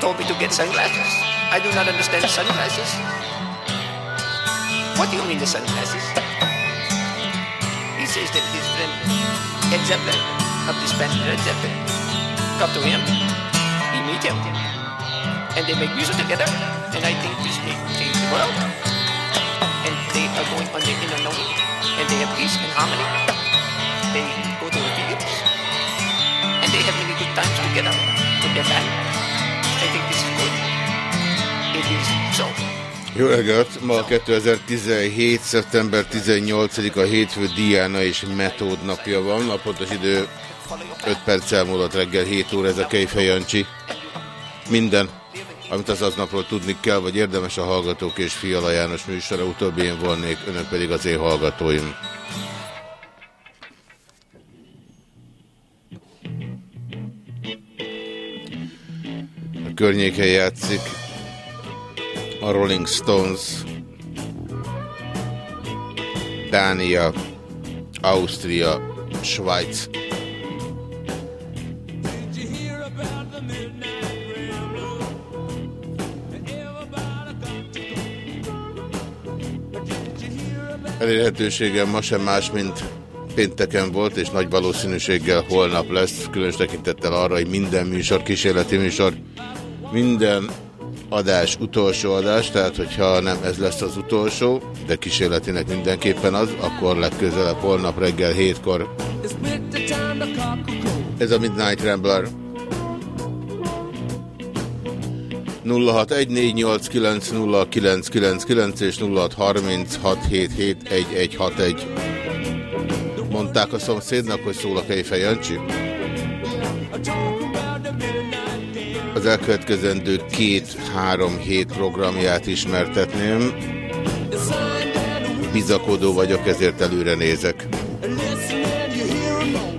Told me to get sunglasses. I do not understand sunglasses. What do you mean the sunglasses? He says that his friend Ed Zeppelin of this band Red Zeppelin come to him, he meet him, and they make music together, and I think this may change the world. And they are going on their inner knowing, and they have peace and harmony. They go to the fields, and they have many good times together with their family. I think this is good. It is so. Jó reggelt! Ma 2017. szeptember 18-a hétfő Diana és Metód napja van. Napontos idő 5 perc elmúlott reggel 7 óra, ez a Kejfej Jancsi. Minden, amit az aznapról tudni kell, vagy érdemes a Hallgatók és Fiala János műsora, utóbbi én volnék, önök pedig az én hallgatóim. Környéken játszik. A Rolling Stones, Dánia, Ausztria, Svájc. Elérhetőségem ma sem más, mint pénteken volt, és nagy valószínűséggel holnap lesz, különös tekintettel arra, hogy minden műsor, kísérleti műsor, minden adás utolsó adás, tehát hogyha nem ez lesz az utolsó, de kísérletinek mindenképpen az, akkor legközelebb holnap reggel 7-kor. Ez a Midnight Rambler. 0614890999 és 0636771161. Mondták a szomszédnak, hogy szól a Kejfej Jancsi? Az elkövetkezendő két-három hét programját ismertetném. Bizakodó vagyok, ezért előre nézek.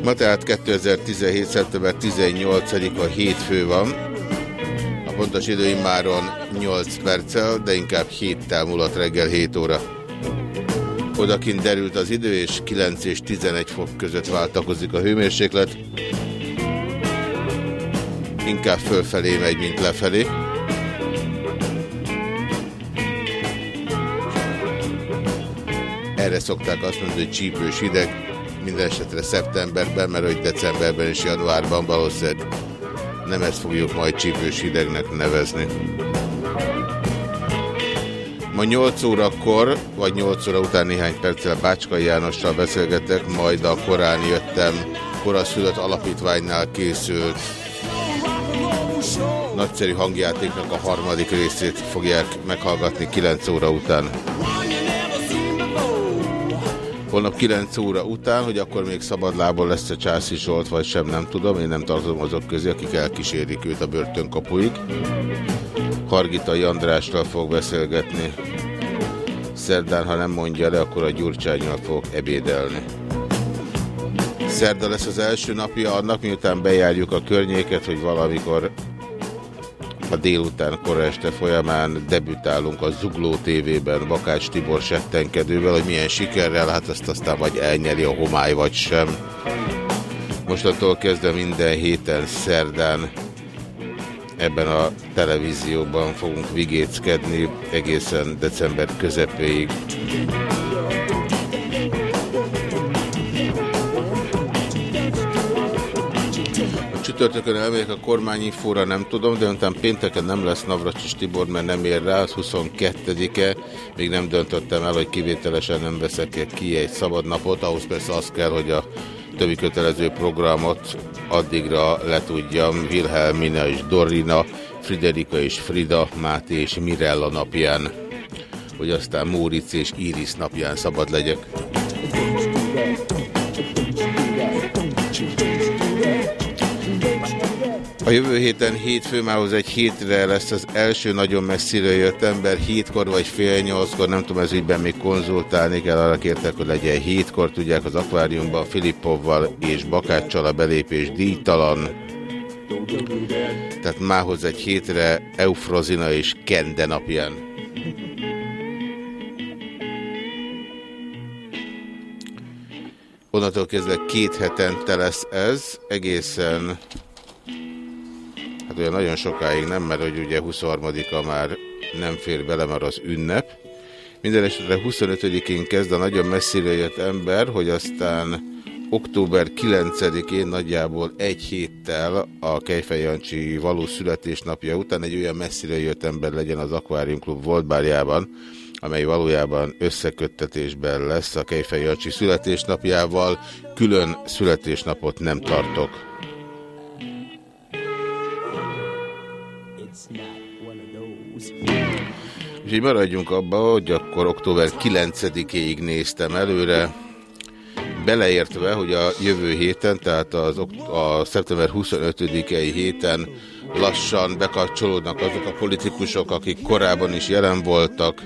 Ma tehát 2017. szeptember 18-a hétfő van. A pontos idő immáron 8 perccel, de inkább 7 múlott reggel 7 óra. Odakint derült az idő, és 9 és 11 fok között váltakozik a hőmérséklet. Inkább fölfelé megy, mint lefelé. Erre szokták azt mondani, hogy csípős hideg, minden esetre szeptemberben, mert hogy decemberben és januárban valószínűleg nem ezt fogjuk majd csípős hidegnek nevezni. Ma 8 órakor, vagy 8 óra után néhány perccel Bácskai Jánossal beszélgetek, majd a korán jöttem koraszülött alapítványnál készült nagyszerű hangjátéknak a harmadik részét fogják meghallgatni 9 óra után. Holnap 9 óra után, hogy akkor még szabadlából lesz a Császi Zsolt, vagy sem, nem tudom. Én nem tartozom azok közé, akik elkísérik őt a börtönkapuig. Hargitai Andrással fog beszélgetni. Szerdán, ha nem mondja le, akkor a Gyurcsányjal fog ebédelni. Szerda lesz az első napja annak, miután bejárjuk a környéket, hogy valamikor a délután kora este folyamán debütálunk a Zugló TV-ben Bakács Tibor settenkedővel, hogy milyen sikerrel, hát azt aztán vagy elnyeri a homály, vagy sem. Mostantól kezdve minden héten szerdán ebben a televízióban fogunk vigéckedni egészen december közepéig. Csütörtökön elmegyek a kormányinfóra, nem tudom, de utána pénteken nem lesz Navracsis Tibor, mert nem ér rá, az 22-e. Még nem döntöttem el, hogy kivételesen nem veszek ki egy szabad napot, ahhoz persze az kell, hogy a többi kötelező programot addigra letudjam Wilhelmina és Dorina, Friderika és Frida, Máté és Mirella napján, hogy aztán Móric és Iris napján szabad legyek. A jövő héten hétfő mához egy hétre lesz az első nagyon messzire jött ember, hétkor vagy fél nyolckor, nem tudom, ez ügyben még konzultálni kell, arra kértek, hogy legyen hétkor, tudják, az akváriumban Filippovval és Bakáccsal a belépés díjtalan. Tehát mához egy hétre Eufrozina és Kende napján. Onnantól kezdve két hetente lesz ez, egészen Hát olyan nagyon sokáig nem, mert hogy ugye 23-a már nem fér bele, mert az ünnep. Minden esetre 25-én kezd a nagyon messzire jött ember, hogy aztán október 9-én nagyjából egy héttel a Kejfej Jancsi való születésnapja után egy olyan messzire jött ember legyen az Aquarium Club Voltbárjában, amely valójában összeköttetésben lesz a Kejfej Jancsi születésnapjával. Külön születésnapot nem tartok. Úgyhogy maradjunk abba, hogy akkor október 9-éig néztem előre, beleértve, hogy a jövő héten, tehát az, a szeptember 25-i héten lassan bekapcsolódnak azok a politikusok, akik korábban is jelen voltak.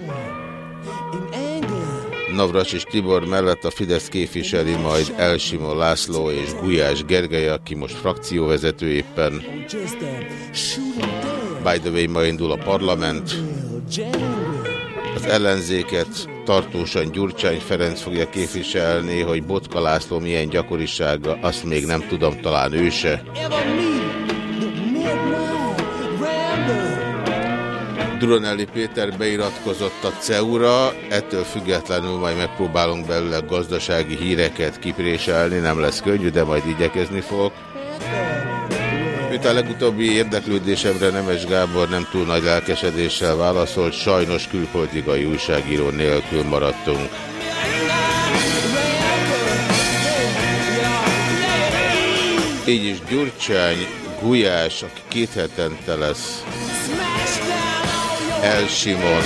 Navras és Tibor mellett a Fidesz képviseli majd Elsimó László és Gulyás Gergely, aki most frakcióvezető éppen. By the way, ma indul a parlament. Az ellenzéket tartósan Gyurcsány Ferenc fogja képviselni, hogy Botka László milyen gyakorisága, azt még nem tudom, talán ő se. Duronelli Péter beiratkozott a CEU-ra, ettől függetlenül majd megpróbálunk belőle gazdasági híreket kipréselni, nem lesz könnyű, de majd igyekezni fogok. Miután legutóbbi érdeklődésemre Nemes Gábor nem túl nagy lelkesedéssel válaszolt, sajnos külpolitikai újságíró nélkül maradtunk. Így is Gyurcsány, Gulyás, aki két hetente lesz, El Simon,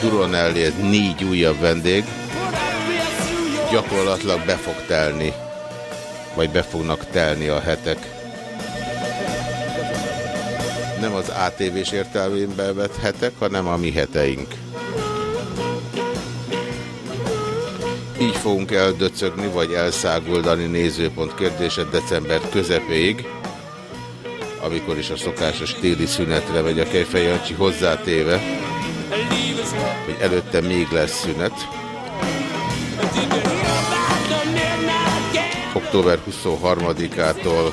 Duronelli, ez négy újabb vendég, gyakorlatilag be fog telni, vagy be fognak telni a hetek nem az ATV-s értelmében vett hetek, hanem a mi heteink. Így fogunk eldöcögni, vagy elszáguldani nézőpont kérdéset december közepéig, amikor is a szokásos téli szünetre megy a Kejfej Jancsi hozzátéve, hogy előtte még lesz szünet. Október 23-ától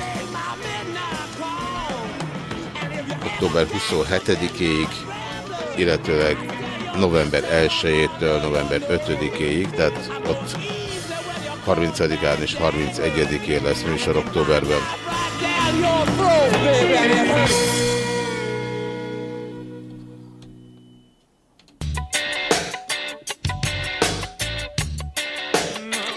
október 27-ig, illetőleg november 1-től november 5-ig, tehát ott 30-án és 31-én lesz műsor októberben.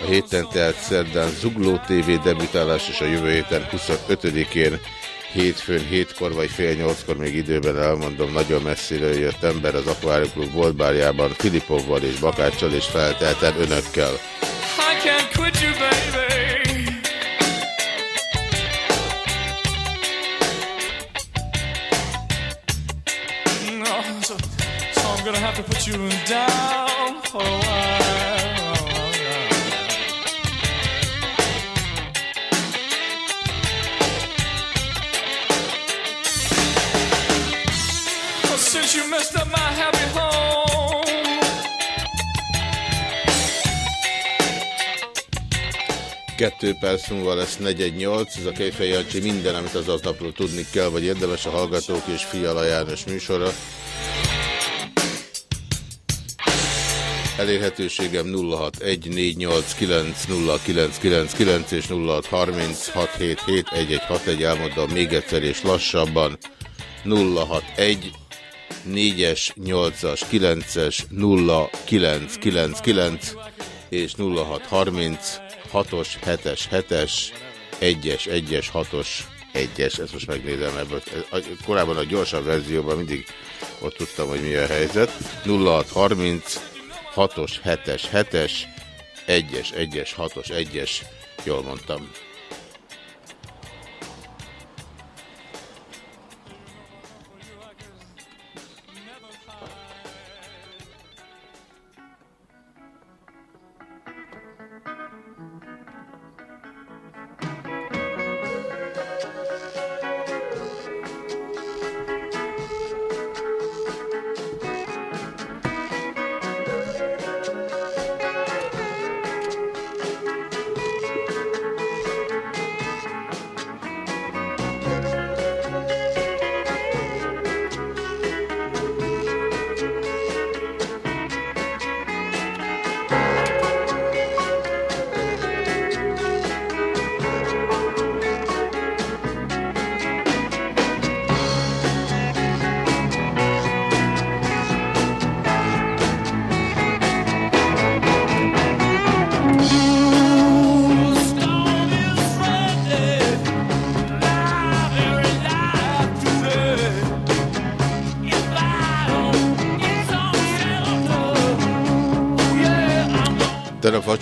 A héten tehát szerdán Zugló TV debütálás és a jövő héten 25-én hétfőn, hétkor vagy fél nyolckor még időben elmondom, nagyon messziről jött ember az Aquarium Club volt bárjában Filipovval és Bakáccsal és feltelten önökkel. I'm gonna have to put you down Kettő perc múlva lesz 418, ez a Kejfej Jancsi minden, amit az aznapról tudni kell, vagy érdemes a Hallgatók és Fiala János műsora. Elérhetőségem 0614890999 és 0636771161, elmondom még egyszer és lassabban 061 4-es, 8-as, 9-es, 0999 és 0630 6-os, 7-es, 7-es, 1-es, 1-es, 6-os, 1-es, ezt most megnézem ebből. Korábban a gyorsabb verzióban mindig ott tudtam, hogy mi a helyzet. 0630 6-os, 7-es, 7-es, 1-es, 1-es, 6-os, 1-es, jól mondtam.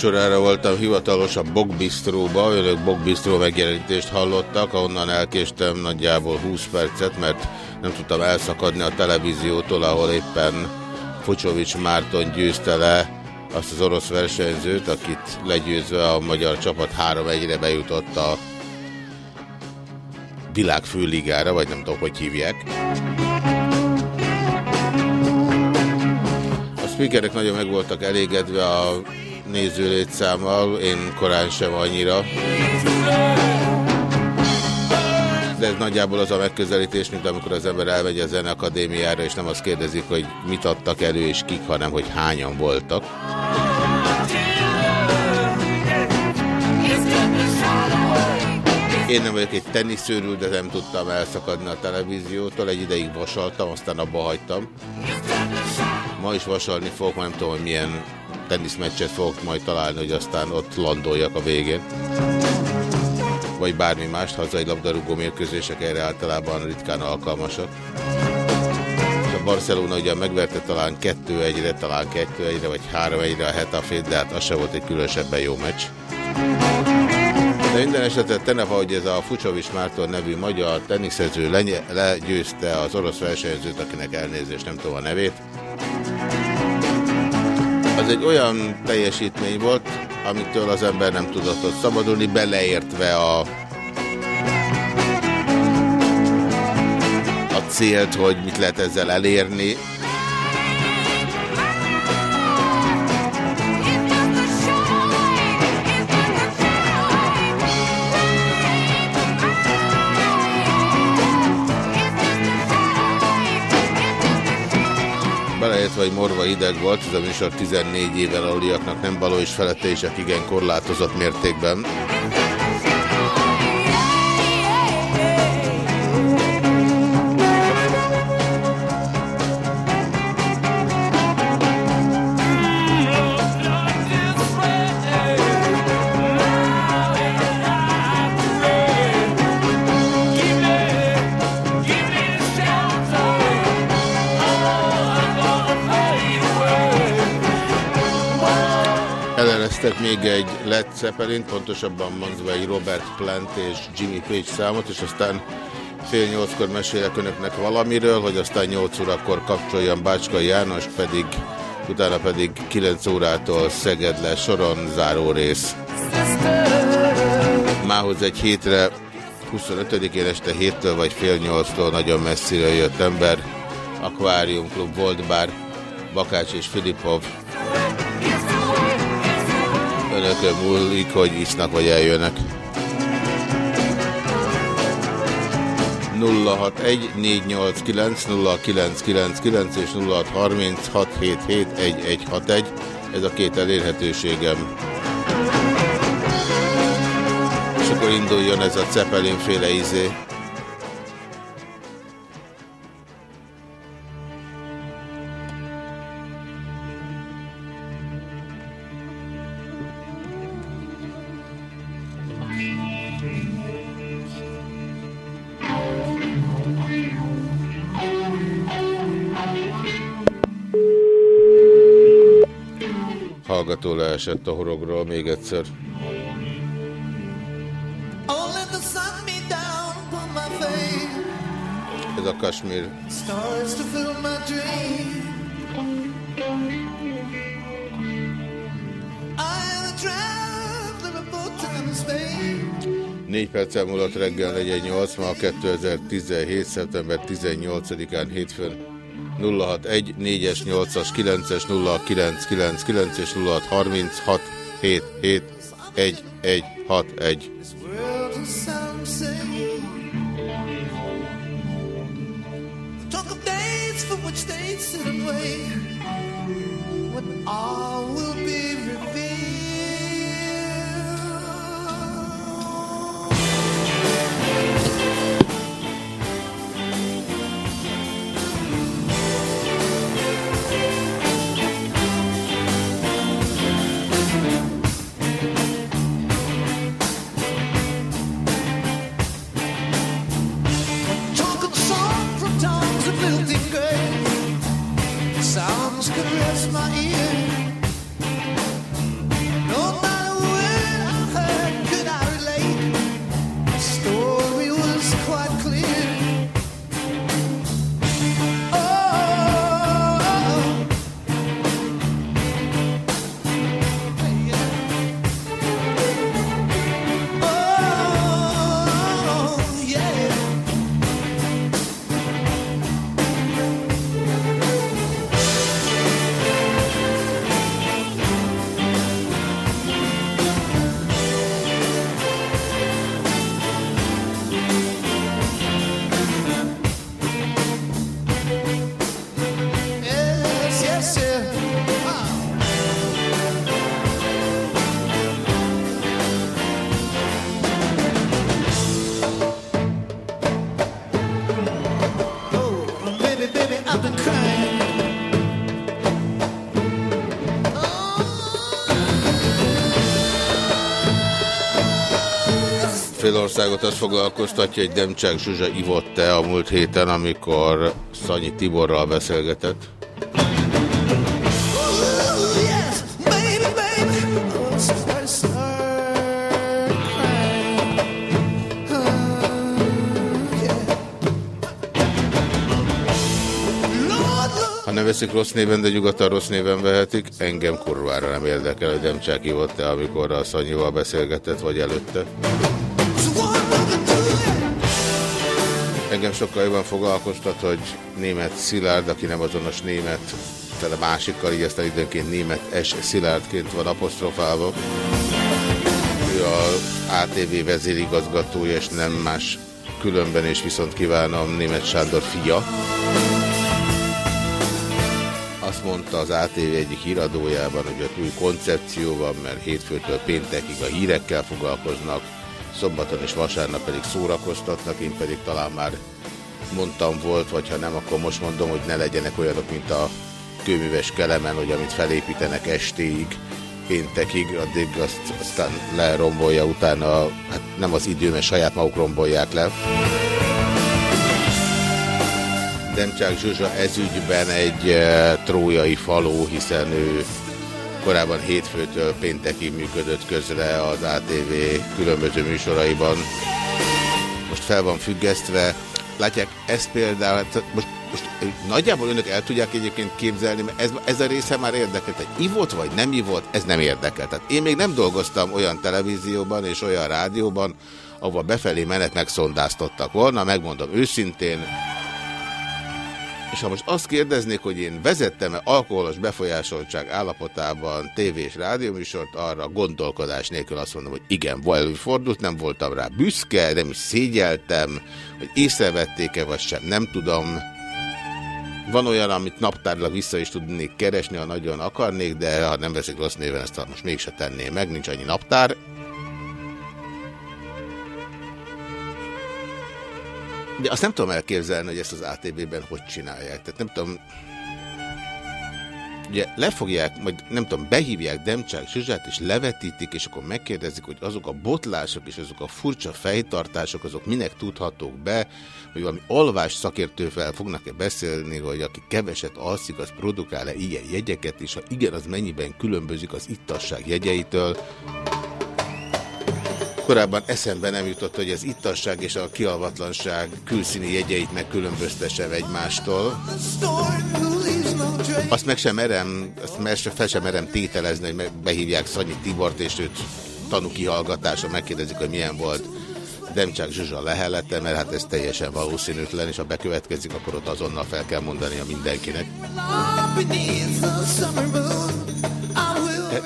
Vacsorára voltam hivatalos a Bogbisztróba, önök Bogbisztró megjelenítést hallottak, ahonnan elkéstem nagyjából 20 percet, mert nem tudtam elszakadni a televíziótól, ahol éppen Fucsovics Márton győzte le azt az orosz versenyzőt, akit legyőzve a magyar csapat 3-1-re bejutott a világfőligára, vagy nem tudom, hogy hívják. A speakerek nagyon meg voltak elégedve a nézőlétszámmal, én korán sem annyira. De ez nagyjából az a megközelítés, mint amikor az ember elmegy a zeneakadémiára, és nem azt kérdezik, hogy mit adtak elő és kik, hanem hogy hányan voltak. Én nem vagyok egy teniszőrül, de nem tudtam elszakadni a televíziótól. Egy ideig vasaltam, aztán abba hagytam. Ma is vasalni fogok, nem tudom, hogy milyen teniszmeccset fogok majd találni, hogy aztán ott landoljak a végén. Vagy bármi mást, hazai labdarúgó mérkőzések erre általában ritkán alkalmasak. A Barcelona ugye megverte talán 2-1-re, talán 2-1-re, vagy 3-1-re a Hetafét, de hát az se volt egy különösebben jó meccs. De minden esetre tegnap, ahogy ez a Fucsovics Márton nevű magyar teniszező legyőzte az orosz versenyzőt, akinek elnézést nem tudom a nevét, egy olyan teljesítmény volt, amitől az ember nem tudott ott szabadulni, beleértve a, a célt, hogy mit lehet ezzel elérni. Hogy morva ideg volt, ez a műsor 14 éven aluliaknak nem való, és felette is igen korlátozott mértékben. Még egy Led Zeppelin, pontosabban mondva egy Robert Plant és Jimmy Page számot, és aztán fél nyolckor mesélek önöknek valamiről, hogy aztán nyolc órakor kapcsoljam Bácskai János, pedig utána pedig 9 órától Szeged le soron záró rész. Mához egy hétre 25-én este héttől vagy fél nyolctól nagyon messziről jött ember, Aquarium Club volt bár, Bakács és Filipov Önökön múlik, hogy isznak vagy eljönnek. 061-489-0999 és 0636771161. Ez a két elérhetőségem. És akkor induljon ez a Zeppelin féle izé. Leesett a horogról még egyszer. Ez a Kashmir. 4 perccel múlott reggel 418, ma 2017. szeptember 18-án hétfőn 061 4-es, 8-as, 9-es, 0999 és 0636 77 1161. This world is some say. Talk of days for which they sit wait. When all will be revealed. a built-in. Sounds caress my ear. Félországot azt foglalkoztatja, hogy Demcsák Zsuzsa ivott-e a múlt héten, amikor Szanyi Tiborral beszélgetett. Ha ne veszik rossz néven, de nyugodtan rossz néven vehetik, engem kurvára nem érdekel, hogy Demcsák ivott-e, amikor a Szanyival beszélgetett, vagy előtte. Engem sokkal jobban foglalkoztat, hogy német Szilárd, aki nem azonos német, tehát a másikkal, így aztán időnként német S. Szilárdként van apostrofálva. Ő az ATV vezérigazgatója, és nem más különben, és viszont kívánom német Sándor fia. Azt mondta az ATV egyik híradójában, hogy ott új koncepció van, mert hétfőtől péntekig a hírekkel foglalkoznak, szombaton és vasárnap pedig szórakoztatnak, én pedig talán már mondtam volt, vagy ha nem, akkor most mondom, hogy ne legyenek olyanok, mint a kőműves kelemen, hogy amit felépítenek estéig, péntekig, addig azt aztán lerombolja utána, hát nem az idő, mert saját maguk rombolják le. Demcsák Zsuzsa ezügyben egy e, trójai faló, hiszen ő korábban hétfőtől péntekig működött közre az ATV különböző műsoraiban. Most fel van függesztve. Látják, ez például, hát most, most nagyjából önök el tudják egyébként képzelni, mert ez, ez a része már érdekel. Tehát ivott vagy nem ivott, ez nem érdekel. Tehát én még nem dolgoztam olyan televízióban és olyan rádióban, ahol befelé menet megszondáztottak volna, megmondom őszintén, És ha most azt kérdeznék, hogy én vezettem-e alkoholos befolyásoltság állapotában tévé és rádióműsort, arra gondolkodás nélkül azt mondom, hogy igen, előfordult, nem voltam rá büszke, nem is szégyeltem, hogy észrevették-e vagy sem, nem tudom. Van olyan, amit naptárlag vissza is tudnék keresni, ha nagyon akarnék, de ha nem veszik rossz néven, ezt most mégse tenném meg, nincs annyi naptár. De azt nem tudom elképzelni, hogy ezt az ATV-ben hogy csinálják. Tehát nem tudom... Ugye lefogják, majd nem tudom, behívják Demcsák Zsuzsát, és levetítik, és akkor megkérdezik, hogy azok a botlások és azok a furcsa fejtartások, azok minek tudhatók be, hogy valami alvás szakértővel fognak-e beszélni, hogy aki keveset alszik, az produkál-e ilyen jegyeket, és ha igen, az mennyiben különbözik az ittasság jegyeitől. Korábban eszembe nem jutott, hogy az ittasság és a kialvatlanság külszíni jegyeit megkülönböztessem egymástól. Azt meg sem merem, azt meg fel sem merem tételezni, hogy behívják Szanyi Tibort, és őt tanúkihallgatása megkérdezik, hogy milyen volt Demcsák Zsuzsa lehelete, mert hát ez teljesen valószínűtlen, és ha bekövetkezik, akkor ott azonnal fel kell mondani a mindenkinek.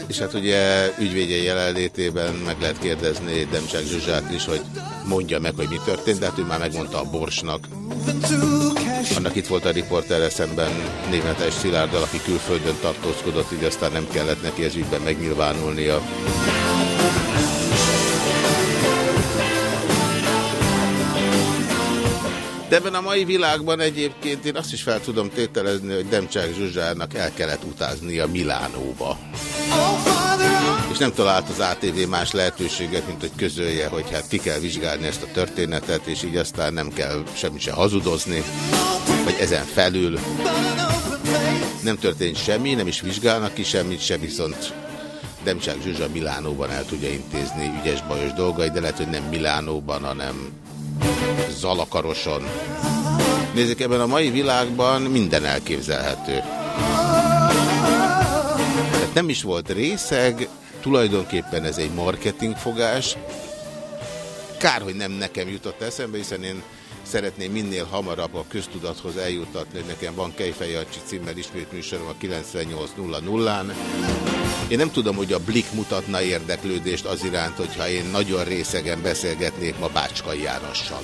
És hát ugye ügyvédje jelenlétében meg lehet kérdezni Demcsák Zsuzsát is, hogy mondja meg, hogy mi történt, de hát ő már megmondta a Borsnak. Annak itt volt a riporter szemben németes Szilárddal, aki külföldön tartózkodott, így aztán nem kellett neki ez ügyben megnyilvánulnia. De ebben a mai világban egyébként én azt is fel tudom tételezni, hogy Demcsák Zsuzsának el kellett utaznia Milánóba. És nem talált az ATV más lehetőséget, mint hogy közölje, hogy hát ki kell vizsgálni ezt a történetet, és így aztán nem kell semmit se hazudozni, vagy ezen felül. Nem történt semmi, nem is vizsgálnak ki semmit se, viszont Demcsák Zsuzsa Milánóban el tudja intézni ügyes-bajos dolgai, de lehet, hogy nem Milánóban, hanem Zalakaroson. Nézzük, ebben a mai világban minden elképzelhető. Tehát nem is volt részeg, tulajdonképpen ez egy marketingfogás. Kár, hogy nem nekem jutott eszembe, hiszen én szeretném minél hamarabb a köztudathoz eljutatni, hogy nekem van Kejfej Jancsi címmel ismét műsorom a 98.00-án. Én nem tudom, hogy a Blik mutatna érdeklődést az iránt, hogyha én nagyon részegen beszélgetnék ma Bácskai Jánossal.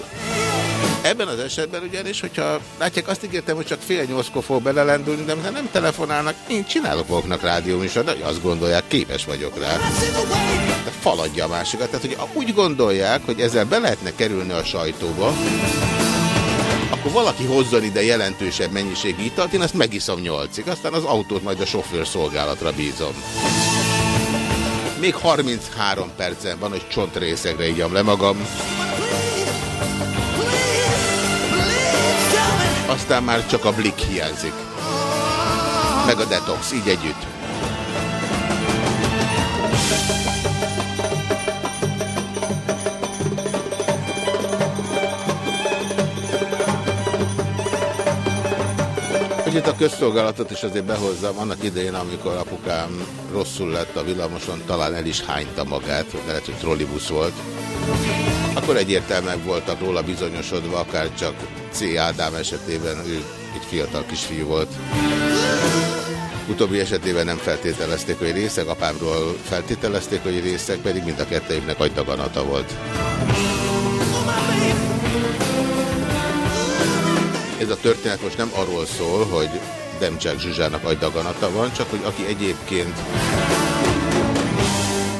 Ebben az esetben ugyanis, hogyha látják, azt ígértem, hogy csak fél nyolckor fog belelendülni, de ha nem telefonálnak, én csinálok maguknak rádióműsor, de azt gondolják, képes vagyok rá. De faladja a másikat. Tehát, hogy úgy gondolják, hogy ezzel be lehetne kerülni a sajtóba, akkor valaki hozzon ide jelentősebb mennyiségű italt, én azt megiszom nyolcig, aztán az autót majd a sofőr szolgálatra bízom. Még 33 percen van, hogy csontrészegre ígyam le magam. Aztán már csak a blik hiányzik. Meg a detox, így együtt. Itt a közszolgálatot is azért behozzam, annak idején, amikor apukám rosszul lett a villamoson, talán el is hányta magát, hogy lehet, hogy trollibusz volt. Akkor egyértelműen voltak róla bizonyosodva, akár csak C. Ádám esetében, ő egy fiatal kisfiú volt. Utóbbi esetében nem feltételezték, hogy részeg, apámról feltételezték, hogy részeg, pedig mind a kettőjüknek agydaganata volt. Ez a történet most nem arról szól, hogy Demcsák Zsuzsának agydaganata van, csak hogy aki egyébként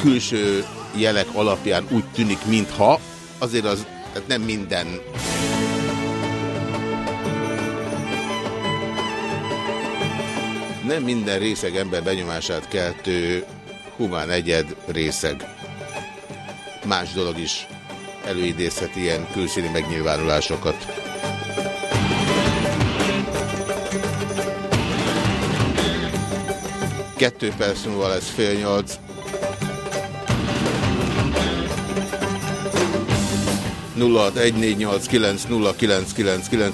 külső jelek alapján úgy tűnik, mintha, azért az tehát nem minden nem minden részeg ember benyomását keltő humán egyed részeg. Más dolog is előidézhet ilyen külszíni megnyilvánulásokat. Kettő perc múlva lesz fél nyolc. nulla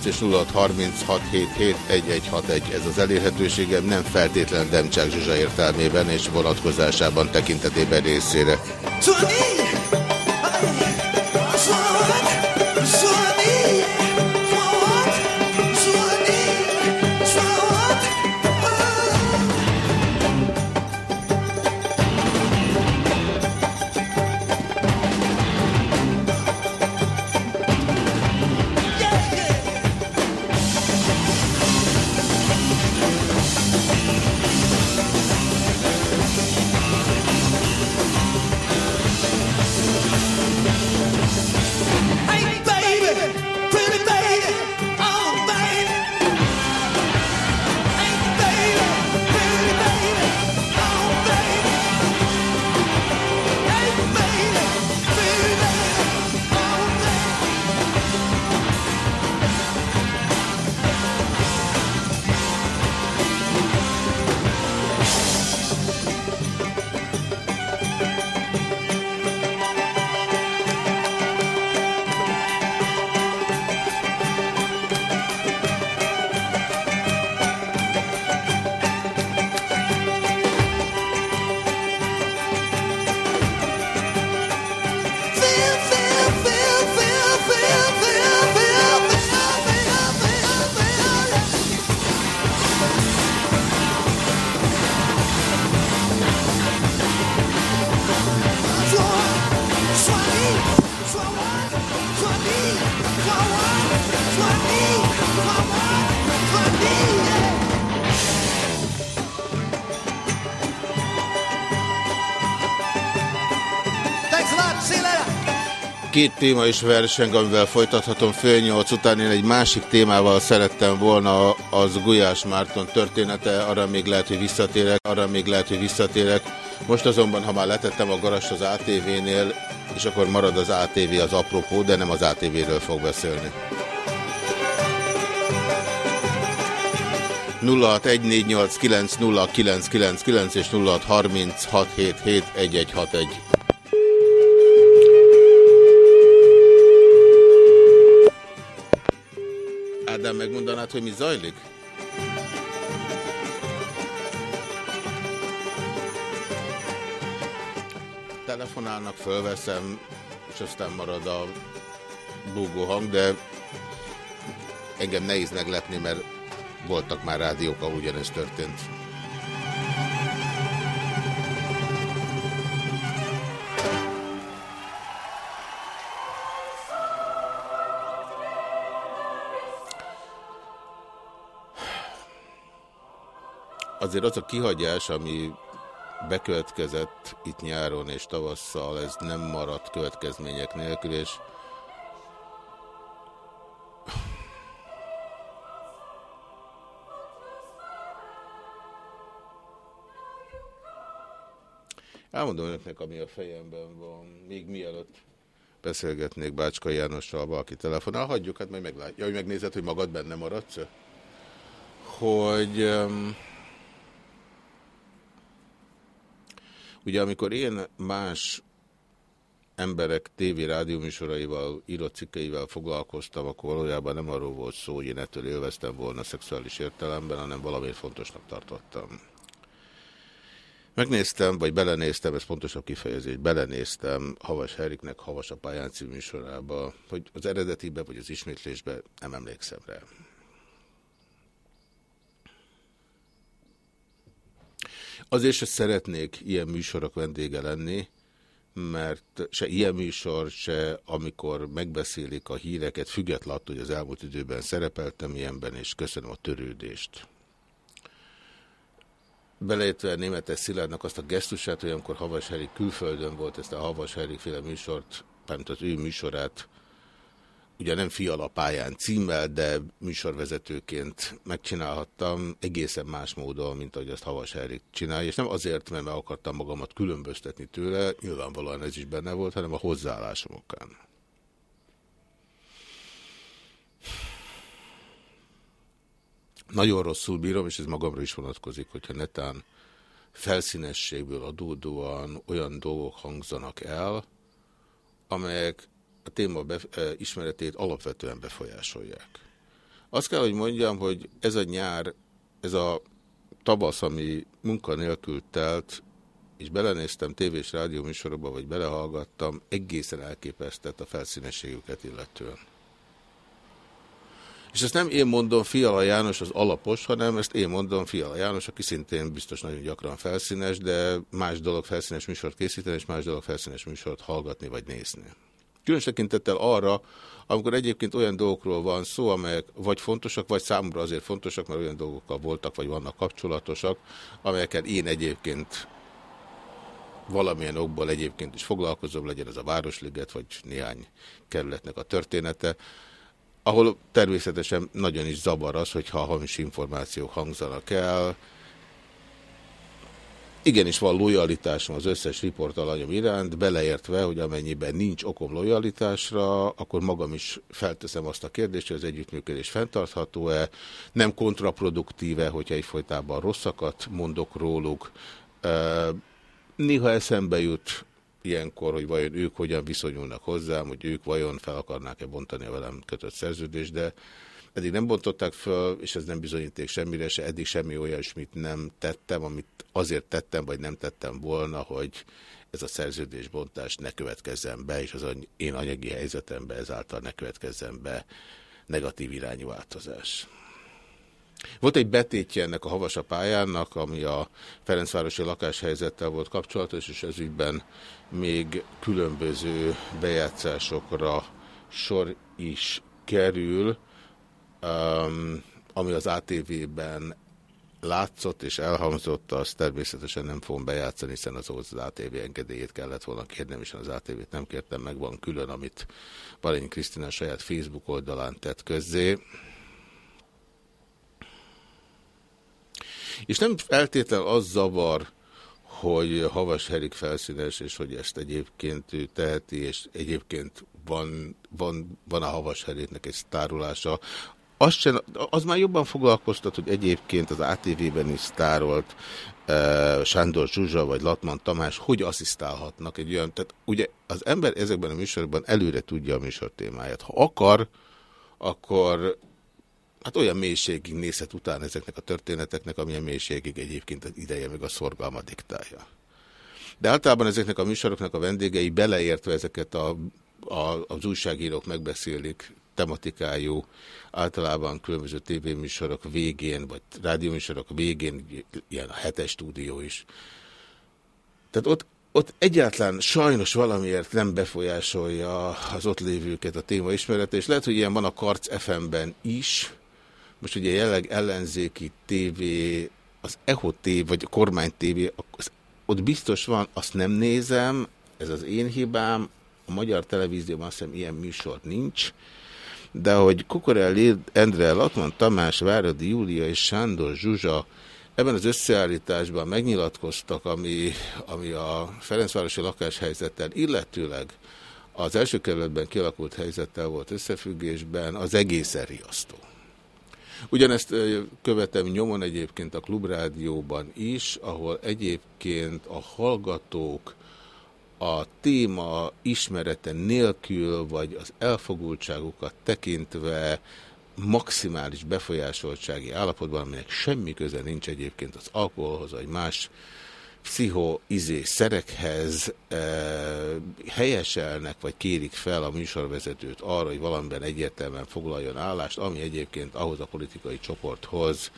és 0636771161 ez az elérhetőségem nem feltétlen Demcsák Zsuzsa értelmében és vonatkozásában tekintetében részére. Két téma is verseng, amivel folytathatom fél nyolc után. Én egy másik témával szerettem volna, az Gulyás Márton története, arra még lehet, hogy visszatérek, arra még lehet, hogy visszatérek. Most azonban, ha már letettem a garast az ATV-nél, és akkor marad az ATV az apropó, de nem az ATV-ről fog beszélni. 0614890999 és 0636771161. Ádám, megmondanád, hogy mi zajlik? Telefonálnak, fölveszem, és aztán marad a búgó hang, de engem nehéz meglepni, mert voltak már rádiók, ahol ugyanez történt. Azért az a kihagyás, ami bekövetkezett itt nyáron és tavasszal, ez nem maradt következmények nélkül, és Elmondom önöknek, ami a fejemben van, még mielőtt beszélgetnék Bácska Jánossal, valaki telefonál, hagyjuk, hát majd meglátja, hogy megnézed, hogy magad benne maradsz? Hogy um, ugye amikor én más emberek tévé rádióműsoraival, írott cikkeivel foglalkoztam, akkor valójában nem arról volt szó, hogy én ettől élveztem volna szexuális értelemben, hanem valamiért fontosnak tartottam. Megnéztem, vagy belenéztem, ez pontosabb kifejezés, belenéztem Havas Heriknek Havas a pályán című sorába, hogy az eredetibe, vagy az ismétlésbe nem emlékszem rá. Azért se szeretnék ilyen műsorok vendége lenni, mert se ilyen műsor, se amikor megbeszélik a híreket, függetlenül attól, hogy az elmúlt időben szerepeltem ilyenben, és köszönöm a törődést. Beleértve németes Szilárdnak azt a gesztusát, hogy amikor Havas Herik külföldön volt, ezt a Havas Herik féle műsort, mert az ő műsorát, ugye nem fiala pályán címmel, de műsorvezetőként megcsinálhattam egészen más módon, mint ahogy azt Havas Herik csinálja, és nem azért, mert meg akartam magamat különböztetni tőle, nyilvánvalóan ez is benne volt, hanem a hozzáállásom okán. Nagyon rosszul bírom, és ez magamra is vonatkozik, hogyha netán felszínességből adódóan olyan dolgok hangzanak el, amelyek a téma be, ismeretét alapvetően befolyásolják. Azt kell, hogy mondjam, hogy ez a nyár, ez a tavasz, ami munkanélkül telt, és belenéztem tévés rádió műsorokba, vagy belehallgattam, egészen elképesztett a felszínességüket illetően. És ezt nem én mondom Fiala János az alapos, hanem ezt én mondom Fiala János, aki szintén biztos nagyon gyakran felszínes, de más dolog felszínes műsort készíteni, és más dolog felszínes műsort hallgatni vagy nézni. Különös tekintettel arra, amikor egyébként olyan dolgokról van szó, amelyek vagy fontosak, vagy számomra azért fontosak, mert olyan dolgokkal voltak, vagy vannak kapcsolatosak, amelyekkel én egyébként valamilyen okból egyébként is foglalkozom, legyen ez a Városliget, vagy néhány kerületnek a története, ahol természetesen nagyon is zavar az, hogyha hamis információk hangzanak el. Igenis van lojalitásom az összes riportalanyom iránt, beleértve, hogy amennyiben nincs okom lojalitásra, akkor magam is felteszem azt a kérdést, hogy az együttműködés fenntartható-e, nem kontraproduktíve, hogyha egyfolytában rosszakat mondok róluk. Néha eszembe jut ilyenkor, hogy vajon ők hogyan viszonyulnak hozzám, hogy ők vajon fel akarnák-e bontani a velem kötött szerződést, de eddig nem bontották föl, és ez nem bizonyíték semmire, se eddig semmi olyasmit nem tettem, amit azért tettem, vagy nem tettem volna, hogy ez a szerződésbontás ne következzen be, és az én anyagi helyzetembe ezáltal ne következzen be negatív irányú változás. Volt egy betétje ennek a Havasa pályának, ami a Ferencvárosi lakáshelyzettel volt kapcsolatos, és ez ügyben még különböző bejátszásokra sor is kerül, um, ami az ATV-ben látszott és elhangzott, azt természetesen nem fogom bejátszani, hiszen az ATV engedélyét kellett volna kérnem, és az ATV-t nem kértem meg, van külön, amit Balanyi Krisztina saját Facebook oldalán tett közzé. És nem feltétlenül az zavar, hogy Havas Herik felszínes, és hogy ezt egyébként ő teheti, és egyébként van, van, van a Havas Heriknek egy sztárulása. Az, sem, az már jobban foglalkoztat, hogy egyébként az ATV-ben is sztárolt uh, Sándor Zsuzsa vagy Latman Tamás, hogy asszisztálhatnak egy olyan, tehát ugye az ember ezekben a műsorokban előre tudja a műsor témáját. Ha akar, akkor hát olyan mélységig nézhet után ezeknek a történeteknek, amilyen mélységig egyébként az ideje meg a szorgalma diktálja. De általában ezeknek a műsoroknak a vendégei beleértve ezeket a, a, az újságírók megbeszélik tematikájú, általában különböző tévéműsorok végén, vagy rádióműsorok végén, ilyen a hetes stúdió is. Tehát ott, ott egyáltalán sajnos valamiért nem befolyásolja az ott lévőket a téma ismerete, és lehet, hogy ilyen van a Karc FM-ben is, most ugye jelenleg ellenzéki tévé, az EHO tévé, vagy a kormány tévé, az, ott biztos van, azt nem nézem, ez az én hibám, a magyar televízióban azt hiszem ilyen műsor nincs, de hogy Kukorel Endre, Latman Tamás, Váradi Júlia és Sándor Zsuzsa ebben az összeállításban megnyilatkoztak, ami, ami a Ferencvárosi lakáshelyzettel, illetőleg az első kerületben kialakult helyzettel volt összefüggésben, az egész riasztó. Ugyanezt követem nyomon egyébként a Klubrádióban is, ahol egyébként a hallgatók a téma ismerete nélkül, vagy az elfogultságukat tekintve maximális befolyásoltsági állapotban, aminek semmi köze nincs egyébként az alkoholhoz, vagy más pszichoizé szerekhez e, helyeselnek, vagy kérik fel a műsorvezetőt arra, hogy valamiben egyértelműen foglaljon állást, ami egyébként ahhoz a politikai csoporthoz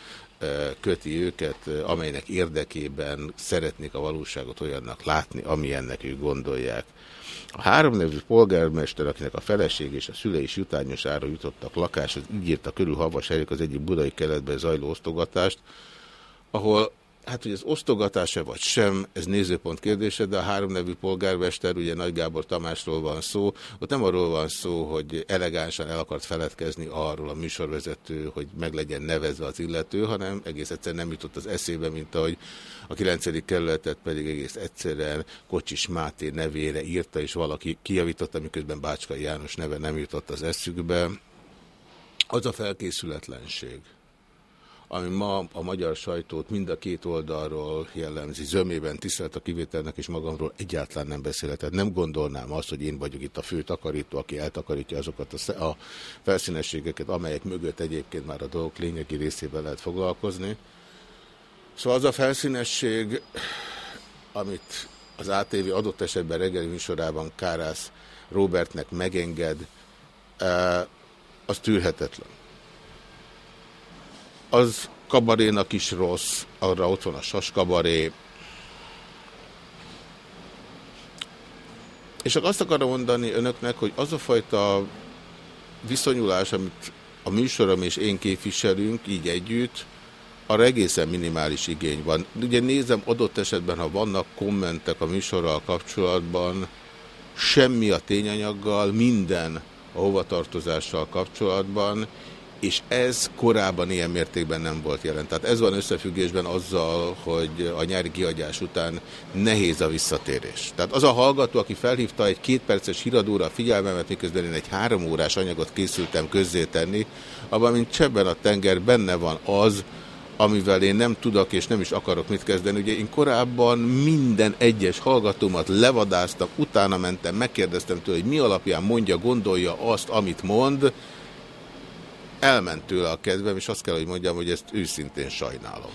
köti őket, amelynek érdekében szeretnék a valóságot olyannak látni, amilyennek ők gondolják. A három nevű polgármester, akinek a feleség és a szülei is jutányosára jutottak lakáshoz, így írta körül Havas Erik az egyik budai keletben zajló osztogatást, ahol Hát, hogy az osztogatása vagy sem, ez nézőpont kérdése, de a három nevű polgármester, ugye Nagy Gábor Tamásról van szó, ott nem arról van szó, hogy elegánsan el akart feledkezni arról a műsorvezető, hogy meg legyen nevezve az illető, hanem egész egyszerűen nem jutott az eszébe, mint ahogy a 9. kerületet pedig egész egyszerűen Kocsis Máté nevére írta, és valaki kijavította, miközben Bácskai János neve nem jutott az eszükbe. Az a felkészületlenség ami ma a magyar sajtót mind a két oldalról jellemzi, zömében tisztelt a kivételnek, és magamról egyáltalán nem beszélhetek. Nem gondolnám azt, hogy én vagyok itt a fő takarító, aki eltakarítja azokat a, a felszínességeket, amelyek mögött egyébként már a dolgok lényegi részében lehet foglalkozni. Szóval az a felszínesség, amit az ATV adott esetben reggeli műsorában Kárász Robertnek megenged, eh, az tűrhetetlen az kabarénak is rossz, arra ott van a saskabaré. És csak azt akarom mondani önöknek, hogy az a fajta viszonyulás, amit a műsorom és én képviselünk, így együtt, arra egészen minimális igény van. Ugye nézem, adott esetben, ha vannak kommentek a műsorral kapcsolatban, semmi a tényanyaggal, minden a hovatartozással kapcsolatban, és ez korábban ilyen mértékben nem volt jelen. Tehát ez van összefüggésben azzal, hogy a nyári kiadás után nehéz a visszatérés. Tehát az a hallgató, aki felhívta egy kétperces híradóra a figyelmemet, miközben én egy három órás anyagot készültem közzétenni, abban, mint csebben a tenger, benne van az, amivel én nem tudok és nem is akarok mit kezdeni. Ugye én korábban minden egyes hallgatómat levadáztam, utána mentem, megkérdeztem tőle, hogy mi alapján mondja, gondolja azt, amit mond, elment tőle a kedvem, és azt kell, hogy mondjam, hogy ezt őszintén sajnálom.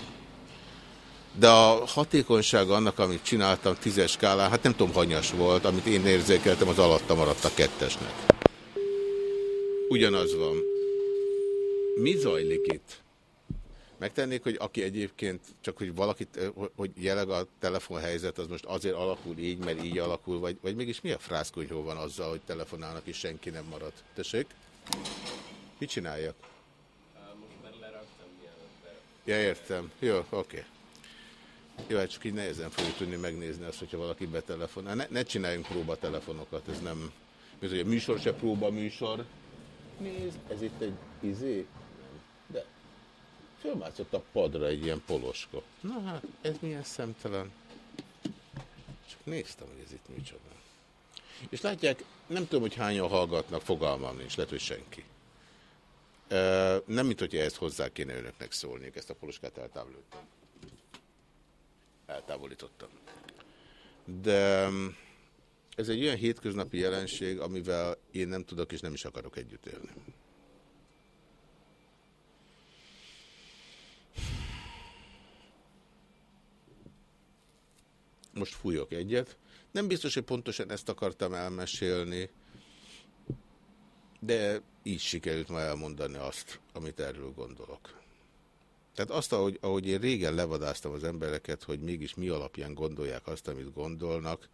De a hatékonyság annak, amit csináltam tízes skálán, hát nem tudom, hanyas volt, amit én érzékeltem, az alatta maradt a kettesnek. Ugyanaz van. Mi zajlik itt? Megtennék, hogy aki egyébként, csak hogy valakit, hogy jeleg a telefonhelyzet, az most azért alakul így, mert így alakul, vagy, vagy mégis mi a frászkonyhó van azzal, hogy telefonálnak és senki nem marad? Tessék? Mit csináljak? Most már leraktam mielőtt Ja, értem. Jó, oké. Jó, hát csak így nehezen fogjuk tudni megnézni azt, hogyha valaki betelefonál. Ne, ne csináljunk próbatelefonokat, ez nem... Mint hogy a műsor se próba műsor. Nézd, ez itt egy izé. De fölmászott a padra egy ilyen poloska. Na hát, ez milyen szemtelen. Csak néztem, hogy ez itt micsoda. És látják, nem tudom, hogy hányan hallgatnak, fogalmam nincs, lehet, hogy senki. Nem, mint hogy ezt hozzá kéne önöknek szólni, ezt a poloskát eltávolítottam. Eltávolítottam. De mm, ez egy olyan hétköznapi jelenség, amivel én nem tudok és nem is akarok együtt élni. Most fújok egyet. Nem biztos, hogy pontosan ezt akartam elmesélni, de így sikerült ma elmondani azt, amit erről gondolok. Tehát azt, ahogy, ahogy én régen levadáztam az embereket, hogy mégis mi alapján gondolják azt, amit gondolnak,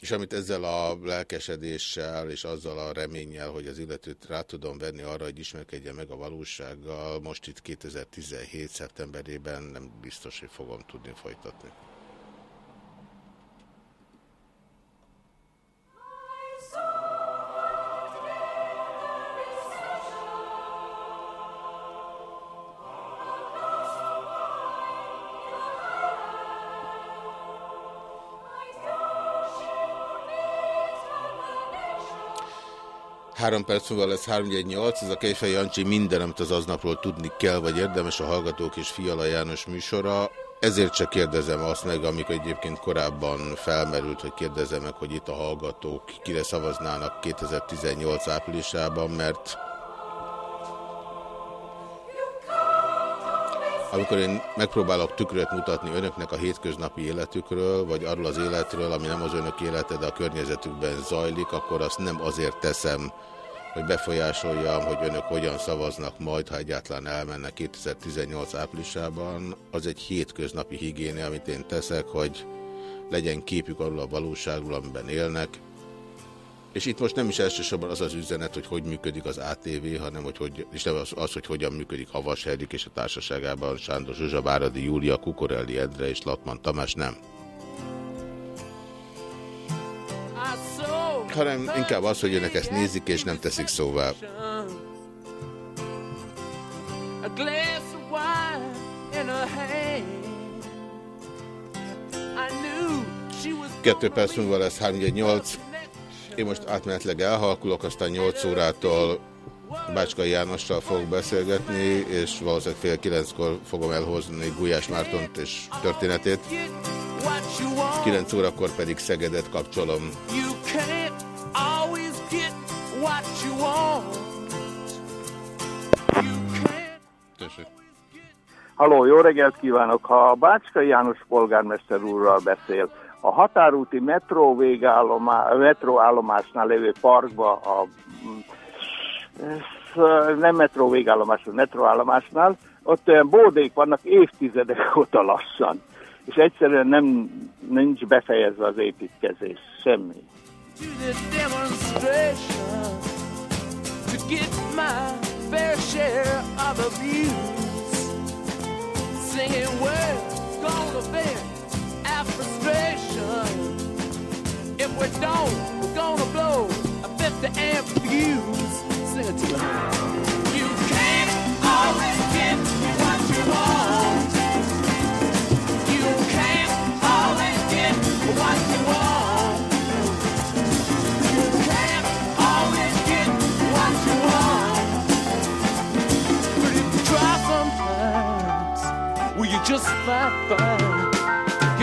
és amit ezzel a lelkesedéssel és azzal a reménnyel, hogy az illetőt rá tudom venni arra, hogy ismerkedjen meg a valósággal, most itt 2017. szeptemberében nem biztos, hogy fogom tudni folytatni. Három perc múlva lesz 318, ez a Kejfej Jancsi minden, amit az aznapról tudni kell, vagy érdemes a Hallgatók és Fiala János műsora. Ezért csak kérdezem azt meg, amikor egyébként korábban felmerült, hogy kérdezem meg, hogy itt a hallgatók kire szavaznának 2018 áprilisában, mert amikor én megpróbálok tükröt mutatni önöknek a hétköznapi életükről, vagy arról az életről, ami nem az önök élete, de a környezetükben zajlik, akkor azt nem azért teszem, hogy befolyásoljam, hogy önök hogyan szavaznak majd, ha egyáltalán elmennek 2018 áprilisában. Az egy hétköznapi higiéne, amit én teszek, hogy legyen képük arról a valóságról, amiben élnek, és itt most nem is elsősorban az az üzenet, hogy hogy működik az ATV, hanem hogy, hogy és nem az, az, hogy hogyan működik Havas Herik és a társaságában Sándor Zsuzsa, Váradi Júlia, Kukorelli Endre és Latman Tamás nem. Hanem inkább az, hogy önök ezt nézik és nem teszik szóvá. A glass of wine in hand. Kettő perc múlva lesz 318. Én most átmenetleg elhalkulok, aztán 8 órától Bácskai Jánossal fogok beszélgetni, és valószínűleg fél kilenckor fogom elhozni Gulyás Mártont és történetét. 9 órakor pedig Szegedet kapcsolom. Tessék. Halló, jó reggelt kívánok! Ha Bácskai János polgármester úrral beszél, a határúti metró végállomá, metróállomásnál lévő parkba, a, nem metró végállomásnál, metróállomásnál, ott olyan bódék vannak évtizedek óta lassan, és egyszerűen nem, nincs befejezve az építkezés, semmi. Singing words gonna frustration. If we don't, we're gonna blow a 50 amp fuse. Sing it to me. You can't always get what you want. You can't always get what you want. You can't always get what you want. But if you try sometimes, will you just might find?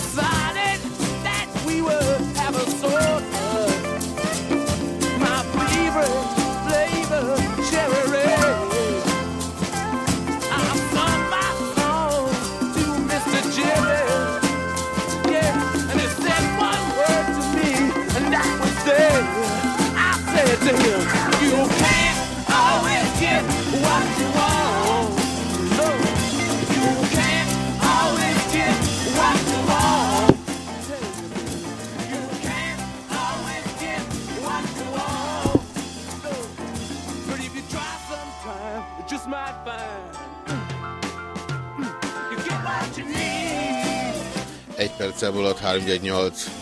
decided that we would have a sort of my favorite flavor, cherry. I sung my song to Mr. Jerry, yeah, and he said one word to me, and that was there. I said to him. Find. You get what you need. Egy perccel alatt 318.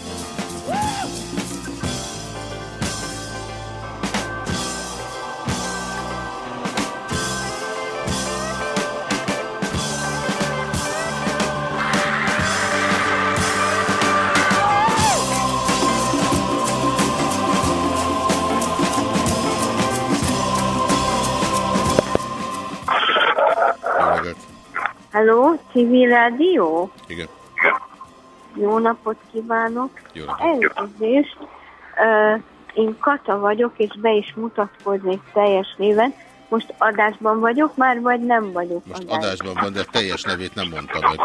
Hello, civil rádió? Igen. Jó napot kívánok! Jó. Elnézést, Ö, én Kata vagyok, és be is mutatkoznék teljes néven. Most adásban vagyok már, vagy nem vagyok Most adásban? adásban van, de teljes nevét nem mondta meg.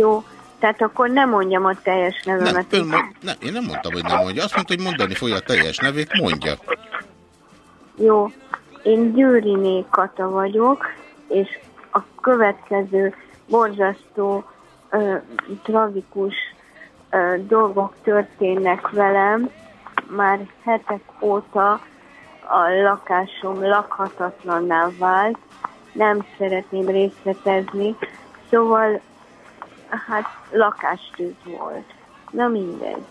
Jó, tehát akkor nem mondjam a teljes Nem, nevemet. ön mond, nem, én nem mondtam, hogy nem mondja. Azt mondta, hogy mondani fogja a teljes nevét, mondja. Jó, én Győriné Kata vagyok, és a következő borzasztó, ö, tragikus ö, dolgok történnek velem. Már hetek óta a lakásom lakhatatlanná vált, nem szeretném részletezni, szóval hát lakástűz volt. Na mindegy.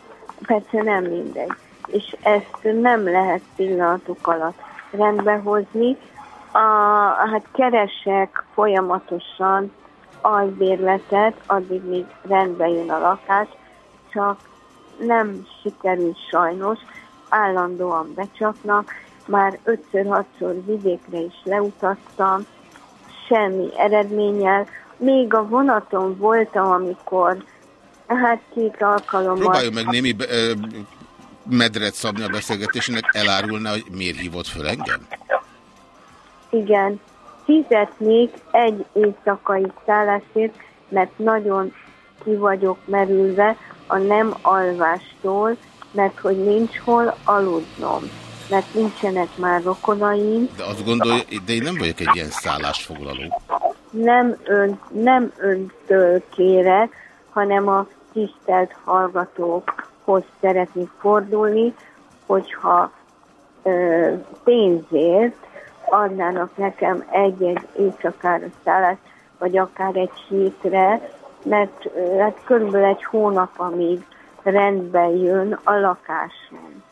Persze nem mindegy. És ezt nem lehet pillanatok alatt rendbehozni. A, hát keresek folyamatosan albérletet, addig még rendbe jön a lakás, csak nem sikerül sajnos, állandóan becsapnak, már ötször-hatszor vidékre is leutaztam, semmi eredménnyel. Még a vonaton voltam, amikor hát két alkalommal... Próbáljon meg némi medret szabni a beszélgetésének, elárulná, hogy miért hívott föl engem? Igen, fizetnék egy éjszakai szállásért, mert nagyon ki vagyok merülve a nem alvástól, mert hogy nincs hol aludnom, mert nincsenek már rokonaim, De azt gondolja, de én nem vagyok egy ilyen szállásfoglaló. nem, ön, nem öntől kérek, hanem a tisztelt hallgatókhoz szeretnék fordulni, hogyha ö, pénzért adnának nekem egy-egy éjszakára szállást, vagy akár egy hétre, mert hát körülbelül egy hónap, amíg rendbe jön a lakásom.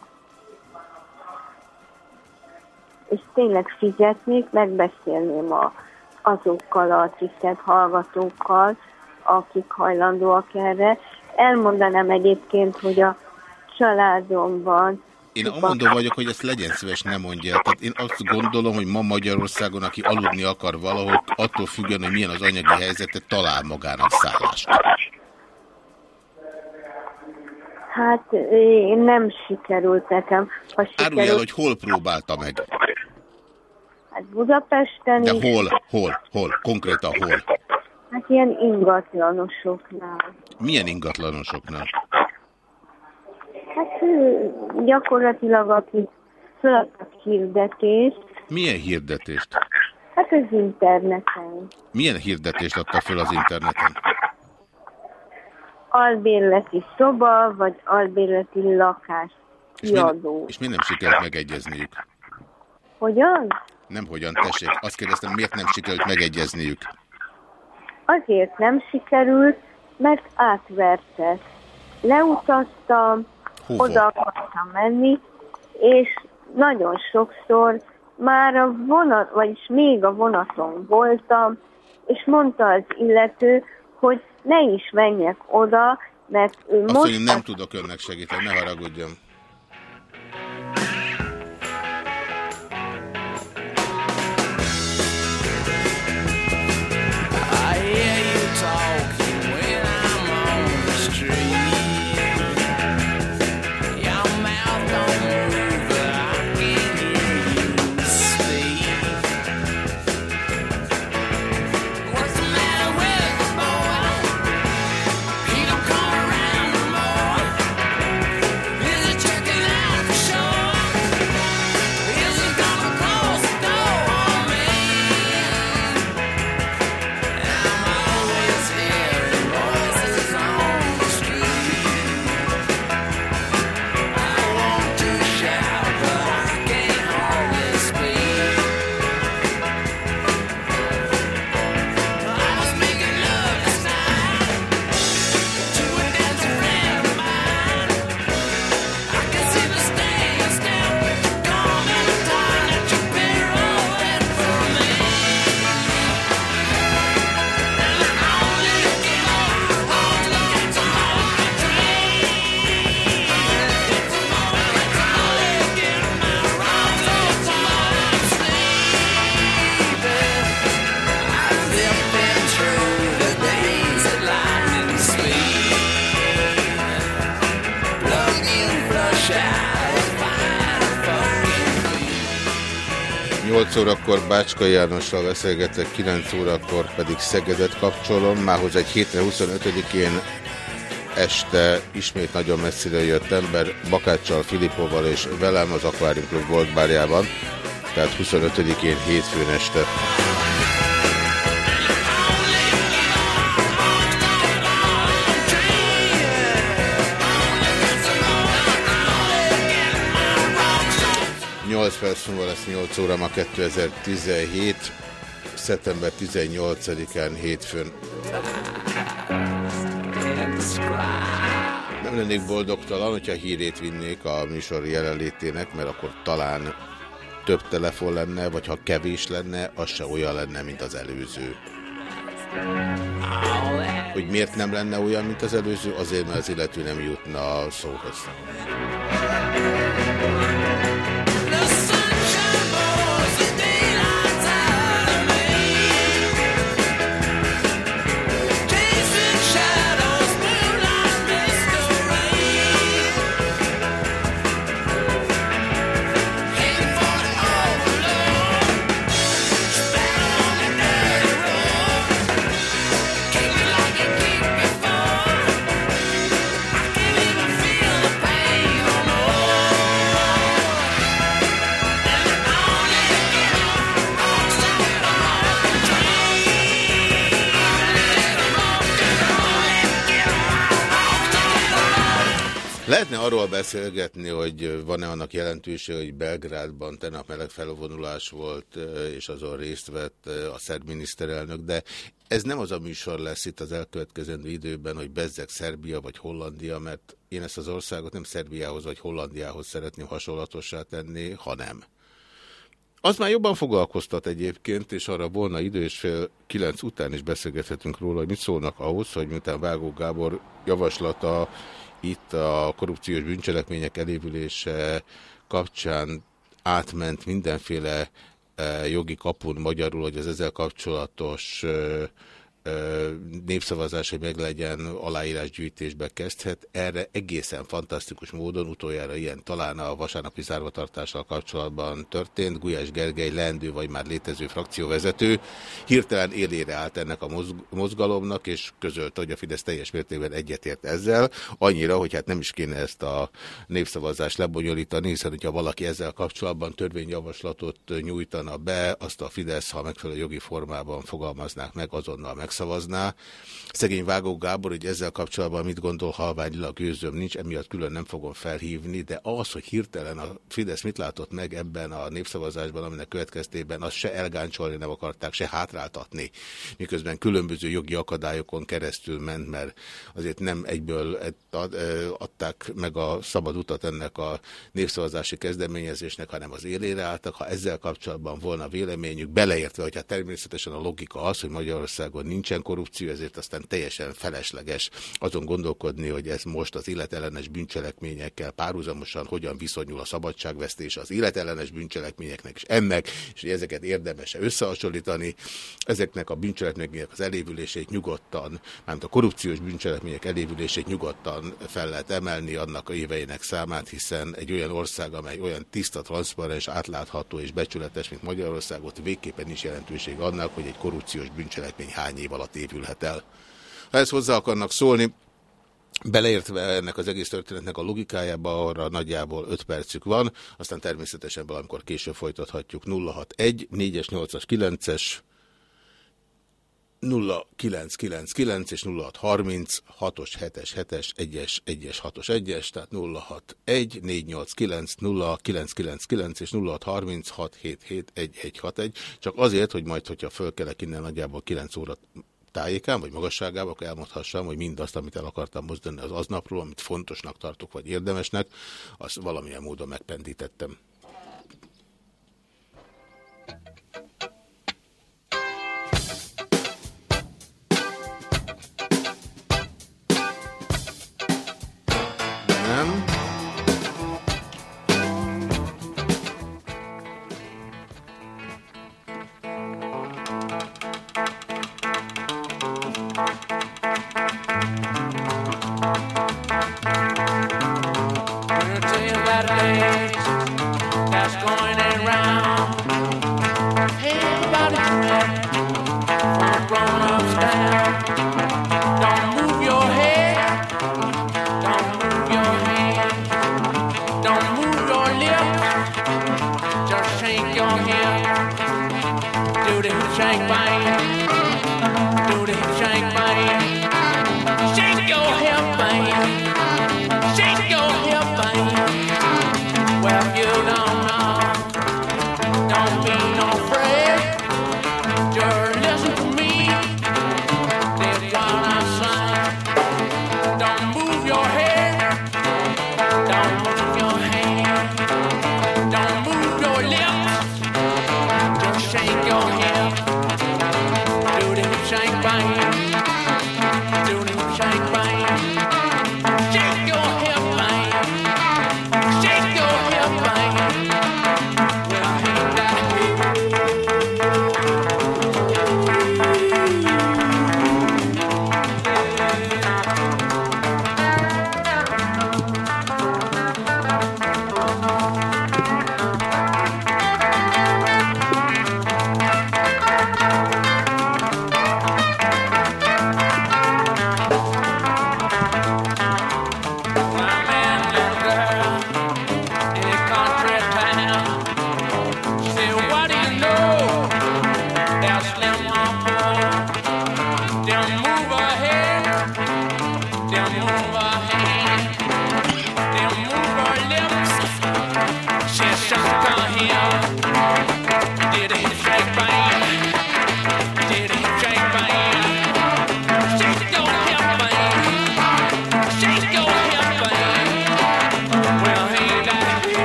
És tényleg fizetnék, megbeszélném a, azokkal a tisztelt hallgatókkal, akik hajlandóak erre. Elmondanám egyébként, hogy a családomban Én amondó vagyok, hogy ezt legyen szíves, nem mondja. Tehát én azt gondolom, hogy ma Magyarországon, aki aludni akar valahol, attól függően, hogy milyen az anyagi helyzete, talál magának szállást. Hát én nem sikerült nekem. Ha Árulj el, sikerült, hogy hol próbálta meg. hát Budapesten De hol, hol, hol, konkrétan hol. hát ilyen ingatlanosoknál. Milyen ingatlanosoknál? Hát gyakorlatilag akik föladtak hirdetést, Milyen hirdetést? hát az interneten. Milyen hirdetést adta föl az interneten? Albérleti szoba, vagy albérleti lakás És miért, kiadó. és miért nem sikerült megegyezniük? Hogyan? Nem hogyan, tessék. Azt kérdeztem, miért nem sikerült megegyezniük? Azért nem sikerült, mert átvertek. Leutaztam, Hova? oda akartam menni, és nagyon sokszor már a vonat, vagyis még a vonaton voltam, és mondta az illető, hogy ne is menjek oda, mert ő Azt most... mondja, nem tudok önnek segíteni, ne haragudjon. 8 órakor Bácska Jánossal beszélgetek, 9 órakor pedig Szegedet kapcsolom. Mához egy hétre 25-én este ismét nagyon messzire jött ember, Bakáccsal, Filipovval és velem az Aquarium Club Gold bárjában, tehát 25-én hétfőn este. 8 perc múlva lesz 8 óra, ma 2017. szeptember 18-án hétfőn. Nem lennék boldogtalan, hogyha hírét vinnék a műsor jelenlétének, mert akkor talán több telefon lenne, vagy ha kevés lenne, az se olyan lenne, mint az előző. Hogy miért nem lenne olyan, mint az előző? Azért, mert az illető nem jutna a szóhoz. Arról beszélgetni, hogy van-e annak jelentősége, hogy Belgrádban tegnap meleg felvonulás volt, és azon részt vett a szerb miniszterelnök, de ez nem az a műsor lesz itt az elkövetkezendő időben, hogy bezzek Szerbia vagy Hollandia, mert én ezt az országot nem Szerbiához vagy Hollandiához szeretném hasonlatossá tenni, hanem. Az már jobban foglalkoztat egyébként, és arra volna idő, és fél kilenc után is beszélgethetünk róla, hogy mit szólnak ahhoz, hogy miután Vágó Gábor javaslata itt a korrupciós bűncselekmények elévülése kapcsán átment mindenféle eh, jogi kapun magyarul, hogy az ezzel kapcsolatos eh, népszavazás, hogy meglegyen aláírásgyűjtésbe kezdhet. Erre egészen fantasztikus módon, utoljára ilyen talán a vasárnapi zárvatartással kapcsolatban történt. Gulyás Gergely lendő vagy már létező frakcióvezető hirtelen élére állt ennek a mozgalomnak, és közölte, hogy a Fidesz teljes mértékben egyetért ezzel. Annyira, hogy hát nem is kéne ezt a népszavazást lebonyolítani, hiszen hogyha valaki ezzel kapcsolatban törvényjavaslatot nyújtana be, azt a Fidesz, ha megfelelő jogi formában fogalmaznák meg, azonnal meg megszavazná. Szegény Vágó Gábor, hogy ezzel kapcsolatban mit gondol, halványilag gőzöm nincs, emiatt külön nem fogom felhívni, de az, hogy hirtelen a Fidesz mit látott meg ebben a népszavazásban, aminek következtében azt se elgáncsolni nem akarták, se hátráltatni, miközben különböző jogi akadályokon keresztül ment, mert azért nem egyből adták meg a szabad utat ennek a népszavazási kezdeményezésnek, hanem az élére álltak. Ha ezzel kapcsolatban volna véleményük, beleértve, hogyha természetesen a logika az, hogy Magyarországon nincs nincsen korrupció, ezért aztán teljesen felesleges azon gondolkodni, hogy ez most az illetellenes bűncselekményekkel párhuzamosan hogyan viszonyul a szabadságvesztés az illetellenes bűncselekményeknek és ennek, és hogy ezeket érdemes -e összehasonlítani. Ezeknek a bűncselekmények az elévülését nyugodtan, mert a korrupciós bűncselekmények elévülését nyugodtan fel lehet emelni annak a éveinek számát, hiszen egy olyan ország, amely olyan tiszta, transzparens, átlátható és becsületes, mint Magyarországot, végképpen is jelentőség annak, hogy egy korrupciós bűncselekmény hány év alatt évülhet el. Ha ezt hozzá akarnak szólni, Beleértve ennek az egész történetnek a logikájába, arra nagyjából 5 percük van, aztán természetesen valamikor később folytathatjuk. 061 4-es, 8-as, 9-es, 0999 és 0630 6-os 7-es 7-es 1-es 1-es 6-os 1-es, tehát 061 489 0999 és 0630 677 1161. Csak azért, hogy majd, hogyha fölkelek innen nagyjából 9 óra tájékán, vagy magasságában, akkor elmondhassam, hogy mindazt, amit el akartam mozdani az aznapról, amit fontosnak tartok, vagy érdemesnek, azt valamilyen módon megpendítettem. Bang, bang.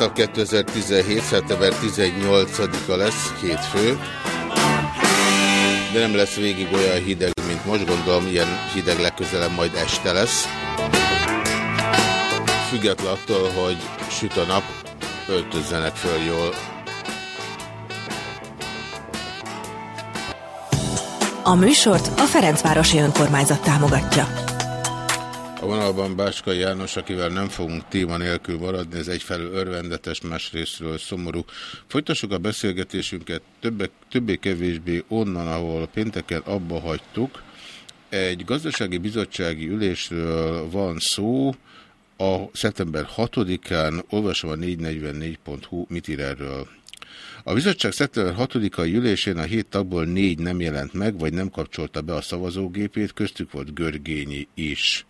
nap 2017. szeptember 18-a lesz, hétfő. De nem lesz végig olyan hideg, mint most. Gondolom, ilyen hideg legközelebb majd este lesz. Független attól, hogy süt a nap, öltözzenek föl jól. A műsort a Ferencvárosi Önkormányzat támogatja. Vonalban Báska János, akivel nem fogunk téma nélkül maradni, ez egyfelől örvendetes, másrésztről szomorú. Folytassuk a beszélgetésünket többé-kevésbé onnan, ahol pénteken abba hagytuk. Egy gazdasági bizottsági ülésről van szó, a szeptember 6-án, olvasom a 444.hu, mit ír erről. A bizottság szeptember 6-ai ülésén a hét tagból négy nem jelent meg, vagy nem kapcsolta be a szavazógépét, köztük volt Görgényi is.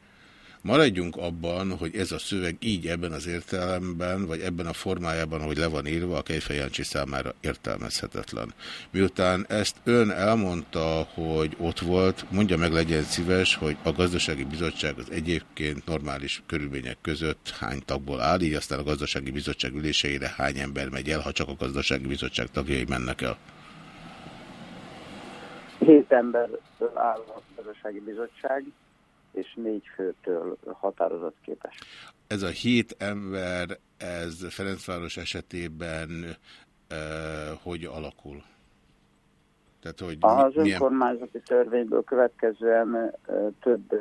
Maradjunk abban, hogy ez a szöveg így ebben az értelemben, vagy ebben a formájában, hogy le van írva, a Kejfej Jancsi számára értelmezhetetlen. Miután ezt ön elmondta, hogy ott volt, mondja meg legyen szíves, hogy a gazdasági bizottság az egyébként normális körülmények között hány tagból áll, így aztán a gazdasági bizottság üléseire hány ember megy el, ha csak a gazdasági bizottság tagjai mennek el. Hét emberből áll a gazdasági bizottság, és négy főtől határozat képes. Ez a hét ember, ez Ferencváros esetében e, hogy alakul? Tehát, hogy az milyen... önkormányzati törvényből következően e, több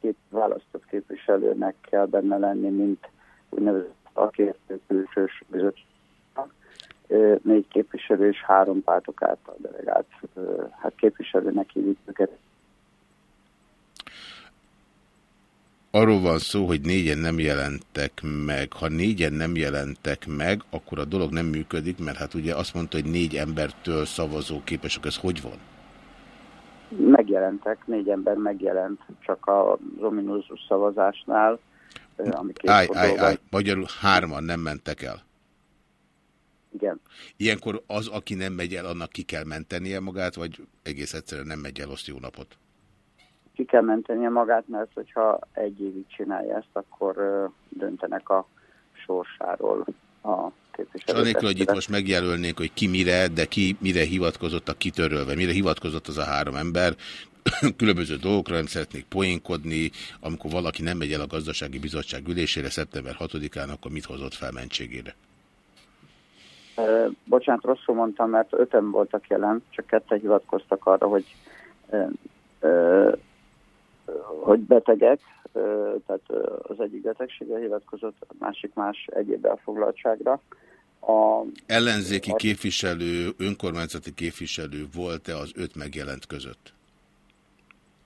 kép, választott képviselőnek kell benne lenni, mint úgynevezett akértő külsős bizottság négy képviselő és három pártok által delegált hát képviselőnek hívjuk őket. Arról van szó, hogy négyen nem jelentek meg. Ha négyen nem jelentek meg, akkor a dolog nem működik, mert hát ugye azt mondta, hogy négy embertől szavazó képesek. Ez hogy van? Megjelentek, négy ember megjelent, csak a ominózus szavazásnál. Állj, állj, állj, magyarul hárman nem mentek el. Igen. Ilyenkor az, aki nem megy el, annak ki kell mentenie magát, vagy egész egyszerűen nem megy el, azt jó napot? Ki kell mentenie magát, mert hogyha egy évig csinálja ezt, akkor döntenek a sorsáról a képviselők. Anélkül, hogy itt most megjelölnék, hogy ki mire, de ki mire hivatkozott a kitörölve, mire hivatkozott az a három ember, különböző dolgokra nem szeretnék poénkodni, amikor valaki nem megy el a gazdasági bizottság ülésére szeptember 6-án, akkor mit hozott fel mentségére? bocsánat, rosszul mondtam, mert öten voltak jelen, csak ketten hivatkoztak arra, hogy, hogy betegek, tehát az egyik betegsége hivatkozott, a másik más egyéb elfoglaltságra. A, Ellenzéki a... képviselő, önkormányzati képviselő volt-e az öt megjelent között?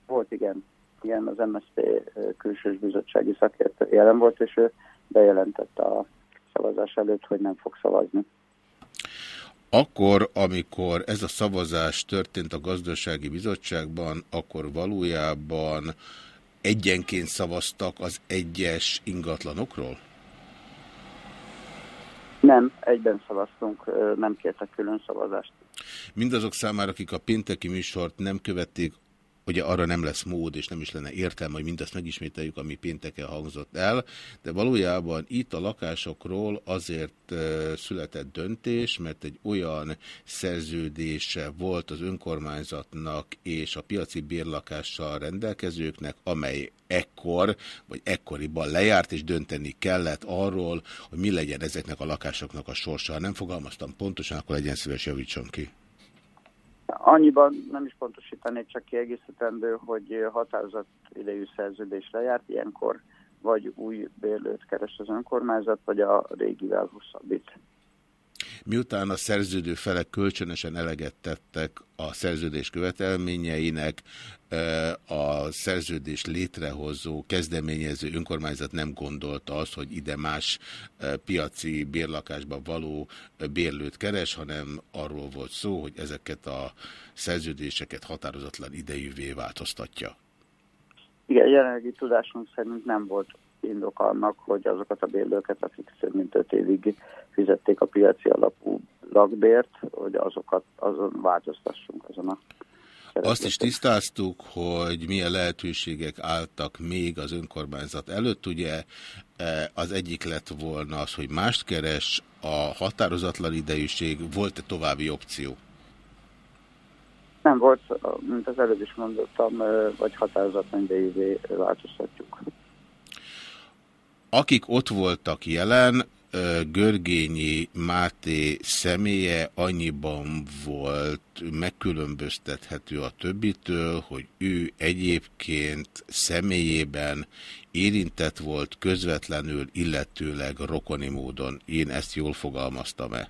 Volt, igen. Igen, az MSZP külsős bizottsági szakértő jelen volt, és ő bejelentette a szavazás előtt, hogy nem fog szavazni. Akkor, amikor ez a szavazás történt a gazdasági bizottságban, akkor valójában egyenként szavaztak az egyes ingatlanokról? Nem, egyben szavaztunk, nem kértek külön szavazást. Mindazok számára, akik a pénteki műsort nem követték, Ugye arra nem lesz mód, és nem is lenne értelme, hogy mindazt megismételjük, ami pénteken hangzott el, de valójában itt a lakásokról azért született döntés, mert egy olyan szerződése volt az önkormányzatnak és a piaci bérlakással rendelkezőknek, amely ekkor, vagy ekkoriban lejárt, és dönteni kellett arról, hogy mi legyen ezeknek a lakásoknak a sorsa. Nem fogalmaztam pontosan, akkor legyen szíves javítson ki. Annyiban nem is pontosítanék, csak kiegészítendő, hogy határozat idejű szerződés lejárt, ilyenkor vagy új bérlőt keres az önkormányzat, vagy a régivel hosszabbít. Miután a szerződő felek kölcsönösen eleget tettek a szerződés követelményeinek, a szerződés létrehozó, kezdeményező önkormányzat nem gondolta azt, hogy ide más piaci bérlakásban való bérlőt keres, hanem arról volt szó, hogy ezeket a szerződéseket határozatlan idejűvé változtatja. Igen, jelenlegi tudásunk szerint nem volt indok annak, hogy azokat a bérlőket, akik több mint öt évig fizették a piaci alapú lakbért, hogy azokat azon változtassunk azon a azt is tisztáztuk, hogy milyen lehetőségek álltak még az önkormányzat előtt. Ugye e, az egyik lett volna az, hogy mást keres, a határozatlan idejűség, volt-e további opció? Nem volt, mint az előbb is mondottam, e, vagy határozatlan idejűvé változtatjuk. Akik ott voltak jelen, Görgényi Máté személye annyiban volt megkülönböztethető a többitől, hogy ő egyébként személyében érintett volt közvetlenül, illetőleg rokoni módon. Én ezt jól fogalmaztam-e?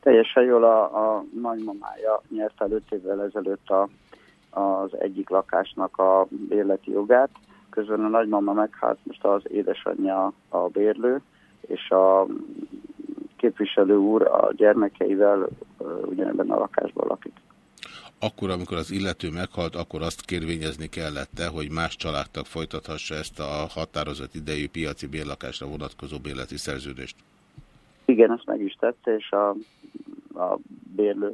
Teljesen jól a, a nagymamája nyert el 5 évvel ezelőtt a, az egyik lakásnak a bérleti jogát, közben a nagymama meghalt, most az édesanyja a bérlő, és a képviselő úr a gyermekeivel ugyanebben a lakásban lakik. Akkor, amikor az illető meghalt, akkor azt kérvényezni kellett-e, hogy más családtag folytathassa ezt a határozott idejű piaci bérlakásra vonatkozó bérleti szerződést? Igen, ezt meg is tette, és a, a bérlő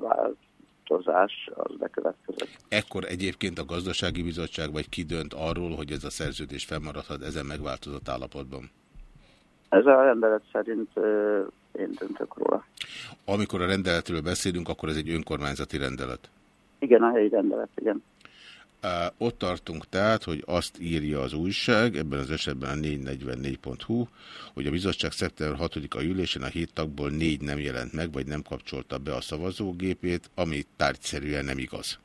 változás az bekövetkezett. Ekkor egyébként a gazdasági bizottság vagy kidönt arról, hogy ez a szerződés fennmaradhat ezen megváltozott állapotban? Ez a rendelet szerint én döntök róla. Amikor a rendeletről beszélünk, akkor ez egy önkormányzati rendelet? Igen, a helyi rendelet, igen. Ott tartunk tehát, hogy azt írja az újság, ebben az esetben a 444.hu, hogy a bizottság szeptember 6-a ülésen a hét tagból négy nem jelent meg, vagy nem kapcsolta be a szavazógépét, ami tárgyszerűen nem igaz.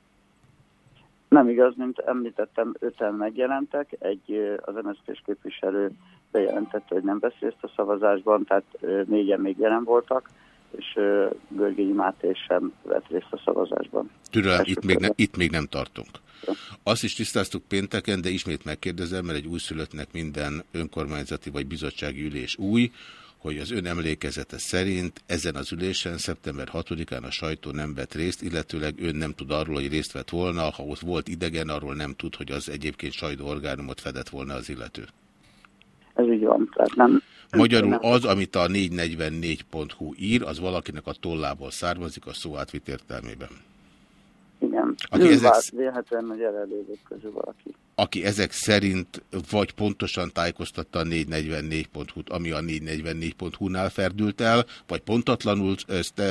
Nem igaz, mint említettem, öten megjelentek, egy az MSZP-s képviselő bejelentette, hogy nem vesz részt a szavazásban, tehát négyen még jelen voltak, és Görgényi Máté sem vett részt a szavazásban. Türelem, itt még, ne, itt még nem tartunk. Azt is tisztáztuk pénteken, de ismét megkérdezem, mert egy újszülöttnek minden önkormányzati vagy bizottsági ülés új, hogy az ön emlékezete szerint ezen az ülésen szeptember 6-án a sajtó nem vett részt, illetőleg ön nem tud arról, hogy részt vett volna, ha ott volt idegen, arról nem tud, hogy az egyébként sajtóorgánumot fedett volna az illető. Ez így van, tehát nem... Magyarul az, amit a 444.hu ír, az valakinek a tollából származik a szó átvitt értelmében. Aki ezek... Vélhetően, hogy jelenlévők közül valaki aki ezek szerint vagy pontosan tájékoztatta a 444.hu-t, ami a 444.hu-nál ferdült el, vagy pontatlanul ezt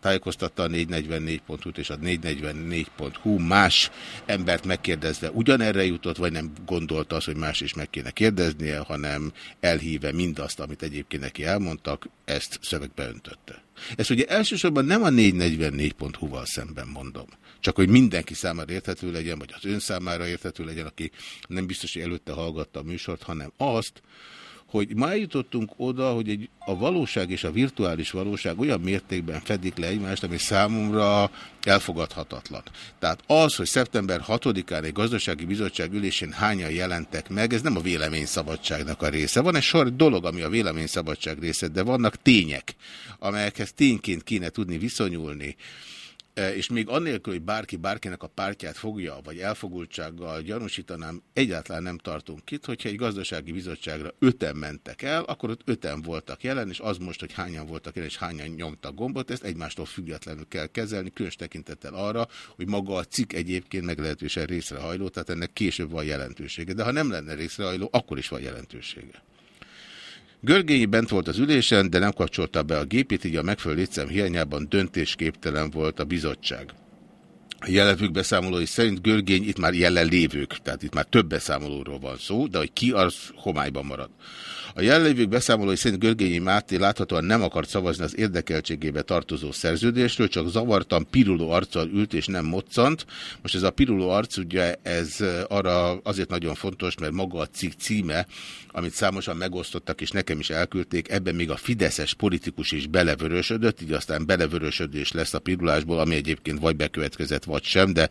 tájékoztatta a 444.hu-t, és a 444.hu más embert megkérdezve ugyanerre jutott, vagy nem gondolta az, hogy más is meg kéne kérdeznie, hanem elhíve mindazt, amit egyébként neki elmondtak, ezt szövegbe öntötte. Ezt ugye elsősorban nem a 444.hu-val szemben mondom, csak hogy mindenki számára érthető legyen, vagy az ön számára érthető legyen, aki nem biztos, hogy előtte hallgatta a műsort, hanem azt, hogy ma eljutottunk oda, hogy egy, a valóság és a virtuális valóság olyan mértékben fedik le egymást, ami számomra elfogadhatatlan. Tehát az, hogy szeptember 6-án egy gazdasági bizottság ülésén hányan jelentek meg, ez nem a véleményszabadságnak a része. Van egy sor dolog, ami a véleményszabadság része, de vannak tények, amelyekhez tényként kéne tudni viszonyulni. E, és még annélkül, hogy bárki bárkinek a pártját fogja, vagy elfogultsággal gyanúsítanám, egyáltalán nem tartunk itt, hogyha egy gazdasági bizottságra öten mentek el, akkor ott öten voltak jelen, és az most, hogy hányan voltak jelen, és hányan nyomtak gombot, ezt egymástól függetlenül kell kezelni, különös tekintettel arra, hogy maga a cikk egyébként meglehetősen részrehajló, tehát ennek később van jelentősége. De ha nem lenne részrehajló, akkor is van jelentősége. Görgényi bent volt az ülésen, de nem kapcsolta be a gépét, így a megfelelő létszám hiányában döntésképtelen volt a bizottság. A jelenlők beszámolói szerint Görgény itt már jelenlévők, tehát itt már több beszámolóról van szó, de hogy ki az homályban marad. A jelenlévők beszámolói szerint Görgényi Máté láthatóan nem akart szavazni az érdekeltségébe tartozó szerződésről, csak zavartan piruló arccal ült és nem moccant. Most ez a piruló arc ugye ez arra azért nagyon fontos, mert maga a cikk címe, amit számosan megosztottak és nekem is elküldték, ebben még a fideszes politikus is belevörösödött, így aztán belevörösödés lesz a pirulásból, ami egyébként vagy bekövetkezett, vagy sem, de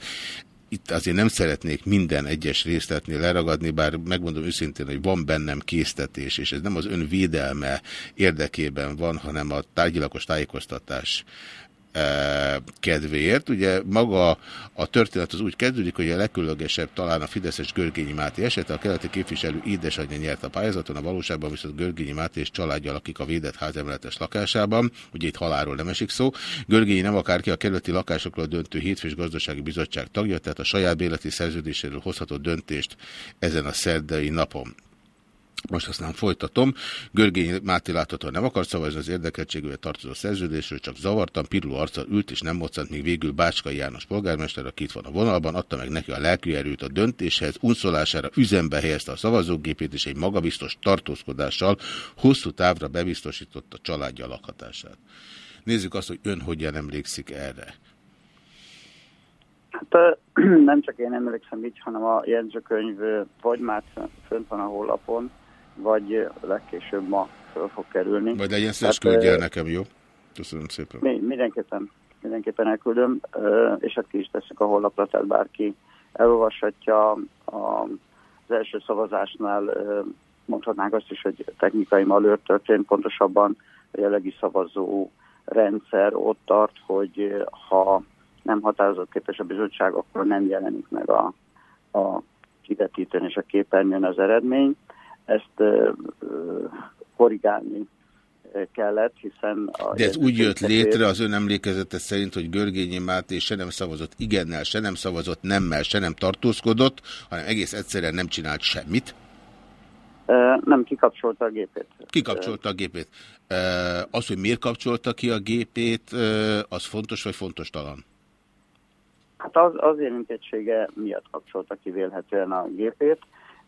itt azért nem szeretnék minden egyes részletnél leragadni, bár megmondom őszintén, hogy van bennem késztetés, és ez nem az ön védelme érdekében van, hanem a tárgyilagos tájékoztatás kedvéért. Ugye maga a történet az úgy kezdődik, hogy a legkülönlegesebb talán a Fideszes Görgényi Máté esete. A keleti képviselő édesanyja nyert a pályázaton, a valóságban viszont Görgényi Máté és családja lakik a védett házemeletes lakásában. Ugye itt halálról nem esik szó. Görgényi nem akár ki a kerületi lakásokról döntő hétfős gazdasági bizottság tagja, tehát a saját béleti szerződéséről hozható döntést ezen a szerdai napon. Most aztán folytatom. Görgény Máté láthatóan nem akart szavazni az érdekeltségűvel tartozó szerződésről, csak zavartan, piruló arccal ült és nem moccant, míg végül Bácskai János polgármester, aki itt van a vonalban, adta meg neki a lelkűerőt a döntéshez, unszolására üzembe helyezte a szavazógépét, és egy magabiztos tartózkodással hosszú távra bebiztosította családja lakhatását. Nézzük azt, hogy ön hogyan emlékszik erre. Hát nem csak én emlékszem így, hanem a jegyzőkönyv vagy már fönt van a honlapon, vagy legkésőbb ma fel fog kerülni. Vagy legyen szíves, küldje el nekem, jó? Köszönöm szépen. Mi, mindenképpen, mindenképpen elküldöm, és hát ki is teszek a honlapra, tehát bárki elolvashatja az első szavazásnál, mondhatnánk azt is, hogy technikai malőr történt, pontosabban a jellegi szavazó rendszer ott tart, hogy ha nem határozott képes a bizottság, akkor nem jelenik meg a, a kivetítőn és a képernyőn az eredmény ezt korrigálni kellett, hiszen... A De ez úgy jött létre az ön emlékezete szerint, hogy Görgényi Máté se nem szavazott igennel, se nem szavazott nemmel, se nem tartózkodott, hanem egész egyszerűen nem csinált semmit? Nem, kikapcsolta a gépét. Kikapcsolta a gépét. Az, hogy miért kapcsolta ki a gépét, az fontos vagy fontos talán? Hát az, az érintettsége miatt kapcsolta ki vélhetően a gépét,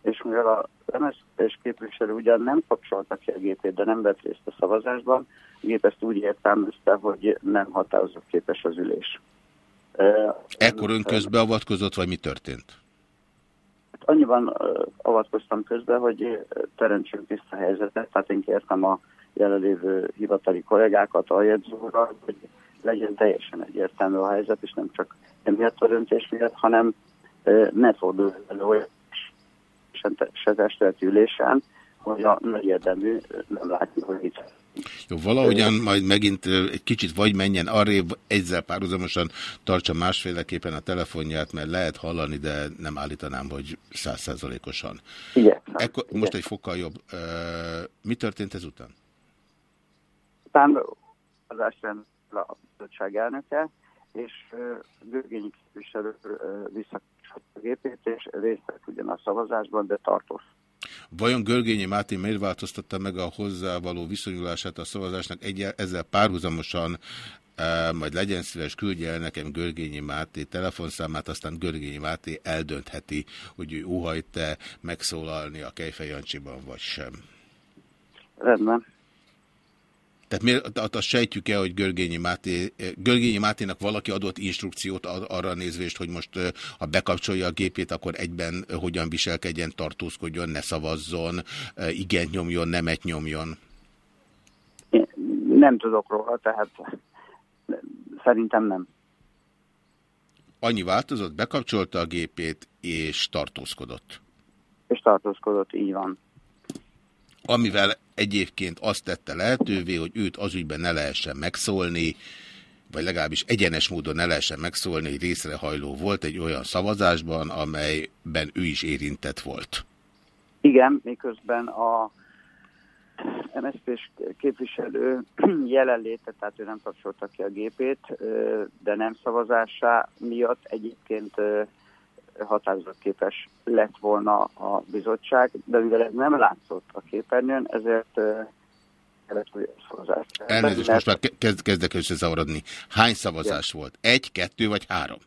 és mivel a MSZP-s képviselő ugyan nem kapcsolta ki a gépét, de nem vett részt a szavazásban, a gép ezt úgy értelmezte, hogy nem határozott képes az ülés. Ekkor ön közbeavatkozott, vagy mi történt? Hát annyiban avatkoztam közbe, hogy teremtsünk tiszta helyzetet, tehát én kértem a jelenlévő hivatali kollégákat, a jegyzóra, hogy legyen teljesen egyértelmű a helyzet, és nem csak emiatt a döntés miatt, hanem ne fordulj elő olyan se ülésen, hogy a nagy érdemű nem látjuk, hogy itt jó, valahogyan majd megint egy kicsit vagy menjen arrébb, ezzel párhuzamosan tartsa másféleképpen a telefonját, mert lehet hallani, de nem állítanám, hogy százszerzalékosan. Igen. Ekkor, most egy fokkal jobb. Mi történt ezután? Utána az a bizottság elnöke, és Görgényi képviselő visszakapcsolt a gépét, és részt vett ugyan a szavazásban, de tartós. Vajon Görgényi Máté miért változtatta meg a hozzávaló viszonyulását a szavazásnak egy, ezzel párhuzamosan e, majd legyen szíves, küldje el nekem Görgényi Máté telefonszámát, aztán Görgényi Máté eldöntheti, hogy ő óhajt-e megszólalni a Kejfej Jancsiban, vagy sem. Rendben. Tehát miért, azt sejtjük-e, hogy Görgényi, Máté, Görgényi Máténak valaki adott instrukciót arra nézvést, hogy most ha bekapcsolja a gépét, akkor egyben hogyan viselkedjen, tartózkodjon, ne szavazzon, igen nyomjon, nemet nyomjon? Nem tudok róla, tehát szerintem nem. Annyi változott, bekapcsolta a gépét, és tartózkodott. És tartózkodott, így van amivel egyébként azt tette lehetővé, hogy őt az ügyben ne lehessen megszólni, vagy legalábbis egyenes módon ne lehessen megszólni, hogy részrehajló volt egy olyan szavazásban, amelyben ő is érintett volt. Igen, miközben a MSZP-s képviselő jelenléte, tehát ő nem kapcsolta ki a gépét, de nem szavazásá miatt egyébként határozatképes lett volna a bizottság, de mivel ez nem látszott a képernyőn, ezért kellett, hogy szavazást. Elnézést, most már kezd, kezdek összezavarodni. Hány szavazás Igen. volt? Egy, kettő vagy három?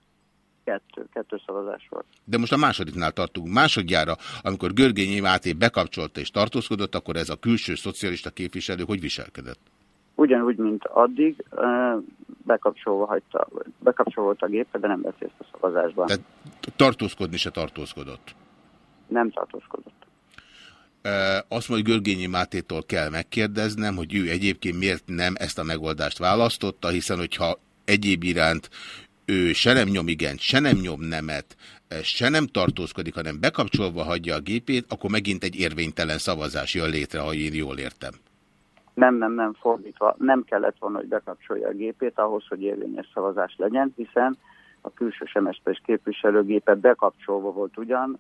Kettő, kettő szavazás volt. De most a másodiknál tartunk. Másodjára, amikor Görgényi Máté bekapcsolta és tartózkodott, akkor ez a külső szocialista képviselő hogy viselkedett? Ugyanúgy, mint addig, bekapcsolva hagyta, bekapcsolva a gépe, de nem részt a szavazásban. Tehát tartózkodni se tartózkodott? Nem tartózkodott. Azt mondja, hogy Görgényi Mátétól kell megkérdeznem, hogy ő egyébként miért nem ezt a megoldást választotta, hiszen hogyha egyéb iránt ő se nem nyom igen, se nem nyom nemet, se nem tartózkodik, hanem bekapcsolva hagyja a gépét, akkor megint egy érvénytelen szavazás jön létre, ha én jól értem. Nem, nem, nem, fordítva. Nem kellett volna, hogy bekapcsolja a gépét ahhoz, hogy érvényes szavazás legyen, hiszen a külső semestes képviselőgépe bekapcsolva volt ugyan.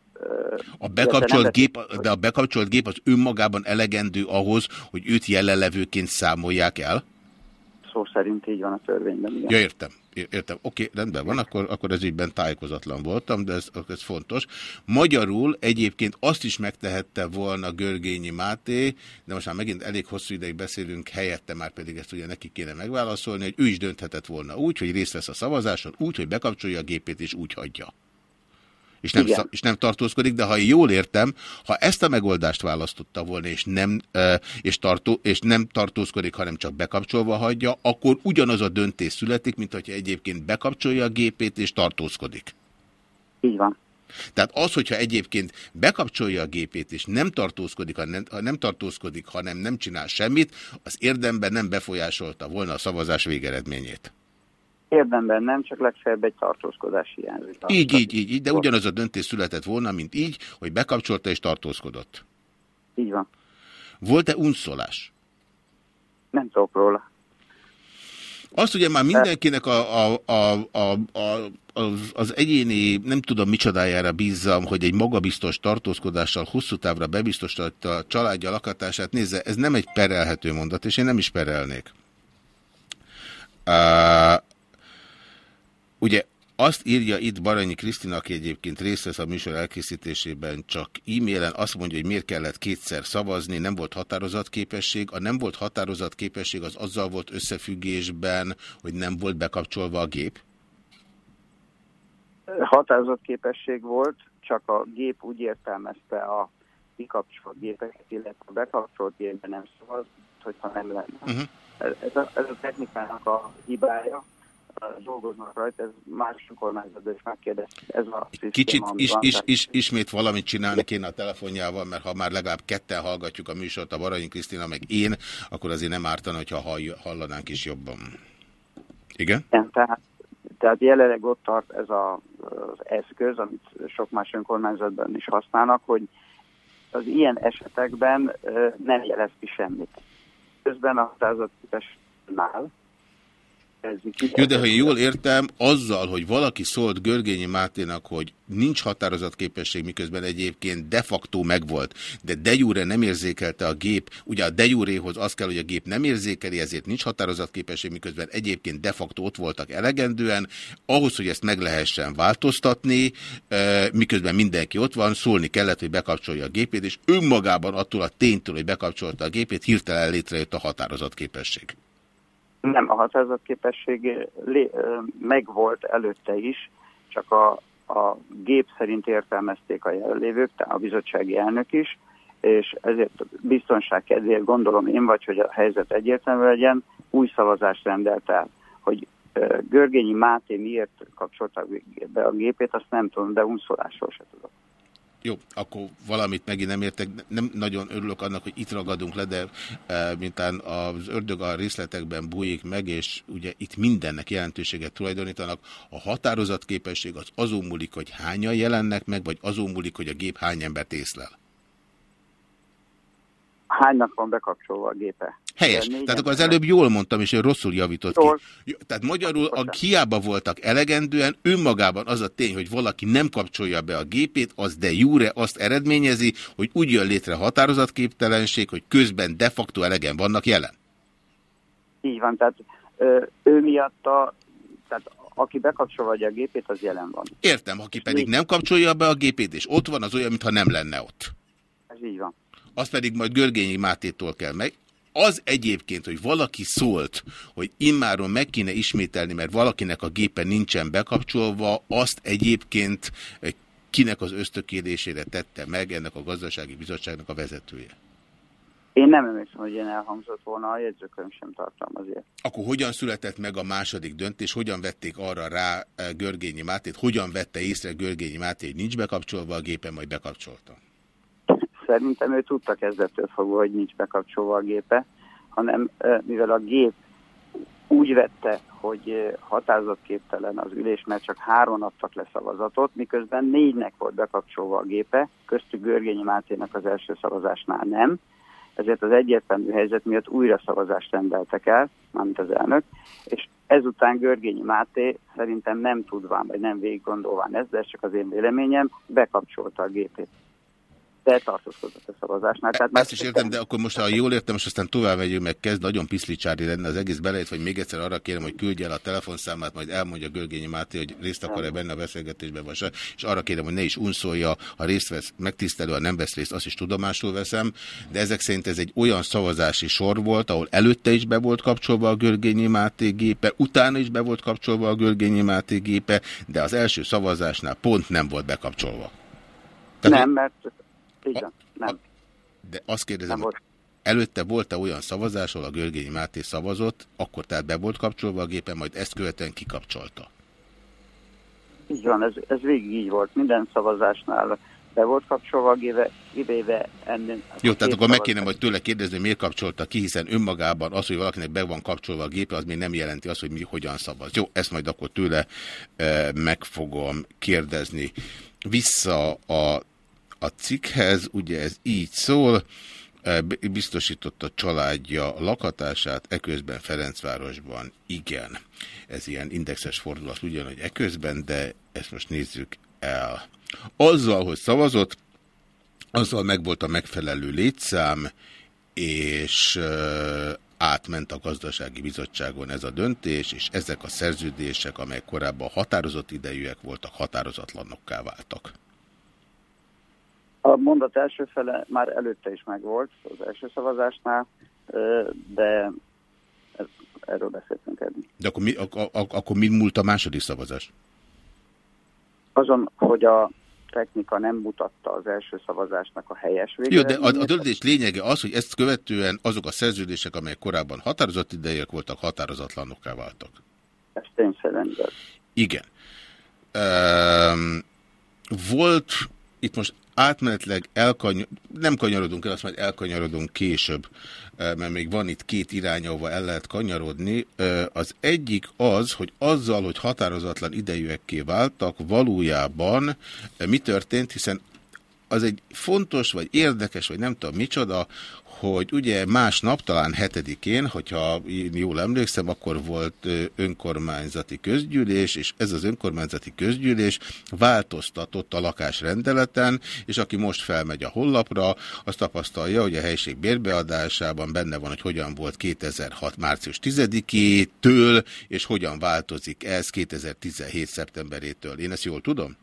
A bekapcsolt gép, de a bekapcsolt gép az önmagában elegendő ahhoz, hogy őt jelenlevőként számolják el? Szó szerint így van a törvényben. Igen. Ja, értem. Értem, oké, okay, rendben van, akkor, akkor ez ígyben tájékozatlan voltam, de ez, ez fontos. Magyarul egyébként azt is megtehette volna Görgényi Máté, de most már megint elég hosszú ideig beszélünk helyette, már pedig ezt ugye neki kéne megválaszolni, hogy ő is dönthetett volna úgy, hogy részt vesz a szavazáson, úgy, hogy bekapcsolja a gépét és úgy hagyja és nem, és nem tartózkodik, de ha jól értem, ha ezt a megoldást választotta volna, és nem, és, tartó, és nem tartózkodik, hanem csak bekapcsolva hagyja, akkor ugyanaz a döntés születik, mint hogyha egyébként bekapcsolja a gépét, és tartózkodik. Így van. Tehát az, hogyha egyébként bekapcsolja a gépét, és nem tartózkodik, ha nem, ha nem tartózkodik, hanem nem csinál semmit, az érdemben nem befolyásolta volna a szavazás végeredményét. Érdemben nem, csak legfeljebb egy tartózkodás hiányzik. Így, így, így, így, de ugyanaz a döntés született volna, mint így, hogy bekapcsolta és tartózkodott. Így van. Volt-e unszolás? Nem tudok róla. Azt ugye már mindenkinek a, a, a, a, a, az, az egyéni, nem tudom micsodájára bízzam, hogy egy magabiztos tartózkodással hosszú távra bebiztosította a családja lakatását. Nézze, ez nem egy perelhető mondat, és én nem is perelnék. Uh, Ugye azt írja itt Baranyi Krisztina, aki egyébként részt vesz a műsor elkészítésében, csak e-mailen azt mondja, hogy miért kellett kétszer szavazni, nem volt határozatképesség. A nem volt határozatképesség az azzal volt összefüggésben, hogy nem volt bekapcsolva a gép? Határozott képesség volt, csak a gép úgy értelmezte a kikapcsolt gépeket, illetve a bekapcsolt gépben nem szavaz, hogyha nem lenne. Uh-huh. Ez, ez, a, ez a technikának a hibája, dolgoznak rajta, ez más önkormányzatban is megkérdezték. Ez a szisztéma, Kicsit is, van. is, Tehát is, ismét valamit csinálni kéne a telefonjával, mert ha már legalább ketten hallgatjuk a műsort, a Baranyi Krisztina meg én, akkor azért nem ártana, hogyha hall, hallanánk is jobban. Igen? Igen, tehát, tehát jelenleg ott tart ez a, az eszköz, amit sok más önkormányzatban is használnak, hogy az ilyen esetekben nem jelez ki semmit. Közben a határozatképesnál ki. Jó, de ha én jól értem, azzal, hogy valaki szólt Görgényi Máténak, hogy nincs határozatképesség, miközben egyébként de facto megvolt, de de jure nem érzékelte a gép, ugye a de juréhoz az kell, hogy a gép nem érzékeli, ezért nincs határozatképesség, miközben egyébként de facto ott voltak elegendően, ahhoz, hogy ezt meg lehessen változtatni, miközben mindenki ott van, szólni kellett, hogy bekapcsolja a gépét, és önmagában attól a ténytől, hogy bekapcsolta a gépét, hirtelen létrejött a határozatképesség. Nem, a határozatképesség megvolt előtte is, csak a, a gép szerint értelmezték a jelenlévők, tehát a bizottsági elnök is, és ezért biztonság kedvéért gondolom én vagy, hogy a helyzet egyértelmű legyen, új szavazást rendelt el. Hogy Görgényi Máté miért kapcsolta be a gépét, azt nem tudom, de unszolásról se tudok. Jó, akkor valamit megint nem értek. Nem nagyon örülök annak, hogy itt ragadunk le, de e, mintán az ördög a részletekben bújik meg, és ugye itt mindennek jelentőséget tulajdonítanak. A határozatképesség az azon múlik, hogy hányan jelennek meg, vagy azon múlik, hogy a gép hány embert észlel. Hánynak van bekapcsolva a gépe? Helyes. Négyen Tehát akkor az előbb jól mondtam, és ő rosszul javított Jól. ki. Tehát magyarul a hiába voltak elegendően, önmagában az a tény, hogy valaki nem kapcsolja be a gépét, az de jure azt eredményezi, hogy úgy jön létre határozatképtelenség, hogy közben de facto elegen vannak jelen. Így van, tehát ö, ő miatt a, tehát aki bekapcsolva a gépét, az jelen van. Értem, aki pedig nem kapcsolja be a gépét, és ott van, az olyan, mintha nem lenne ott. Ez így van. Az pedig majd Görgényi Mátétól kell meg. Az egyébként, hogy valaki szólt, hogy immáron meg kéne ismételni, mert valakinek a gépe nincsen bekapcsolva, azt egyébként eh, kinek az ösztökélésére tette meg ennek a gazdasági bizottságnak a vezetője. Én nem emlékszem, hogy ilyen elhangzott volna, a jegyzőkönyv sem tartalmaz ilyet. Akkor hogyan született meg a második döntés, hogyan vették arra rá eh, Görgényi Mátét, hogyan vette észre Görgényi Máté, hogy nincs bekapcsolva a gépe, majd bekapcsolta? Szerintem ő tudta kezdettől fogva, hogy nincs bekapcsolva a gépe, hanem mivel a gép úgy vette, hogy határozatképtelen az ülés, mert csak három adtak le szavazatot, miközben négynek volt bekapcsolva a gépe, köztük Görgényi Máténak az első szavazásnál nem, ezért az egyértelmű helyzet miatt újra szavazást rendeltek el, mármint az elnök, és ezután Görgényi Máté szerintem nem tudván, vagy nem végig gondolván ez, de ez csak az én véleményem, bekapcsolta a gépét. De tartózkodott a szavazásnál. Tehát Ezt is értem, de akkor most, ha jól értem, és aztán tovább megyünk, meg kezd nagyon piszlicsári lenne az egész belejött, hogy még egyszer arra kérem, hogy küldje el a telefonszámát, majd elmondja Görgényi Máté, hogy részt akar-e benne a beszélgetésben, vagy és arra kérem, hogy ne is unszolja, ha részt vesz, megtisztelő, ha nem vesz részt, azt is tudomásul veszem, de ezek szerint ez egy olyan szavazási sor volt, ahol előtte is be volt kapcsolva a Görgényi Máté gépe, utána is be volt kapcsolva a Görgényi Máté gépe, de az első szavazásnál pont nem volt bekapcsolva. nem, mert igen, nem. De azt kérdezem, Nem volt. előtte volt-e olyan szavazás, ahol a Görgényi Máté szavazott, akkor tehát be volt kapcsolva a gépen, majd ezt követően kikapcsolta. Így van, ez, ez végig így volt. Minden szavazásnál be volt kapcsolva a gépe, kivéve ennél. Jó, tehát akkor meg kéne majd tőle kérdezni, hogy miért kapcsolta ki, hiszen önmagában az, hogy valakinek be van kapcsolva a gépe, az még nem jelenti azt, hogy mi hogyan szavaz. Jó, ezt majd akkor tőle e, meg fogom kérdezni. Vissza a, a cikkhez, ugye ez így szól, e, biztosította családja lakatását, eközben Ferencvárosban igen. Ez ilyen indexes fordulat ugyanúgy eközben, de ezt most nézzük el. Azzal, hogy szavazott, azzal megvolt a megfelelő létszám, és ö, átment a gazdasági bizottságon ez a döntés, és ezek a szerződések, amelyek korábban határozott idejűek voltak, határozatlanokká váltak. A mondat első fele már előtte is megvolt az első szavazásnál, de ez, erről beszéltünk eddig. De akkor mi, ak ak akkor mi múlt a második szavazás? Azon, hogy a technika nem mutatta az első szavazásnak a helyes végre. Jó, de a, a döntés lényege az, hogy ezt követően azok a szerződések, amelyek korábban határozott idejek voltak, határozatlanokká váltak. Ez tényszerűen igaz. Igen. Um, volt, itt most átmenetleg elkany nem kanyarodunk el, azt majd elkanyarodunk később, mert még van itt két irány, ahova el lehet kanyarodni. Az egyik az, hogy azzal, hogy határozatlan idejűekké váltak, valójában mi történt, hiszen az egy fontos, vagy érdekes, vagy nem tudom micsoda, hogy ugye másnap, talán hetedikén, hogyha jól emlékszem, akkor volt önkormányzati közgyűlés, és ez az önkormányzati közgyűlés változtatott a lakásrendeleten, és aki most felmegy a hollapra, az tapasztalja, hogy a helység bérbeadásában benne van, hogy hogyan volt 2006. március 10-től, és hogyan változik ez 2017. szeptemberétől. Én ezt jól tudom?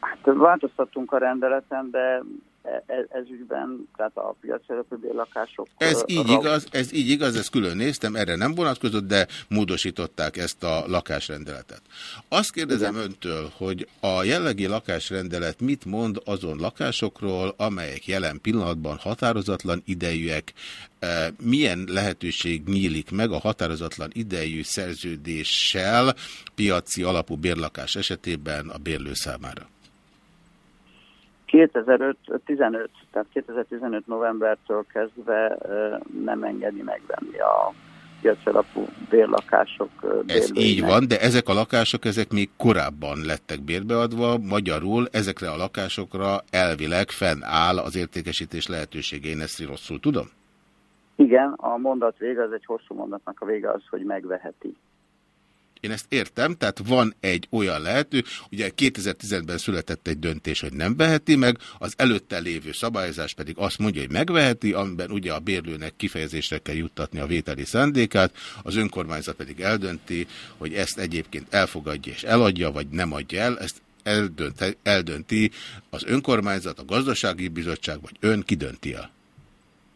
Hát változtattunk a rendeleten, de E, e, ez ügyben, tehát a piacszereplő lakások... Ez így igaz, ez így igaz, ezt külön néztem, erre nem vonatkozott, de módosították ezt a lakásrendeletet. Azt kérdezem Igen. öntől, hogy a jellegi lakásrendelet mit mond azon lakásokról, amelyek jelen pillanatban határozatlan idejűek, e, milyen lehetőség nyílik meg a határozatlan idejű szerződéssel piaci alapú bérlakás esetében a bérlő számára? 2015, tehát 2015 novembertől kezdve nem engedi megvenni a piacalapú bérlakások. Ez így van, de ezek a lakások, ezek még korábban lettek bérbeadva, magyarul ezekre a lakásokra elvileg fennáll az értékesítés lehetősége. Én ezt rosszul tudom? Igen, a mondat vége, az egy hosszú mondatnak a vége az, hogy megveheti. Én ezt értem, tehát van egy olyan lehető, ugye 2010-ben született egy döntés, hogy nem veheti meg, az előtte lévő szabályozás pedig azt mondja, hogy megveheti, amiben ugye a bérlőnek kifejezésre kell juttatni a vételi szándékát, az önkormányzat pedig eldönti, hogy ezt egyébként elfogadja és eladja, vagy nem adja el, ezt eldönti, eldönti az önkormányzat, a gazdasági bizottság, vagy ön kidönti el.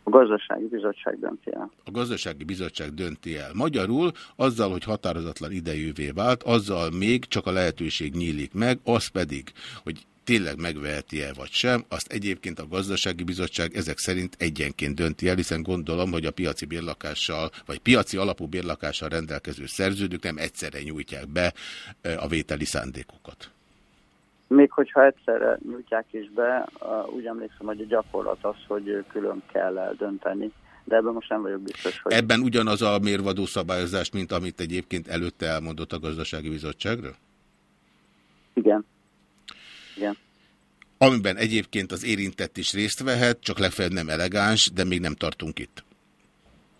A gazdasági bizottság dönti el. A gazdasági bizottság dönti el. Magyarul azzal, hogy határozatlan idejűvé vált, azzal még csak a lehetőség nyílik meg, az pedig, hogy tényleg megveheti-e vagy sem, azt egyébként a gazdasági bizottság ezek szerint egyenként dönti el, hiszen gondolom, hogy a piaci bérlakással, vagy piaci alapú bérlakással rendelkező szerződők nem egyszerre nyújtják be a vételi szándékokat. Még hogyha egyszerre nyújtják is be, úgy emlékszem, hogy a gyakorlat az, hogy külön kell eldönteni. De ebben most nem vagyok biztos, hogy... Ebben ugyanaz a mérvadó szabályozás, mint amit egyébként előtte elmondott a gazdasági bizottságra? Igen. Igen. Amiben egyébként az érintett is részt vehet, csak legfeljebb nem elegáns, de még nem tartunk itt.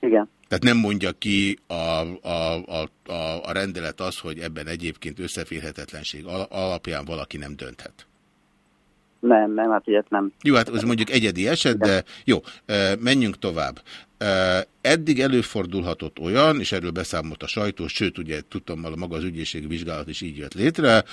Igen. Tehát nem mondja ki a, a, a, a, a rendelet az, hogy ebben egyébként összeférhetetlenség alapján valaki nem dönthet. Nem, nem, hát ilyet nem. Jó, hát ez mondjuk egyedi eset, de jó, menjünk tovább. Eddig előfordulhatott olyan, és erről beszámolt a sajtó, sőt, ugye tudtam, maga az ügyészségi vizsgálat is így jött létre,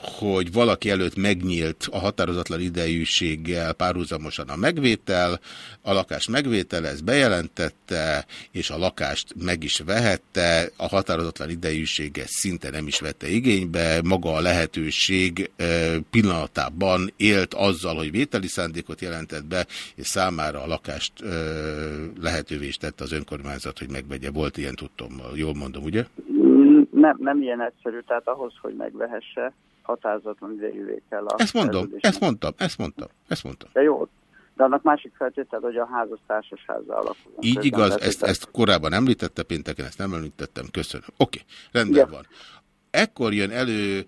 hogy valaki előtt megnyílt a határozatlan idejűséggel párhuzamosan a megvétel, a lakás megvétele, ezt bejelentette, és a lakást meg is vehette, a határozatlan idejűséget szinte nem is vette igénybe, maga a lehetőség pillanatában élt azzal, hogy vételi szándékot jelentett be, és számára a lakást lehetővé is tette az önkormányzat, hogy megvegye. Volt ilyen tudtommal, jól mondom, ugye? Nem, nem ilyen egyszerű, tehát ahhoz, hogy megvehesse, határozatlan idejűvé kell a Ezt mondom, ezt mondtam, ezt mondtam, ezt mondtam. De jó, de annak másik feltétel, hogy a házas társasházzal alakuljon. Így igaz, ezt, ezt korábban említette pénteken, ezt nem említettem, köszönöm. Oké, rendben Igen. van ekkor jön elő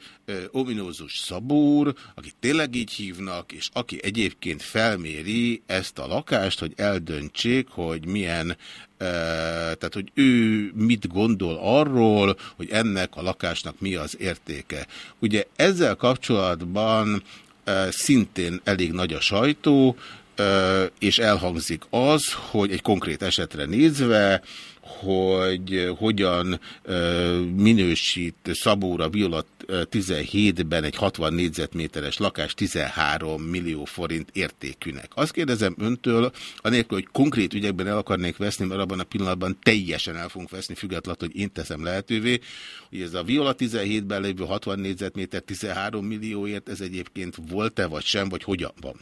ominózus Szabúr, akit tényleg így hívnak, és aki egyébként felméri ezt a lakást, hogy eldöntsék, hogy milyen, tehát hogy ő mit gondol arról, hogy ennek a lakásnak mi az értéke. Ugye ezzel kapcsolatban szintén elég nagy a sajtó, és elhangzik az, hogy egy konkrét esetre nézve, hogy hogyan minősít Szabóra Viola 17-ben egy 60 négyzetméteres lakás 13 millió forint értékűnek. Azt kérdezem öntől, anélkül, hogy konkrét ügyekben el akarnék veszni, mert abban a pillanatban teljesen el fogunk veszni, függetlenül, hogy én teszem lehetővé, hogy ez a Viola 17-ben lévő 60 négyzetméter 13 millióért, ez egyébként volt-e, vagy sem, vagy hogyan van?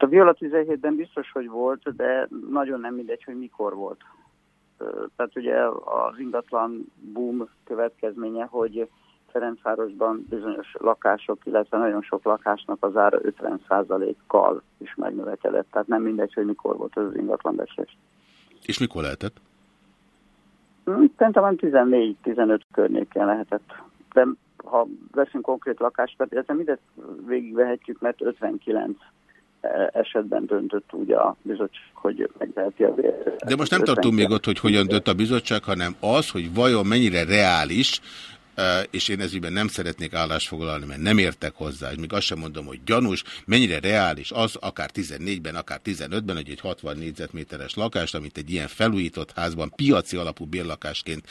Hát a Viola 17-ben biztos, hogy volt, de nagyon nem mindegy, hogy mikor volt. Tehát ugye az ingatlan boom következménye, hogy Ferencvárosban bizonyos lakások, illetve nagyon sok lakásnak az ára 50%-kal is megnövekedett. Tehát nem mindegy, hogy mikor volt az ingatlan beszélés. És mikor lehetett? Hm, szerintem 14-15 környéken lehetett. De ha veszünk konkrét lakást, illetve mindezt végigvehetjük, mert 59 esetben döntött úgy a bizottság, hogy megveheti a vért. De most nem tartunk még ott, hogy hogyan dönt a bizottság, hanem az, hogy vajon mennyire reális és én ezügyben nem szeretnék állást foglalni, mert nem értek hozzá, és még azt sem mondom, hogy gyanús, mennyire reális az, akár 14-ben, akár 15-ben, hogy egy 60 négyzetméteres lakást, amit egy ilyen felújított házban piaci alapú bérlakásként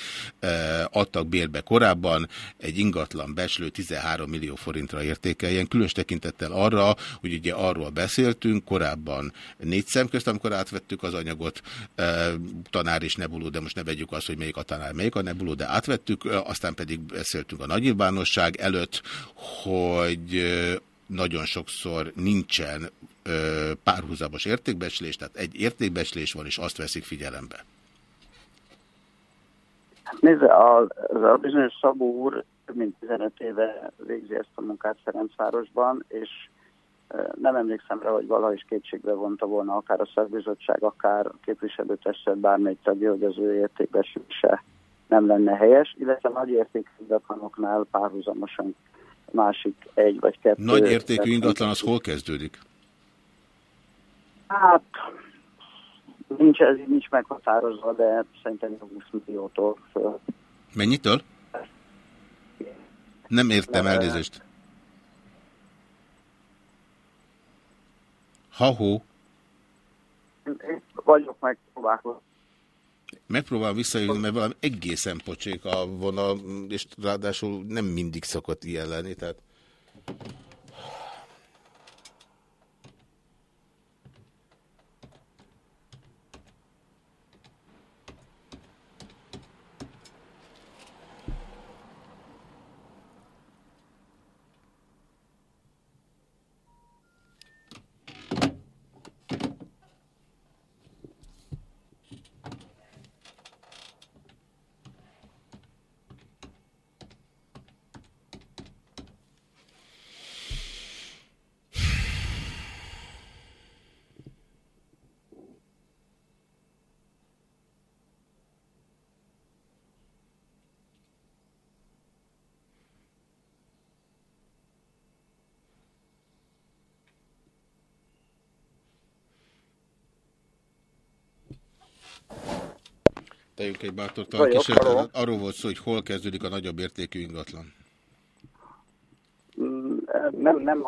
adtak bérbe korábban, egy ingatlan beslő 13 millió forintra értékeljen, különös tekintettel arra, hogy ugye arról beszéltünk korábban négy szemközt, amikor átvettük az anyagot, tanár és nebuló, de most ne vegyük azt, hogy melyik a tanár, melyik a nebuló, de átvettük, aztán pedig beszéltünk a nagyilvánosság előtt, hogy nagyon sokszor nincsen párhuzamos értékbeslés, tehát egy értékbeslés van, és azt veszik figyelembe. Nézze, a, a bizonyos Szabó úr mint 15 éve végzi ezt a munkát Ferencvárosban, és nem emlékszem rá, hogy valaha is kétségbe vonta volna akár a szakbizottság, akár a képviselőtestet bármelyik tagja, hogy az ő értékbeslése nem lenne helyes, illetve nagy értékű ingatlanoknál párhuzamosan másik egy vagy kettő. Nagy értékű ingatlan az hol kezdődik? Hát nincs ez nincs meghatározva, de szerintem 20 milliótól föl. Mennyitől? Nem értem elnézést. Ha-hó. Vagyok meg Megpróbálom visszajönni, mert valami egészen pocsék a vonal, és ráadásul nem mindig szokott ilyen lenni, tehát... Tejünk egy bátortalan kísérletet. Arról volt szó, hogy hol kezdődik a nagyobb értékű ingatlan. Mm, nem, nem.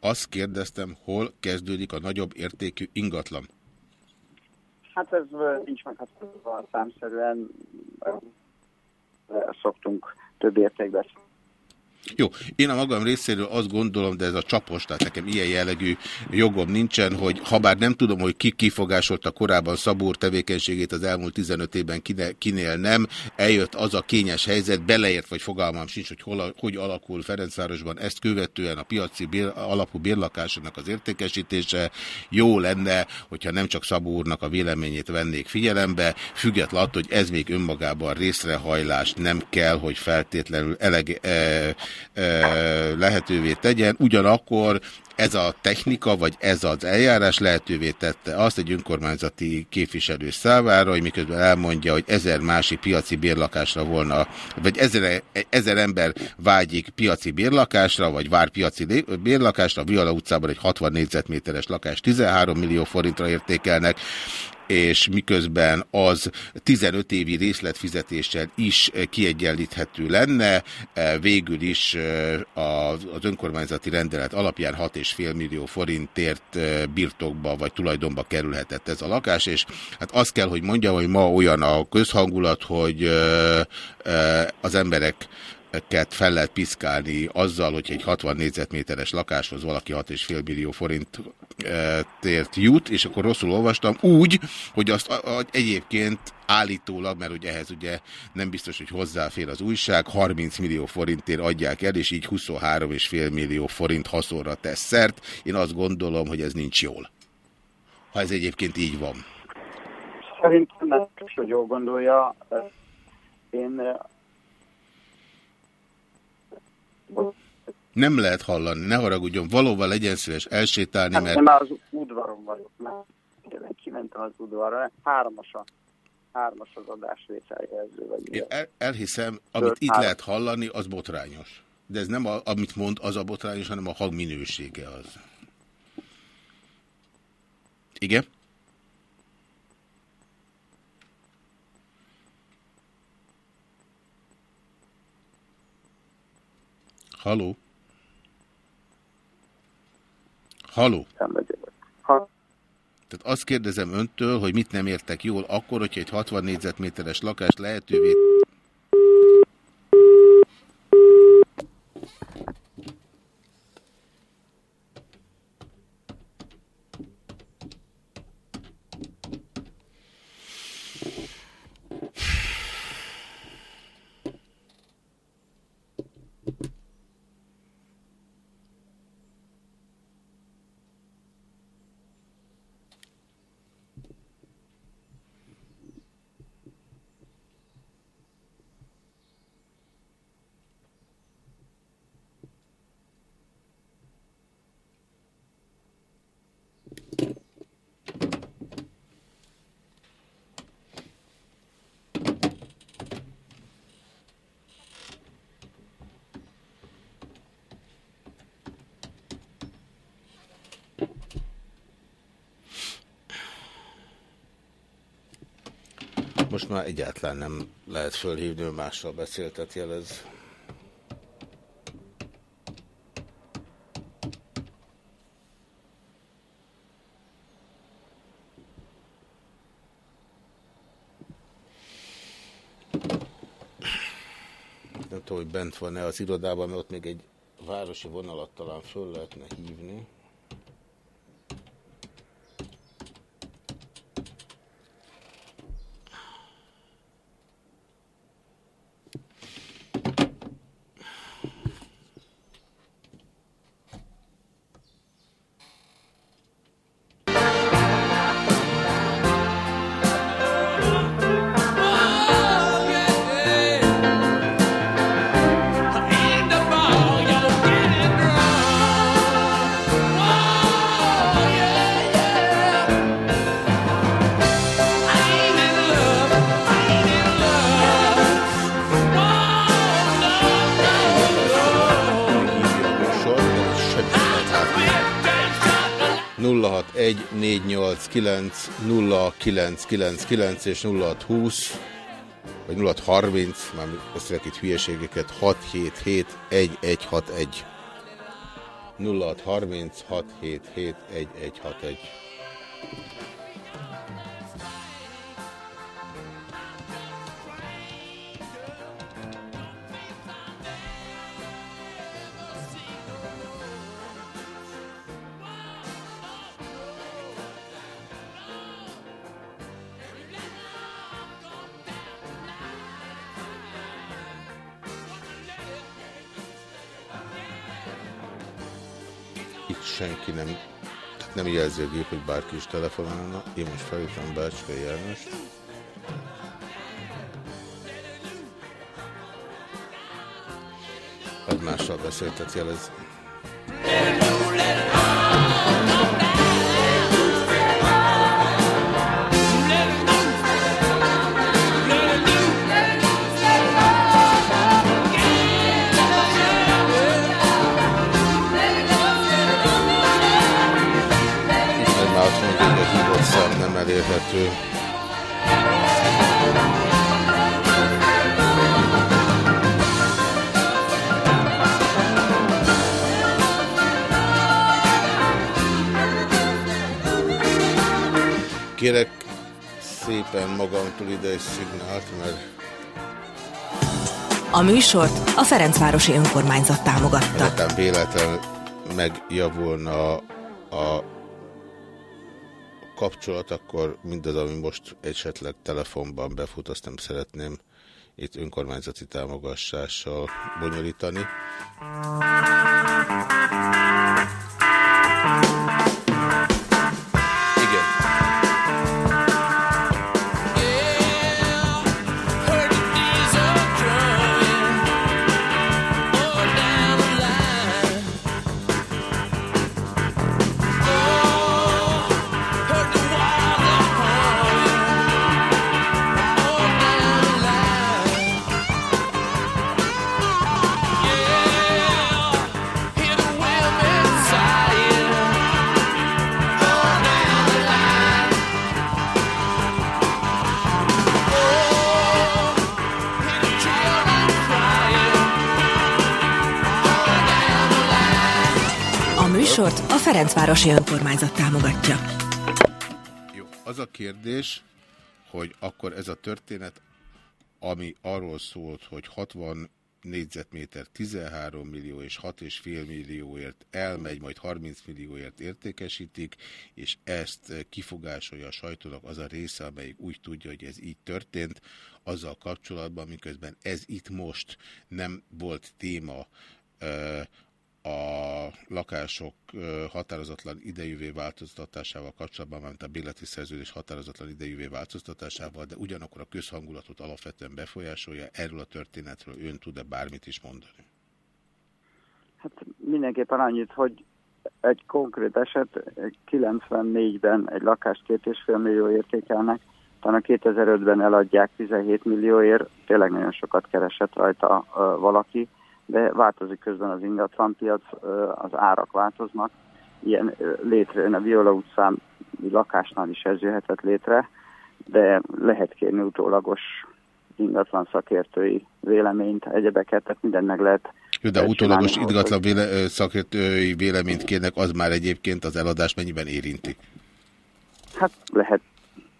Azt kérdeztem, hol kezdődik a nagyobb értékű ingatlan. Hát ez nincs meghatározva számszerűen. Szoktunk több értékbe jó, én a magam részéről azt gondolom, de ez a csapos, tehát nekem ilyen jellegű jogom nincsen, hogy ha bár nem tudom, hogy ki kifogásolta korábban Szabór tevékenységét az elmúlt 15 évben, kinél nem, eljött az a kényes helyzet, beleért, vagy fogalmam sincs, hogy hol, hogy alakul Ferencvárosban, ezt követően a piaci bér, alapú bérlakásának az értékesítése jó lenne, hogyha nem csak Szabó úrnak a véleményét vennék figyelembe, függetlenül attól, hogy ez még önmagában részrehajlás nem kell, hogy feltétlenül elege, e, lehetővé tegyen, ugyanakkor ez a technika, vagy ez az eljárás lehetővé tette azt egy önkormányzati képviselő számára, hogy miközben elmondja, hogy ezer másik piaci bérlakásra volna, vagy ezer, ezer ember vágyik piaci bérlakásra, vagy vár piaci bérlakásra, a Viola utcában egy 60 négyzetméteres lakás 13 millió forintra értékelnek, és miközben az 15 évi részletfizetéssel is kiegyenlíthető lenne, végül is az önkormányzati rendelet alapján 6,5 millió forintért birtokba vagy tulajdonba kerülhetett ez a lakás, és hát azt kell, hogy mondjam, hogy ma olyan a közhangulat, hogy az emberek ket fel lehet piszkálni azzal, hogy egy 60 négyzetméteres lakáshoz valaki 6,5 millió forint tért jut, és akkor rosszul olvastam, úgy, hogy azt egyébként állítólag, mert ugye ehhez ugye nem biztos, hogy hozzáfér az újság, 30 millió forintért adják el, és így 23,5 millió forint haszonra tesz szert. Én azt gondolom, hogy ez nincs jól. Ha ez egyébként így van. Szerintem nem hogy jól gondolja. Én nem lehet hallani, ne haragudjon, valóban legyen szíves elsétálni, hát, mert... Már az udvaron vagyok, mert kimentem az udvarra, hármas a hármas az adás részeljelző. Vagy Én el, elhiszem, amit Tört itt három. lehet hallani, az botrányos. De ez nem, a, amit mond, az a botrányos, hanem a hang minősége az. Igen? Haló? Haló? Ha. Tehát azt kérdezem öntől, hogy mit nem értek jól akkor, hogyha egy 60 négyzetméteres lakást lehetővé Most már egyáltalán nem lehet fölhívni, mással beszéltet jelez. Nem tudom, hogy bent van-e az irodában, mert ott még egy városi vonalat talán föl lehetne hívni. És 0620 vagy 0630, már beszélek itt hülyeségeket, 677 1161. 0630 677 1161. jelzőgép, hogy bárki is telefonálna. Én most felhívtam Bácskai János. Egymással beszéltet jelez. Elérhető. Kérek szépen magamtól ide egy szignált, mert A műsort a Ferencvárosi Önkormányzat támogatta. netán véletlen megjavulna a kapcsolat, akkor mindaz, ami most esetleg telefonban befut, azt nem szeretném itt önkormányzati támogatással bonyolítani. Műsort a Ferencvárosi Önkormányzat támogatja. Jó, az a kérdés, hogy akkor ez a történet, ami arról szólt, hogy 60 négyzetméter 13 millió és 6,5 millióért elmegy, majd 30 millióért értékesítik, és ezt kifogásolja a sajtónak az a része, amelyik úgy tudja, hogy ez így történt, azzal kapcsolatban, miközben ez itt most nem volt téma a lakások határozatlan idejűvé változtatásával kapcsolatban, mert a béleti szerződés határozatlan idejűvé változtatásával, de ugyanakkor a közhangulatot alapvetően befolyásolja. Erről a történetről ön tud-e bármit is mondani? Hát mindenképpen annyit, hogy egy konkrét eset, 94-ben egy lakást két és fél millió értékelnek, talán 2005-ben eladják 17 millióért, tényleg nagyon sokat keresett rajta valaki, de változik közben az ingatlanpiac, az árak változnak, ilyen ö, létrejön a Viola utcán lakásnál is ez jöhetett létre, de lehet kérni utólagos ingatlan szakértői véleményt, egyebeket, tehát mindent meg lehet Jó, de utólagos ingatlan véle, szakértői véleményt kérnek, az már egyébként az eladás mennyiben érinti? Hát lehet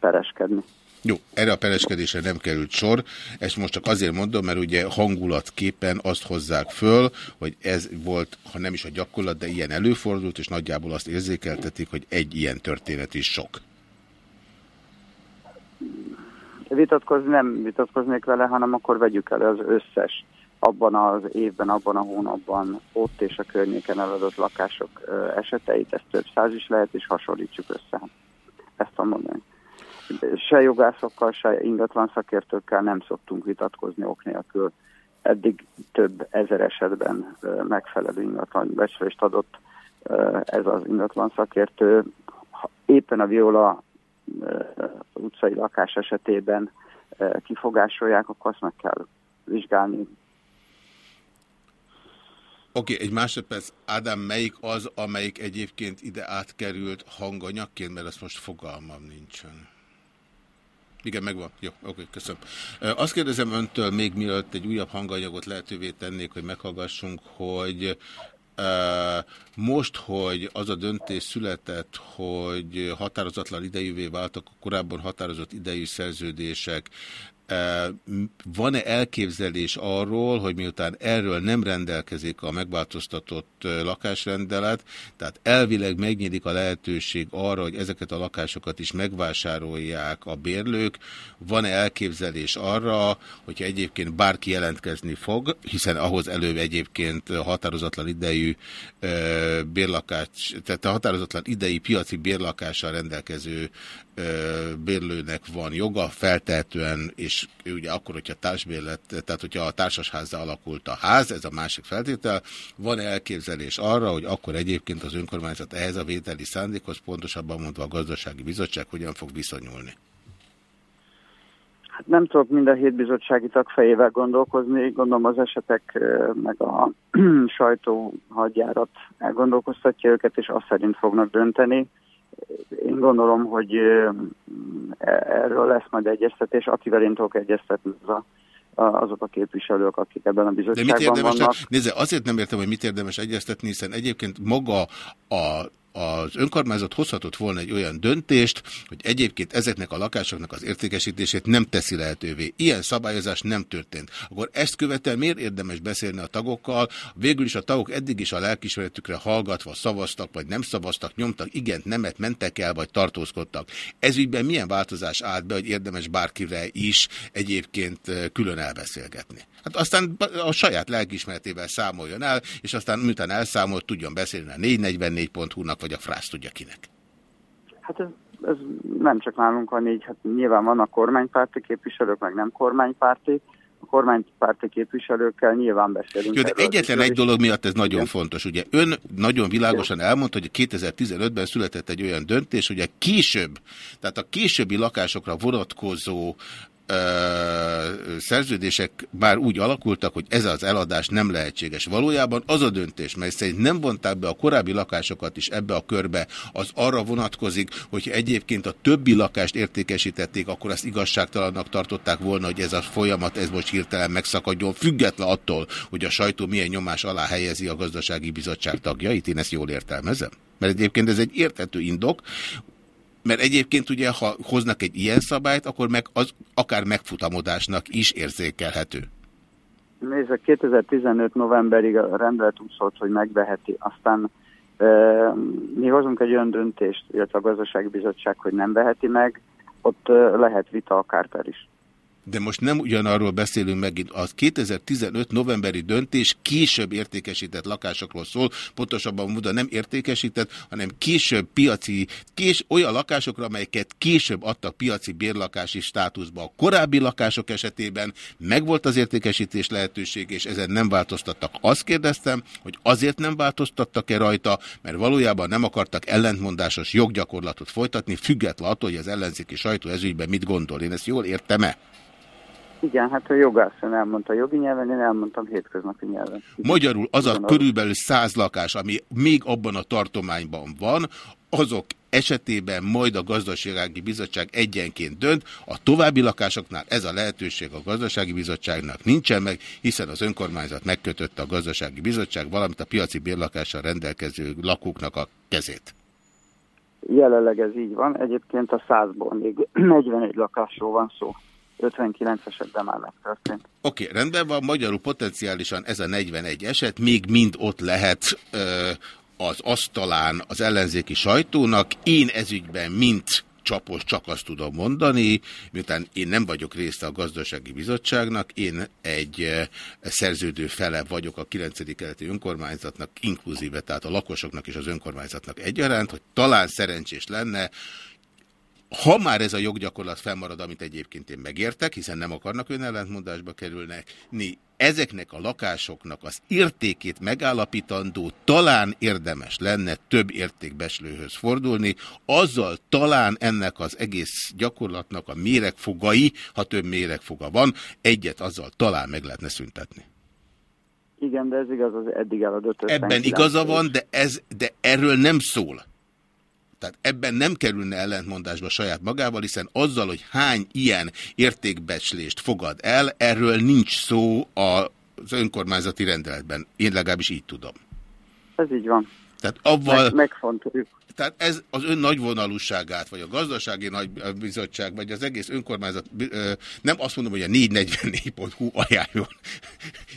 pereskedni. Jó, erre a pereskedésre nem került sor, ezt most csak azért mondom, mert ugye hangulatképpen azt hozzák föl, hogy ez volt, ha nem is a gyakorlat, de ilyen előfordult, és nagyjából azt érzékeltetik, hogy egy ilyen történet is sok. Vitatkozni nem vitatkoznék vele, hanem akkor vegyük elő az összes abban az évben, abban a hónapban ott és a környéken eladott lakások eseteit, ez több száz is lehet, és hasonlítsuk össze. Ezt tudom mondani. Se jogászokkal, se ingatlan szakértőkkel nem szoktunk vitatkozni ok nélkül. Eddig több ezer esetben megfelelő ingatlan becslést adott ez az ingatlan szakértő. Éppen a Viola utcai lakás esetében kifogásolják, akkor azt meg kell vizsgálni. Oké, okay, egy másodperc. Ádám, melyik az, amelyik egyébként ide átkerült hanganyagként, mert azt most fogalmam nincsen. Igen, megvan. Jó, oké, köszönöm. Azt kérdezem öntől, még mielőtt egy újabb hanganyagot lehetővé tennék, hogy meghallgassunk, hogy most, hogy az a döntés született, hogy határozatlan idejűvé váltak a korábban határozott idejű szerződések, van-e elképzelés arról, hogy miután erről nem rendelkezik a megváltoztatott lakásrendelet, tehát elvileg megnyílik a lehetőség arra, hogy ezeket a lakásokat is megvásárolják a bérlők, van-e elképzelés arra, hogyha egyébként bárki jelentkezni fog, hiszen ahhoz előbb egyébként határozatlan idejű bérlakás, tehát a határozatlan idei piaci bérlakással rendelkező bérlőnek van joga, feltehetően, és ugye akkor, hogyha társbérlet, tehát hogyha a társasházzá alakult a ház, ez a másik feltétel, van elképzelés arra, hogy akkor egyébként az önkormányzat ehhez a vételi szándékhoz, pontosabban mondva a gazdasági bizottság hogyan fog viszonyulni? Hát nem tudok mind a hét bizottsági tag fejével gondolkozni, gondolom az esetek meg a sajtó hadjárat elgondolkoztatja őket, és azt szerint fognak dönteni. Én gondolom, hogy e- erről lesz majd egyeztetés, akivel én tudok egyeztetni, az a, azok a képviselők, akik ebben a De mit bizottságban érdemes, vannak. nézze, azért nem értem, hogy mit érdemes egyeztetni, hiszen egyébként maga a az önkormányzat hozhatott volna egy olyan döntést, hogy egyébként ezeknek a lakásoknak az értékesítését nem teszi lehetővé. Ilyen szabályozás nem történt. Akkor ezt követően miért érdemes beszélni a tagokkal? Végül is a tagok eddig is a lelkismeretükre hallgatva szavaztak, vagy nem szavaztak, nyomtak igent, nemet, mentek el, vagy tartózkodtak. Ezügyben milyen változás állt be, hogy érdemes bárkire is egyébként külön elbeszélgetni? Hát aztán a saját lelkismeretével számoljon el, és aztán miután elszámolt, tudjon beszélni a 444.hu-nak, vagy a frász tudja kinek. Hát ez, ez nem csak nálunk van így, hát nyilván vannak kormánypárti képviselők, meg nem kormánypárti. A kormánypárti képviselőkkel nyilván beszélünk. Jó, de egyetlen egy dolog miatt ez nagyon fontos. Ugye ön nagyon világosan elmondta, hogy 2015-ben született egy olyan döntés, hogy a később, tehát a későbbi lakásokra vonatkozó szerződések már úgy alakultak, hogy ez az eladás nem lehetséges. Valójában az a döntés, mely szerint nem vonták be a korábbi lakásokat is ebbe a körbe, az arra vonatkozik, hogy egyébként a többi lakást értékesítették, akkor azt igazságtalannak tartották volna, hogy ez a folyamat, ez most hirtelen megszakadjon, független attól, hogy a sajtó milyen nyomás alá helyezi a gazdasági bizottság tagjait. Én ezt jól értelmezem? Mert egyébként ez egy érthető indok, mert egyébként ugye, ha hoznak egy ilyen szabályt, akkor meg az akár megfutamodásnak is érzékelhető. Nézd, 2015 novemberig a rendelet szólt, hogy megveheti, aztán e, mi hozunk egy olyan döntést, illetve a gazdasági bizottság, hogy nem veheti meg, ott e, lehet vita akár per is. De most nem ugyanarról beszélünk megint. Az 2015 novemberi döntés később értékesített lakásokról szól, pontosabban mondva nem értékesített, hanem később piaci, kés, olyan lakásokra, amelyeket később adtak piaci bérlakási státuszba. A korábbi lakások esetében megvolt az értékesítés lehetőség, és ezen nem változtattak. Azt kérdeztem, hogy azért nem változtattak-e rajta, mert valójában nem akartak ellentmondásos joggyakorlatot folytatni, független attól, hogy az ellenzéki sajtó ezügyben mit gondol. Én ezt jól értem-e? Igen, hát a jogászon elmondta jogi nyelven, én elmondtam hétköznapi nyelven. Magyarul az a körülbelül száz lakás, ami még abban a tartományban van, azok esetében majd a gazdasági bizottság egyenként dönt, a további lakásoknál ez a lehetőség a gazdasági bizottságnak nincsen meg, hiszen az önkormányzat megkötötte a gazdasági bizottság, valamint a piaci bérlakással rendelkező lakóknak a kezét. Jelenleg ez így van, egyébként a százból még 41 lakásról van szó. 59 esetben már megtörtént. Oké, okay, rendben van, magyarul potenciálisan ez a 41 eset még mind ott lehet ö, az asztalán az ellenzéki sajtónak. Én ezügyben mint csapos csak azt tudom mondani, miután én nem vagyok része a gazdasági bizottságnak, én egy szerződő fele vagyok a 9. keleti önkormányzatnak, inkluzíve, tehát a lakosoknak és az önkormányzatnak egyaránt, hogy talán szerencsés lenne, ha már ez a joggyakorlat fennmarad, amit egyébként én megértek, hiszen nem akarnak önellentmondásba kerülni, ezeknek a lakásoknak az értékét megállapítandó talán érdemes lenne több értékbeslőhöz fordulni, azzal talán ennek az egész gyakorlatnak a méregfogai, ha több méregfoga van, egyet azzal talán meg lehetne szüntetni. Igen, de ez igaz az eddig eladott Ebben igaza van, de, ez, de erről nem szól. Tehát ebben nem kerülne ellentmondásba saját magával, hiszen azzal, hogy hány ilyen értékbecslést fogad el, erről nincs szó az önkormányzati rendeletben. Én legalábbis így tudom. Ez így van. Tehát avval... Meg, megfontoljuk. Tehát ez az ön nagyvonalúságát, vagy a gazdasági nagybizottság, vagy az egész önkormányzat, nem azt mondom, hogy a 444.hu ajánljon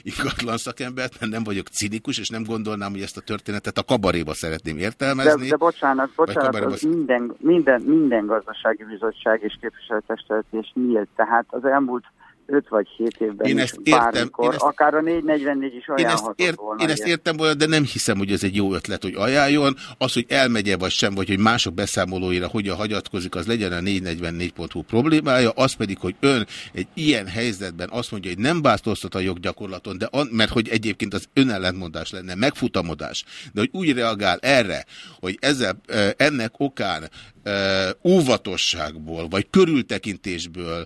ingatlan szakembert, mert nem vagyok cinikus, és nem gondolnám, hogy ezt a történetet a kabaréba szeretném értelmezni. De, de bocsánat, bocsánat, az minden, minden, minden gazdasági bizottság és képviselőtestület és nyílt. Tehát az elmúlt 5 vagy 7 évben én ezt értem, bármikor, én ezt, akár a 444 is ajánlhatott én ezt volna. Én ezt értem volna, de nem hiszem, hogy ez egy jó ötlet, hogy ajánljon. Az, hogy elmegye vagy sem, vagy hogy mások beszámolóira hogyan hagyatkozik, az legyen a 444.hu problémája, az pedig, hogy ön egy ilyen helyzetben azt mondja, hogy nem változtat a joggyakorlaton, de an, mert hogy egyébként az önellentmondás lenne, megfutamodás, de hogy úgy reagál erre, hogy ezzel, ennek okán óvatosságból, vagy körültekintésből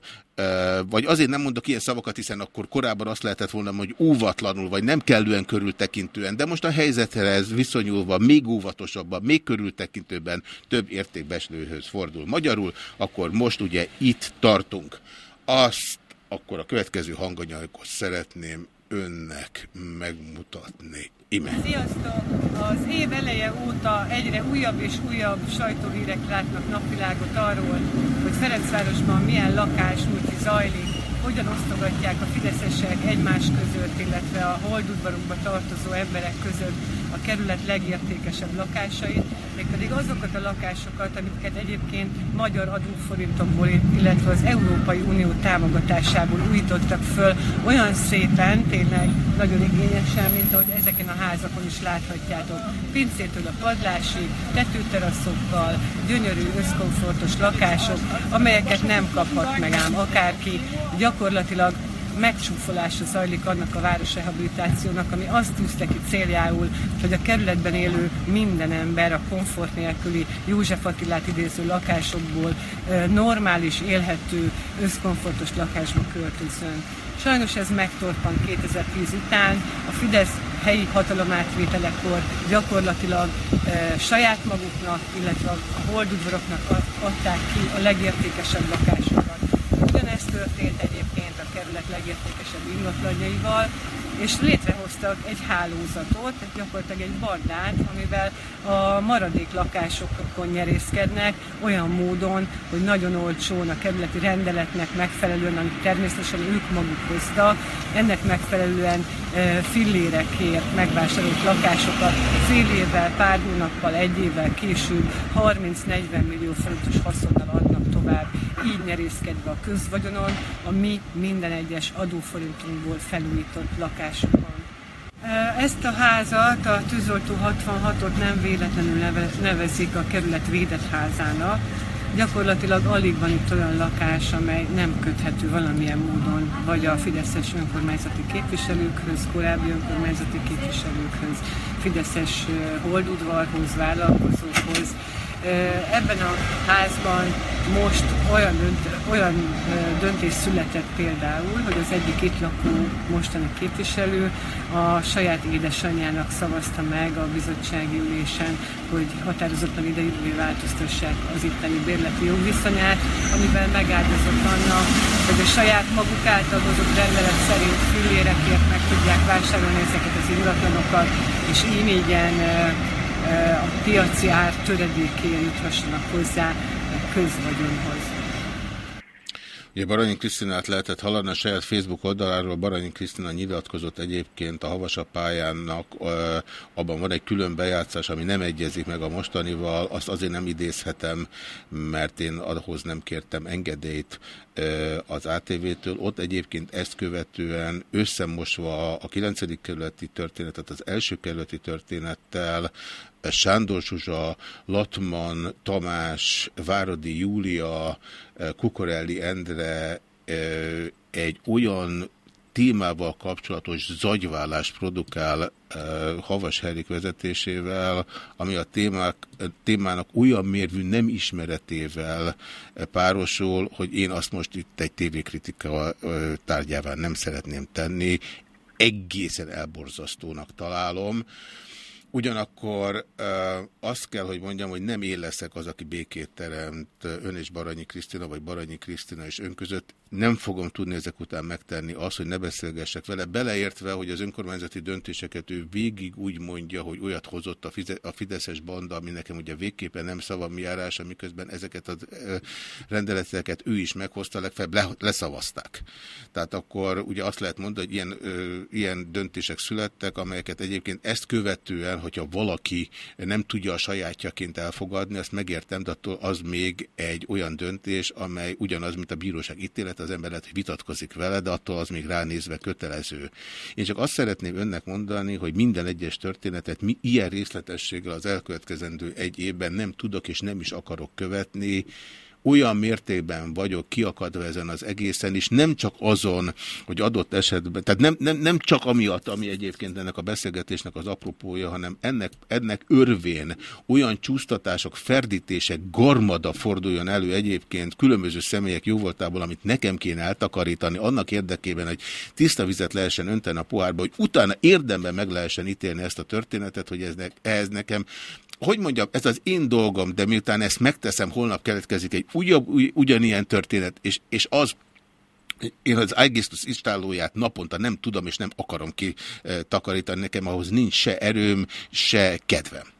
vagy azért nem mondok ilyen szavakat, hiszen akkor korábban azt lehetett volna, hogy óvatlanul, vagy nem kellően körültekintően, de most a helyzetre ez viszonyulva még óvatosabban, még körültekintőben több értékbeslőhöz fordul magyarul, akkor most ugye itt tartunk. Azt akkor a következő hanganyagot szeretném önnek megmutatni. Ime. Sziasztok! Az év eleje óta egyre újabb és újabb sajtóhírek látnak napvilágot arról, hogy Ferencvárosban milyen lakásmúlti zajlik, hogyan osztogatják a fideszesek egymás között, illetve a holdudvarunkba tartozó emberek között a kerület legértékesebb lakásait, mégpedig azokat a lakásokat, amiket egyébként magyar adóforintokból, illetve az Európai Unió támogatásából újítottak föl olyan szépen, tényleg nagyon igényesen, mint ahogy ezeken a házakon is láthatjátok. Pincétől a padlásig, tetőteraszokkal, gyönyörű, összkomfortos lakások, amelyeket nem kaphat meg ám akárki, gyakorlatilag megcsúfolása zajlik annak a városrehabilitációnak, ami azt tűzte ki céljául, hogy a kerületben élő minden ember a komfort nélküli József Attilát idéző lakásokból normális, élhető, összkomfortos lakásba költözön. Sajnos ez megtorpant 2010 után. A Fidesz helyi hatalomátvételekor gyakorlatilag e, saját maguknak, illetve a holdudvaroknak adták ki a legértékesebb lakásokat. Ugyanezt történt egyébként a kerület legértékesebb ingatlanjaival, és létrehoztak egy hálózatot, gyakorlatilag egy bardát, amivel a maradék lakásokon nyerészkednek olyan módon, hogy nagyon olcsón a kerületi rendeletnek megfelelően, amit természetesen ők maguk hoztak, ennek megfelelően e, fillérekért megvásárolt lakásokat fél évvel, pár hónappal, egy évvel később 30-40 millió forintos haszonnal adnak tovább, így nyerészkedve a közvagyonon, a mi minden egyes adóforintunkból felújított lakásokon. Ezt a házat, a tűzoltó 66-ot nem véletlenül nevezik a kerület védett házának. Gyakorlatilag alig van itt olyan lakás, amely nem köthető valamilyen módon vagy a Fideszes önkormányzati képviselőkhöz, korábbi önkormányzati képviselőkhöz, Fideszes holdudvarhoz, vállalkozókhoz, Ebben a házban most olyan, dönt, olyan döntés született például, hogy az egyik itt lakó mostani képviselő a saját édesanyjának szavazta meg a bizottsági ülésen, hogy határozottan idejűvé változtassák az itteni bérleti jogviszonyát, amivel megáldozott annak, hogy a saját maguk által hozott rendelet szerint fillérekért meg tudják vásárolni ezeket az ingatlanokat, és ímégyen a piaci ár töredékéért juthassanak hozzá a közvagyonhoz. Ugye Baranyi Krisztinát lehetett hallani a saját Facebook oldaláról. Baranyi Krisztina nyilatkozott egyébként a Havasa pályának, abban van egy külön bejátszás, ami nem egyezik meg a mostanival. Azt azért nem idézhetem, mert én ahhoz nem kértem engedélyt az ATV-től. Ott egyébként ezt követően összemosva a 9. kerületi történetet az első kerületi történettel Sándor Zsuzsa, Latman, Tamás, Váradi Júlia, Kukorelli Endre egy olyan témával kapcsolatos zagyvállást produkál Havas Herik vezetésével, ami a témák, témának olyan mérvű nem ismeretével párosul, hogy én azt most itt egy tévékritika tárgyáván nem szeretném tenni. Egészen elborzasztónak találom. Ugyanakkor azt kell, hogy mondjam, hogy nem én leszek az, aki békét teremt ön és Baranyi Krisztina, vagy Baranyi Krisztina és ön között nem fogom tudni ezek után megtenni azt, hogy ne beszélgessek vele, beleértve, hogy az önkormányzati döntéseket ő végig úgy mondja, hogy olyat hozott a, Fideszes banda, ami nekem ugye végképpen nem szavam járása, miközben ezeket a rendeleteket ő is meghozta, legfeljebb le, leszavazták. Tehát akkor ugye azt lehet mondani, hogy ilyen, ilyen döntések születtek, amelyeket egyébként ezt követően, hogyha valaki nem tudja a sajátjaként elfogadni, azt megértem, de attól az még egy olyan döntés, amely ugyanaz, mint a bíróság ítélet, az ember hogy vitatkozik vele, de attól az még ránézve kötelező. Én csak azt szeretném önnek mondani, hogy minden egyes történetet mi ilyen részletességgel az elkövetkezendő egy évben nem tudok és nem is akarok követni, olyan mértékben vagyok kiakadva ezen az egészen, és nem csak azon, hogy adott esetben, tehát nem, nem, nem csak amiatt, ami egyébként ennek a beszélgetésnek az apropója, hanem ennek, ennek örvén olyan csúsztatások, ferdítések, garmada forduljon elő egyébként különböző személyek jóvoltából, amit nekem kéne eltakarítani, annak érdekében, hogy tiszta vizet lehessen önteni a pohárba, hogy utána érdemben meg lehessen ítélni ezt a történetet, hogy ez, ne, ez nekem hogy mondjam, ez az én dolgom, de miután ezt megteszem, holnap keletkezik egy ugyan, ugyanilyen történet, és, és az én az Aegistus istálóját naponta nem tudom és nem akarom kitakarítani, nekem ahhoz nincs se erőm, se kedvem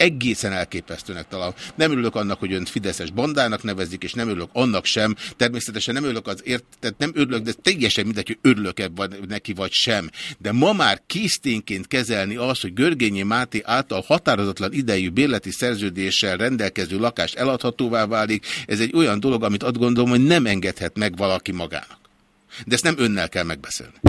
egészen elképesztőnek találom. Nem örülök annak, hogy önt Fideszes bandának nevezik, és nem örülök annak sem. Természetesen nem örülök az ért, tehát nem örülök, de teljesen mindegy, hogy örülök-e neki vagy sem. De ma már készténként kezelni azt, hogy Görgényi Máté által határozatlan idejű bérleti szerződéssel rendelkező lakást eladhatóvá válik, ez egy olyan dolog, amit azt gondolom, hogy nem engedhet meg valaki magának. De ezt nem önnel kell megbeszélni.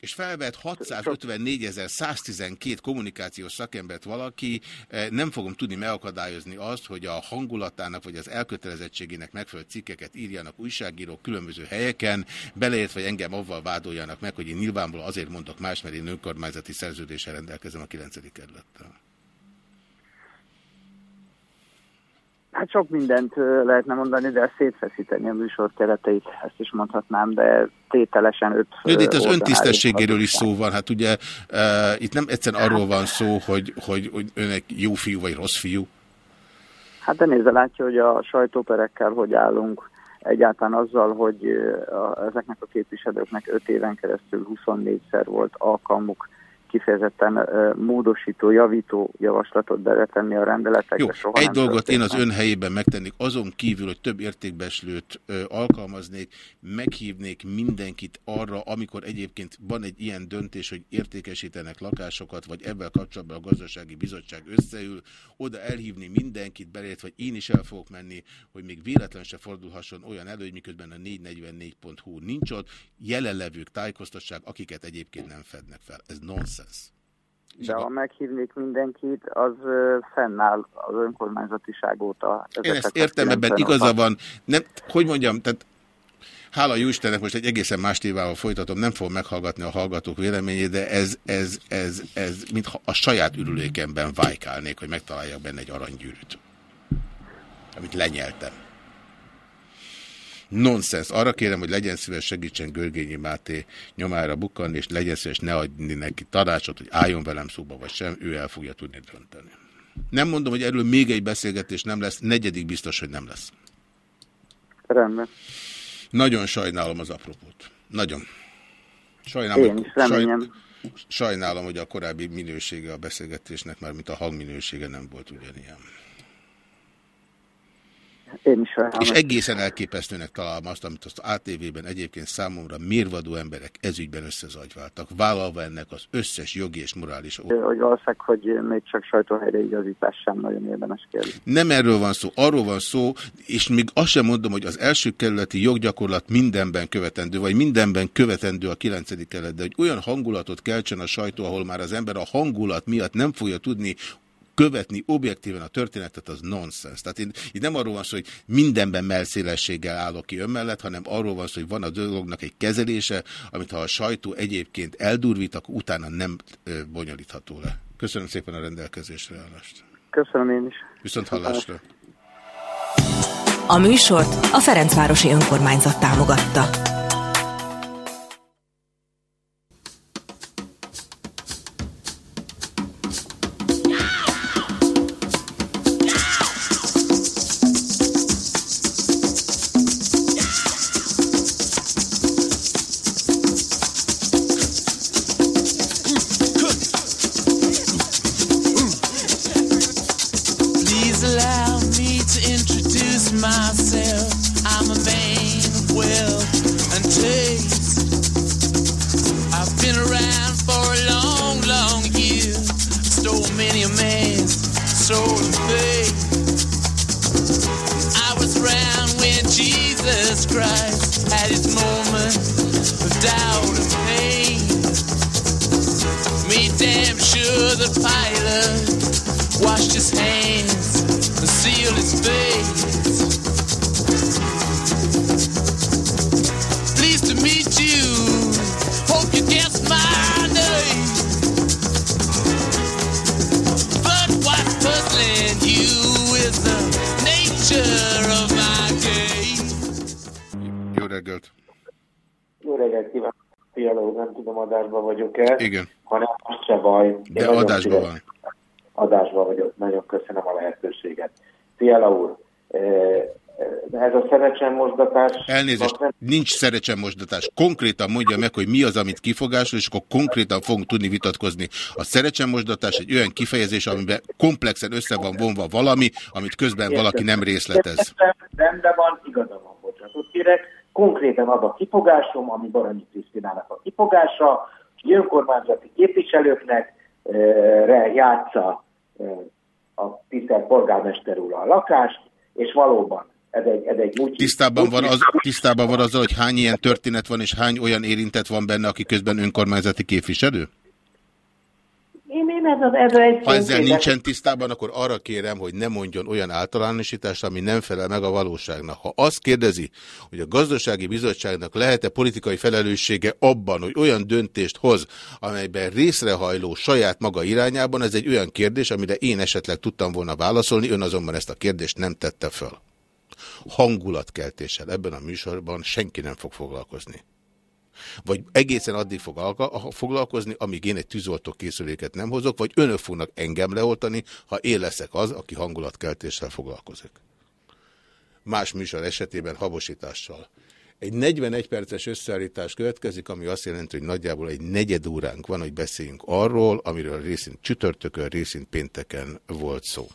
És felvett 654.112 kommunikációs szakembert valaki, eh, nem fogom tudni megakadályozni azt, hogy a hangulatának vagy az elkötelezettségének megfelelő cikkeket írjanak újságírók különböző helyeken, beleértve, vagy engem avval vádoljanak meg, hogy én nyilvánból azért mondok más, mert én önkormányzati szerződéssel rendelkezem a 9. kerülettel. Hát sok mindent lehetne mondani, de szétfeszíteni a műsor kereteit, ezt is mondhatnám, de tételesen öt... De itt az öntisztességéről is szó van, hát ugye uh, itt nem egyszerűen arról van szó, hogy, hogy, hogy önnek jó fiú vagy rossz fiú. Hát de nézze, látja, hogy a sajtóperekkel hogy állunk, egyáltalán azzal, hogy a, ezeknek a képviselőknek öt éven keresztül 24-szer volt alkalmuk kifejezetten módosító, javító javaslatot bevetenni a rendeletekbe. Jó, soha egy dolgot én az ön helyében megtennék, azon kívül, hogy több értékbeslőt alkalmaznék, meghívnék mindenkit arra, amikor egyébként van egy ilyen döntés, hogy értékesítenek lakásokat, vagy ebben kapcsolatban a gazdasági bizottság összeül, oda elhívni mindenkit, belét, vagy én is el fogok menni, hogy még véletlen se fordulhasson olyan elő, hogy miközben a 444.hu nincs ott, jelenlevők tájékoztassák, akiket egyébként nem fednek fel. Ez nonsense nonsens. De ha meghívnék mindenkit, az fennáll az önkormányzatiság óta. Én ezt értem, ebben igaza van. Nem, hogy mondjam, tehát hála jó Istennek, most egy egészen más tévával folytatom, nem fogom meghallgatni a hallgatók véleményét, de ez, ez, ez, ez mintha a saját ürülékemben vájkálnék, hogy megtaláljak benne egy aranygyűrűt, amit lenyeltem. Nonsens. Arra kérem, hogy legyen szíves segítsen Görgényi Máté nyomára bukkanni, és legyen szíves ne adni neki tanácsot, hogy álljon velem szóba, vagy sem, ő el fogja tudni dönteni. Nem mondom, hogy erről még egy beszélgetés nem lesz, negyedik biztos, hogy nem lesz. Rendben. Nagyon sajnálom az apropót. Nagyon. Sajnálom, Én is reményem. Saj, sajnálom, hogy a korábbi minősége a beszélgetésnek, már mint a hangminősége nem volt ugyanilyen. Én is És egészen elképesztőnek találom azt, amit az ATV-ben egyébként számomra mérvadó emberek ezügyben összezagyváltak, vállalva ennek az összes jogi és morális... Hogy valószínűleg, hogy még csak sajtóhelyre igazítás sem nagyon érdemes kérdés. Nem erről van szó, arról van szó, és még azt sem mondom, hogy az első kerületi joggyakorlat mindenben követendő, vagy mindenben követendő a kilencedik kerület, de hogy olyan hangulatot keltsen a sajtó, ahol már az ember a hangulat miatt nem fogja tudni követni objektíven a történetet, az nonsens. Tehát én, itt nem arról van szó, hogy mindenben melszélességgel állok ki ön mellett, hanem arról van szó, hogy van a dolognak egy kezelése, amit ha a sajtó egyébként eldurvít, akkor utána nem bonyolítható le. Köszönöm szépen a rendelkezésre állást. Köszönöm én is. Viszont hallásra. A műsort a Ferencvárosi Önkormányzat támogatta. Adásban vagyok-e. Igen. Ha nem, az se baj. De adásban van. Adásban vagyok, nagyon köszönöm a lehetőséget. Fiala úr, eh, eh, ez a szerecsenmosdatás... Elnézést, nem- nincs szerecsenmosdatás. Konkrétan mondja meg, hogy mi az, amit kifogásol, és akkor konkrétan fogunk tudni vitatkozni. A szerecsenmosdatás egy olyan kifejezés, amiben komplexen össze van vonva valami, amit közben valaki nem részletez. Rendben van, igaza van, bocsánatot kérek. Konkrétan az a kifogásom, ami Baranyi Krisztinának a kifogása, önkormányzati képviselőknek eh, re játsza eh, a tisztelt polgármester úr a lakást, és valóban ez egy, ez egy úgy... Tisztában van, az, tisztában van azzal, hogy hány ilyen történet van, és hány olyan érintett van benne, aki közben önkormányzati képviselő? Én, én ez, az, ez egy... Ha ezzel nincsen tisztában, akkor arra kérem, hogy ne mondjon olyan általánosítást, ami nem felel meg a valóságnak. Ha azt kérdezi, hogy a gazdasági bizottságnak lehet-e politikai felelőssége abban, hogy olyan döntést hoz, amelyben részrehajló saját maga irányában, ez egy olyan kérdés, amire én esetleg tudtam volna válaszolni, ön azonban ezt a kérdést nem tette föl. Hangulatkeltéssel ebben a műsorban senki nem fog foglalkozni. Vagy egészen addig fog foglalkozni, amíg én egy tűzoltó készüléket nem hozok, vagy önök fognak engem leoltani, ha én leszek az, aki hangulatkeltéssel foglalkozik. Más műsor esetében habosítással. Egy 41 perces összeállítás következik, ami azt jelenti, hogy nagyjából egy negyed óránk van, hogy beszéljünk arról, amiről részint csütörtökön, részint pénteken volt szó.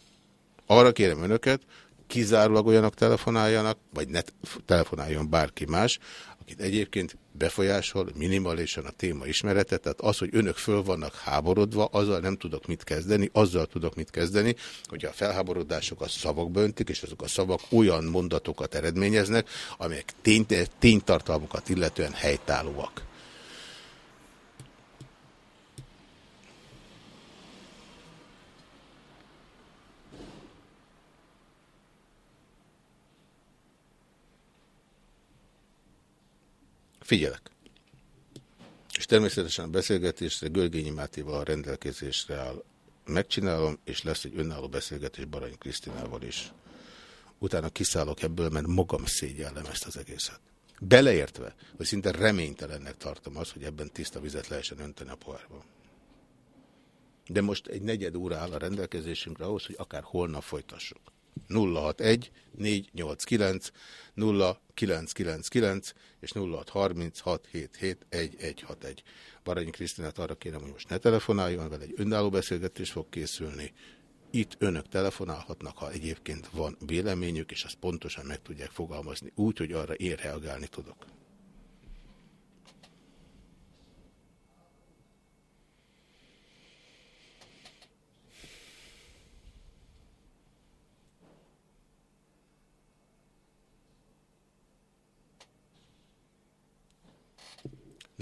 Arra kérem önöket, kizárólag olyanok telefonáljanak, vagy ne telefonáljon bárki más, akit egyébként befolyásol minimálisan a téma ismerete, tehát az, hogy önök föl vannak háborodva, azzal nem tudok mit kezdeni, azzal tudok mit kezdeni, hogy a felháborodásokat szavakba öntik, és azok a szavak olyan mondatokat eredményeznek, amelyek tény, ténytartalmukat illetően helytállóak. Figyelek. És természetesen a beszélgetésre Görgényi Mátéval rendelkezésre áll. Megcsinálom, és lesz egy önálló beszélgetés Barany Krisztinával is. Utána kiszállok ebből, mert magam szégyellem ezt az egészet. Beleértve, hogy szinte reménytelennek tartom az, hogy ebben tiszta vizet lehessen önteni a pohárba. De most egy negyed óra áll a rendelkezésünkre ahhoz, hogy akár holnap folytassuk. 061 489 0999 és 0636 77 1161. Baranyi Krisztinát arra kérem, hogy most ne telefonáljon, vele egy önálló beszélgetés fog készülni. Itt önök telefonálhatnak, ha egyébként van véleményük, és azt pontosan meg tudják fogalmazni úgy, hogy arra én reagálni tudok.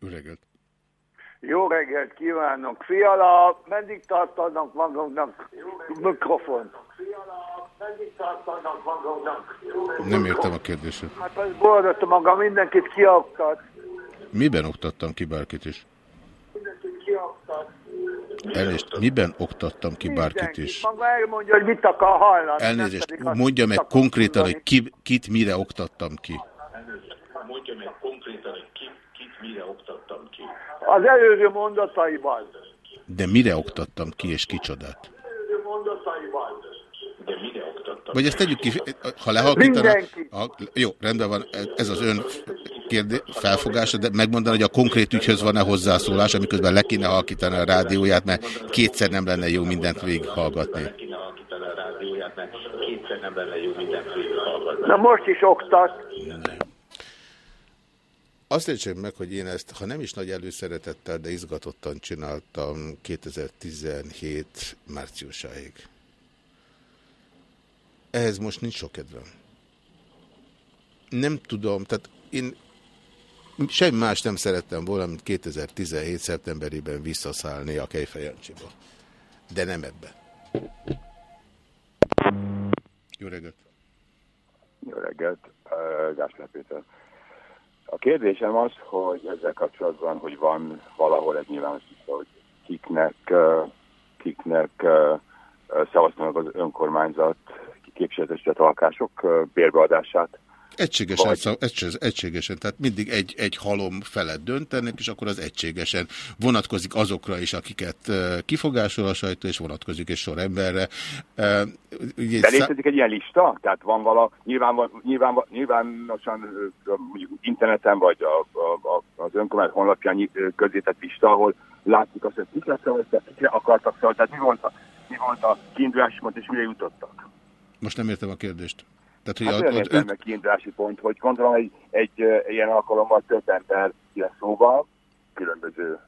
Jó reggelt! Jó reggelt kívánok! Fiala, meddig tartanak maguknak mikrofon? Nem értem a kérdését. Hát ez boldott maga, mindenkit kiaktat. Miben oktattam ki bárkit is? Elnézést, miben oktattam ki bárkit is? Maga elmondja, hogy mit akar hallani. Elnézést, mondja meg konkrétan, hogy ki, kit mire oktattam ki. Mondja meg konkrétan, mire oktattam ki. Az előző mondataiban. De mire oktattam ki, és kicsodát? Előző mondataiban. de mire oktattam? Vagy ezt tegyük ki, ha lehalkítaná... Mindenki. Ha, jó, rendben van, ez az ön kérdé, felfogása, de megmondani, hogy a konkrét ügyhöz van-e hozzászólás, amiközben le kéne halkítani a rádióját, mert kétszer nem lenne jó mindent végighallgatni. Kéne alakítani a rádióját, mert kétszer nem lenne jó mindent végighallgatni. Na most is oktat. Azt értsen meg, hogy én ezt, ha nem is nagy előszeretettel, de izgatottan csináltam 2017 márciusáig. Ehhez most nincs sok kedvem. Nem tudom, tehát én semmi más nem szerettem volna, mint 2017. szeptemberében visszaszállni a Kejfejancsiba. De nem ebbe. Jó reggelt! Jó reggelt, Gáspár Péter. A kérdésem az, hogy ezzel kapcsolatban, hogy van valahol egy nyilvános hogy kiknek, kiknek szavazta meg az önkormányzat képviseletesített alkások bérbeadását. Egységesen, Vagy- szav, egység- egységesen, tehát mindig egy, egy halom felett döntenek, és akkor az egységesen vonatkozik azokra is, akiket kifogásol a sajtó, és vonatkozik egy sor emberre. Eh, ugye De létezik egy ilyen lista? Tehát van vala, nyilván, nyilván, nyilvánosan mondjuk interneten, vagy a, a, a, az önkormányzat honlapján közzétett lista, ahol látszik azt, hogy kikre szavaztak, kikre akartak szavazni, tehát mi volt a, mi volt a kiindulási pont, és mire jutottak? Most nem értem a kérdést. Tehát, hogy Hát a, olyan értelme kiindulási pont, hogy gondolom, hogy egy ö, ilyen alkalommal több ember lesz szóval, különböző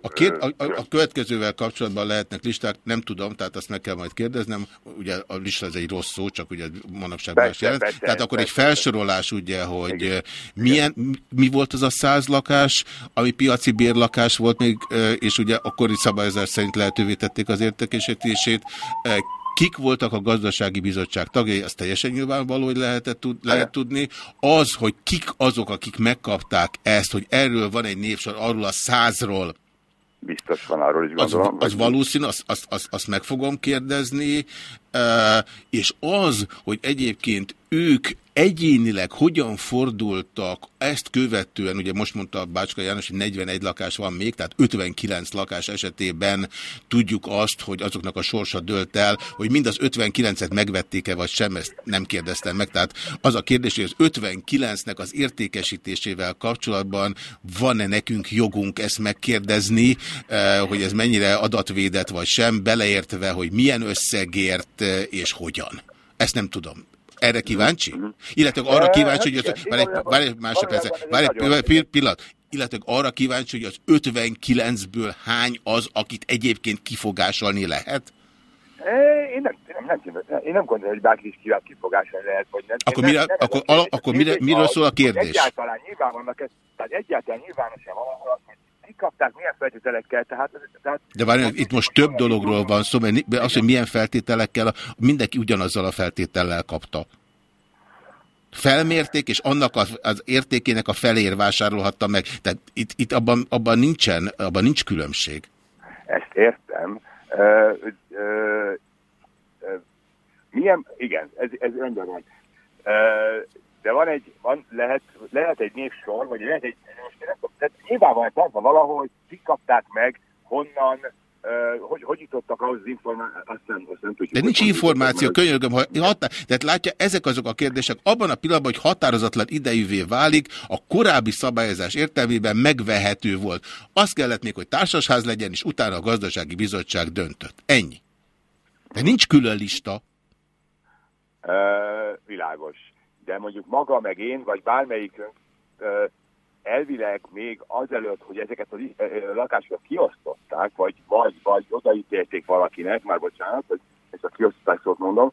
A, két, a, a, következővel kapcsolatban lehetnek listák, nem tudom, tehát azt meg kell majd kérdeznem. Ugye a lista ez egy rossz szó, csak ugye manapság más jelent. persze, tehát akkor egy persze. felsorolás ugye, hogy milyen, mi volt az a száz lakás, ami piaci bérlakás volt még, és ugye akkori szabályozás szerint lehetővé tették az értékesítését. Kik voltak a gazdasági bizottság tagjai, az teljesen nyilvánvaló, hogy lehetett, tud, lehet tudni. Az, hogy kik azok, akik megkapták ezt, hogy erről van egy névsor, arról a százról, biztos van arról is az, gondolom. az valószínű, azt, azt, azt, azt meg fogom kérdezni, és az, hogy egyébként ők egyénileg hogyan fordultak ezt követően, ugye most mondta Bácska János, hogy 41 lakás van még, tehát 59 lakás esetében tudjuk azt, hogy azoknak a sorsa dölt el, hogy mind az 59-et megvették-e vagy sem, ezt nem kérdeztem meg. Tehát az a kérdés, hogy az 59-nek az értékesítésével kapcsolatban van-e nekünk jogunk ezt megkérdezni, hogy ez mennyire adatvédett vagy sem, beleértve, hogy milyen összegért és hogyan. Ezt nem tudom. Erre kíváncsi? Illetve arra kíváncsi, hogy az, várj, várj másodperc, várj pillanat, illetve arra kíváncsi, hogy az 59-ből hány az, akit egyébként kifogásolni lehet? É, Én nem, nem, nem, nem, én nem gondolom, hogy bárki is kíván kifogásra lehet, vagy nem. Akkor mire- nem, nem akkor kérdés. akkor mire- miről szól a kérdés? Egyáltalán nyilván vannak, tehát egyáltalán nyilvánosan hogy kikapták, milyen feltételekkel, tehát, tehát De várj, itt most több dologról van szó, mert az, hogy milyen feltételekkel, mindenki ugyanazzal a feltétellel kapta. Felmérték, és annak az, az értékének a felér vásárolhatta meg. Tehát itt, itt abban, abban, nincsen, abban nincs különbség. ezt értem. Ö, ö, ö, milyen, igen, ez, ez rendben van. De van egy, van, lehet, lehet egy névsor, vagy lehet egy, most nem tudom, tehát nyilván van, az van valahol, hogy kikapták meg, honnan, ö, hogy, hogy jutottak ahhoz az információhoz, azt nem, azt nem tudjuk. De nincs információ, meg. könyörgöm, ha határ, tehát látja, ezek azok a kérdések, abban a pillanatban, hogy határozatlan idejűvé válik, a korábbi szabályozás értelmében megvehető volt. Azt kellett még, hogy társasház legyen, és utána a gazdasági bizottság döntött. Ennyi. De nincs külön lista. Ö, világos. De mondjuk maga meg én, vagy bármelyikünk elvileg még azelőtt, hogy ezeket a lakásokat kiosztották, vagy, vagy, vagy odaítélték valakinek, már bocsánat, hogy ezt a kiosztották mondom,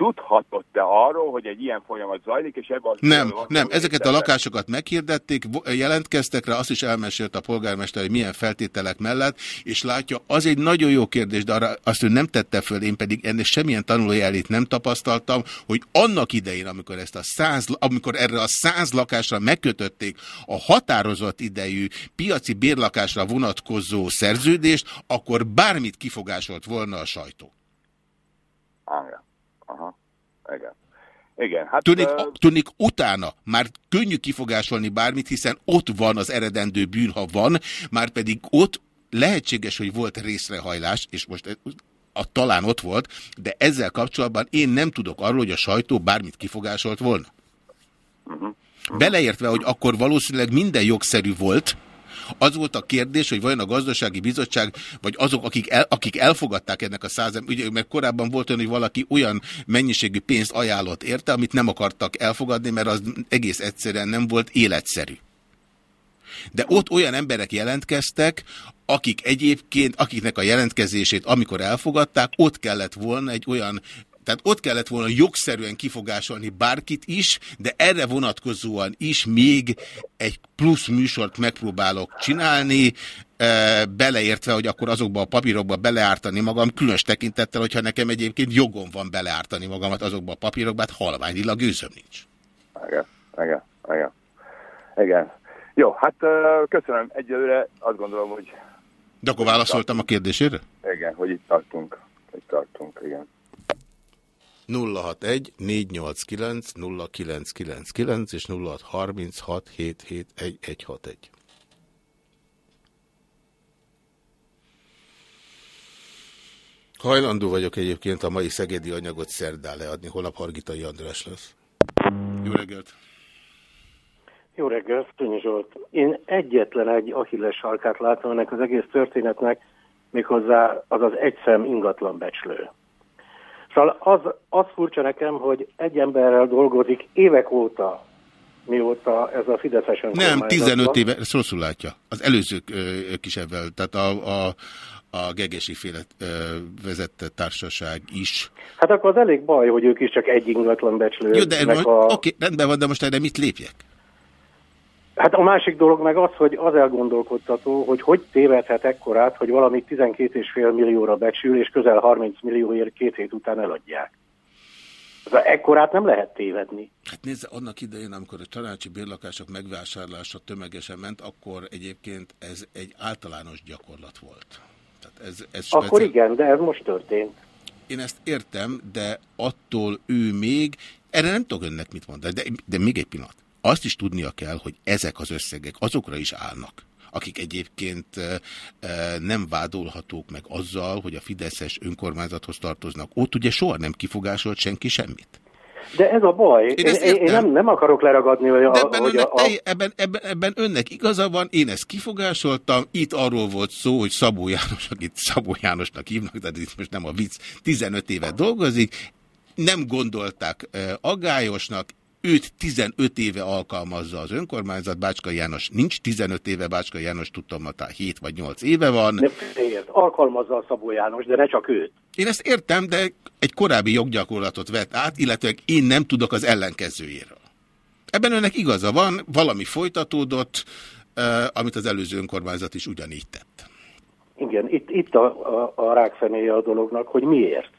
tudhatott-e arról, hogy egy ilyen folyamat zajlik, és ebben az Nem, nem, ezeket a lakásokat meghirdették, jelentkeztek rá, azt is elmesélt a polgármester, hogy milyen feltételek mellett, és látja, az egy nagyon jó kérdés, de arra azt ő nem tette föl, én pedig ennek semmilyen tanulójelét nem tapasztaltam, hogy annak idején, amikor ezt a száz, amikor erre a száz lakásra megkötötték a határozott idejű piaci bérlakásra vonatkozó szerződést, akkor bármit kifogásolt volna a sajtó. Á, ja. Aha. Igen. Igen, hát... Tudnék, ö, tudnék, utána már könnyű kifogásolni bármit, hiszen ott van az eredendő bűn, ha van, már pedig ott lehetséges, hogy volt részrehajlás, és most a talán ott volt, de ezzel kapcsolatban én nem tudok arról, hogy a sajtó bármit kifogásolt volna. Beleértve, hogy akkor valószínűleg minden jogszerű volt, az volt a kérdés, hogy vajon a gazdasági bizottság, vagy azok, akik, el, akik elfogadták ennek a százem, ugye, mert korábban volt olyan, hogy valaki olyan mennyiségű pénzt ajánlott érte, amit nem akartak elfogadni, mert az egész egyszerűen nem volt életszerű. De ott olyan emberek jelentkeztek, akik egyébként, akiknek a jelentkezését, amikor elfogadták, ott kellett volna egy olyan tehát ott kellett volna jogszerűen kifogásolni bárkit is, de erre vonatkozóan is még egy plusz műsort megpróbálok csinálni, beleértve, hogy akkor azokba a papírokba beleártani magam, különös tekintettel, hogyha nekem egyébként jogom van beleártani magamat azokba a papírokba, hát halványilag gőzöm nincs. Igen, igen, igen. Igen. Jó, hát köszönöm. Egyelőre azt gondolom, hogy... De akkor válaszoltam a kérdésére? Igen, hogy itt tartunk. Itt tartunk, igen. 061 489 0999 és 0636 771161. Hajlandó vagyok egyébként a mai szegedi anyagot szerdán leadni, holnap Hargitai András lesz. Jó reggelt! Jó reggelt, Tönyi Zsolt. Én egyetlen egy ahilles sarkát látom ennek az egész történetnek, méghozzá az az egyszem ingatlan becslő. Szóval az, az furcsa nekem, hogy egy emberrel dolgozik évek óta, mióta ez a Fideszes Nem, önkormányzat 15 van. éve, ezt rosszul látja. Az előzők ö, kis ebben, tehát a, a, a Gegesi féle vezette társaság is. Hát akkor az elég baj, hogy ők is csak egy ingatlan becslő. Jó, de most, a... oké, rendben van, de most erre mit lépjek? Hát a másik dolog meg az, hogy az elgondolkodtató, hogy hogy tévedhet ekkorát, hogy valami 12,5 millióra becsül, és közel 30 millióért két hét után eladják. Ez ekkorát nem lehet tévedni. Hát nézze, annak idején, amikor a tanácsi bérlakások megvásárlása tömegesen ment, akkor egyébként ez egy általános gyakorlat volt. Tehát ez, ez Akkor speciál- igen, de ez most történt. Én ezt értem, de attól ő még, erre nem tudok önnek mit mondani, de, de még egy pillanat. Azt is tudnia kell, hogy ezek az összegek azokra is állnak, akik egyébként nem vádolhatók meg azzal, hogy a Fideszes önkormányzathoz tartoznak. Ott ugye soha nem kifogásolt senki semmit. De ez a baj. Én Én, én, nem, nem akarok leragadni, hogy a... De ebben, hogy önnek, a, telj, ebben, ebben, ebben önnek igaza van, én ezt kifogásoltam, itt arról volt szó, hogy Szabó János, akit Szabó Jánosnak hívnak, tehát itt most nem a vicc, 15 éve dolgozik, nem gondolták aggályosnak, őt 15 éve alkalmazza az önkormányzat, Bácskai János nincs 15 éve, Bácskai János tudtam, hogy 7 vagy 8 éve van. nem, ért, alkalmazza a Szabó János, de ne csak őt. Én ezt értem, de egy korábbi joggyakorlatot vett át, illetve én nem tudok az ellenkezőjéről. Ebben önnek igaza van, valami folytatódott, amit az előző önkormányzat is ugyanígy tett. Igen, itt, itt a, a, a rákszeméje a dolognak, hogy miért.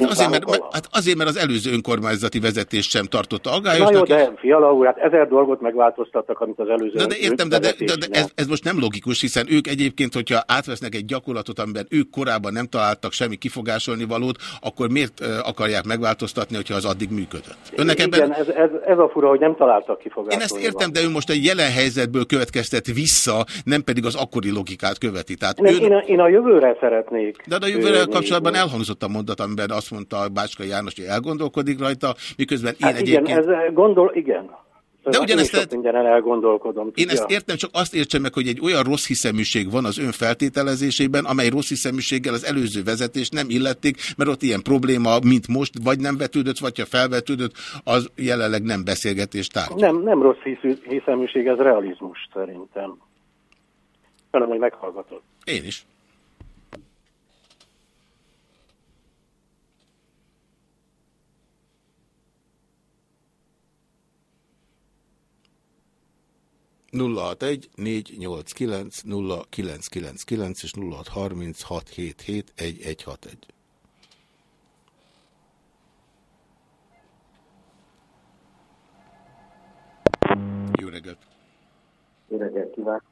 Hát azért, mert, mert, hát azért, mert az előző önkormányzati vezetés sem tartotta Na jó, aggályosnak. de Fiala úr, hát ezer dolgot megváltoztattak, amit az előző Na de értem, de, de, de, de ez, ez most nem logikus, hiszen ők egyébként, hogyha átvesznek egy gyakorlatot, amiben ők korábban nem találtak semmi kifogásolni valót, akkor miért akarják megváltoztatni, hogyha az addig működött? Önnek ebben... Igen, ez, ez, ez a fura, hogy nem találtak Én kifogásolni. ezt értem, de ő most egy jelen helyzetből következtet vissza, nem pedig az akkori logikát követi. Tehát Nem, ő... én, a, én a jövőre szeretnék. De a jövőre kapcsolatban elhangzott a mondat, amiben azt mondta Bácskai János, hogy elgondolkodik rajta, miközben én Hát igen, egyébként... ez gondol, igen. De ugyanezt én mindenen elgondolkodom. Én tudja? ezt értem, csak azt értsem meg, hogy egy olyan rossz hiszeműség van az ön feltételezésében, amely rossz hiszeműséggel az előző vezetés nem illették, mert ott ilyen probléma, mint most, vagy nem vetődött, vagy ha felvetődött, az jelenleg nem beszélgetés tárgy. Nem, nem rossz hiszű, hiszeműség, ez realizmus szerintem. Köszönöm, hogy meghallgatod. Én is. 061 489 0999 és 0636771161. Jó reggelt! Jó reggelt kívánok!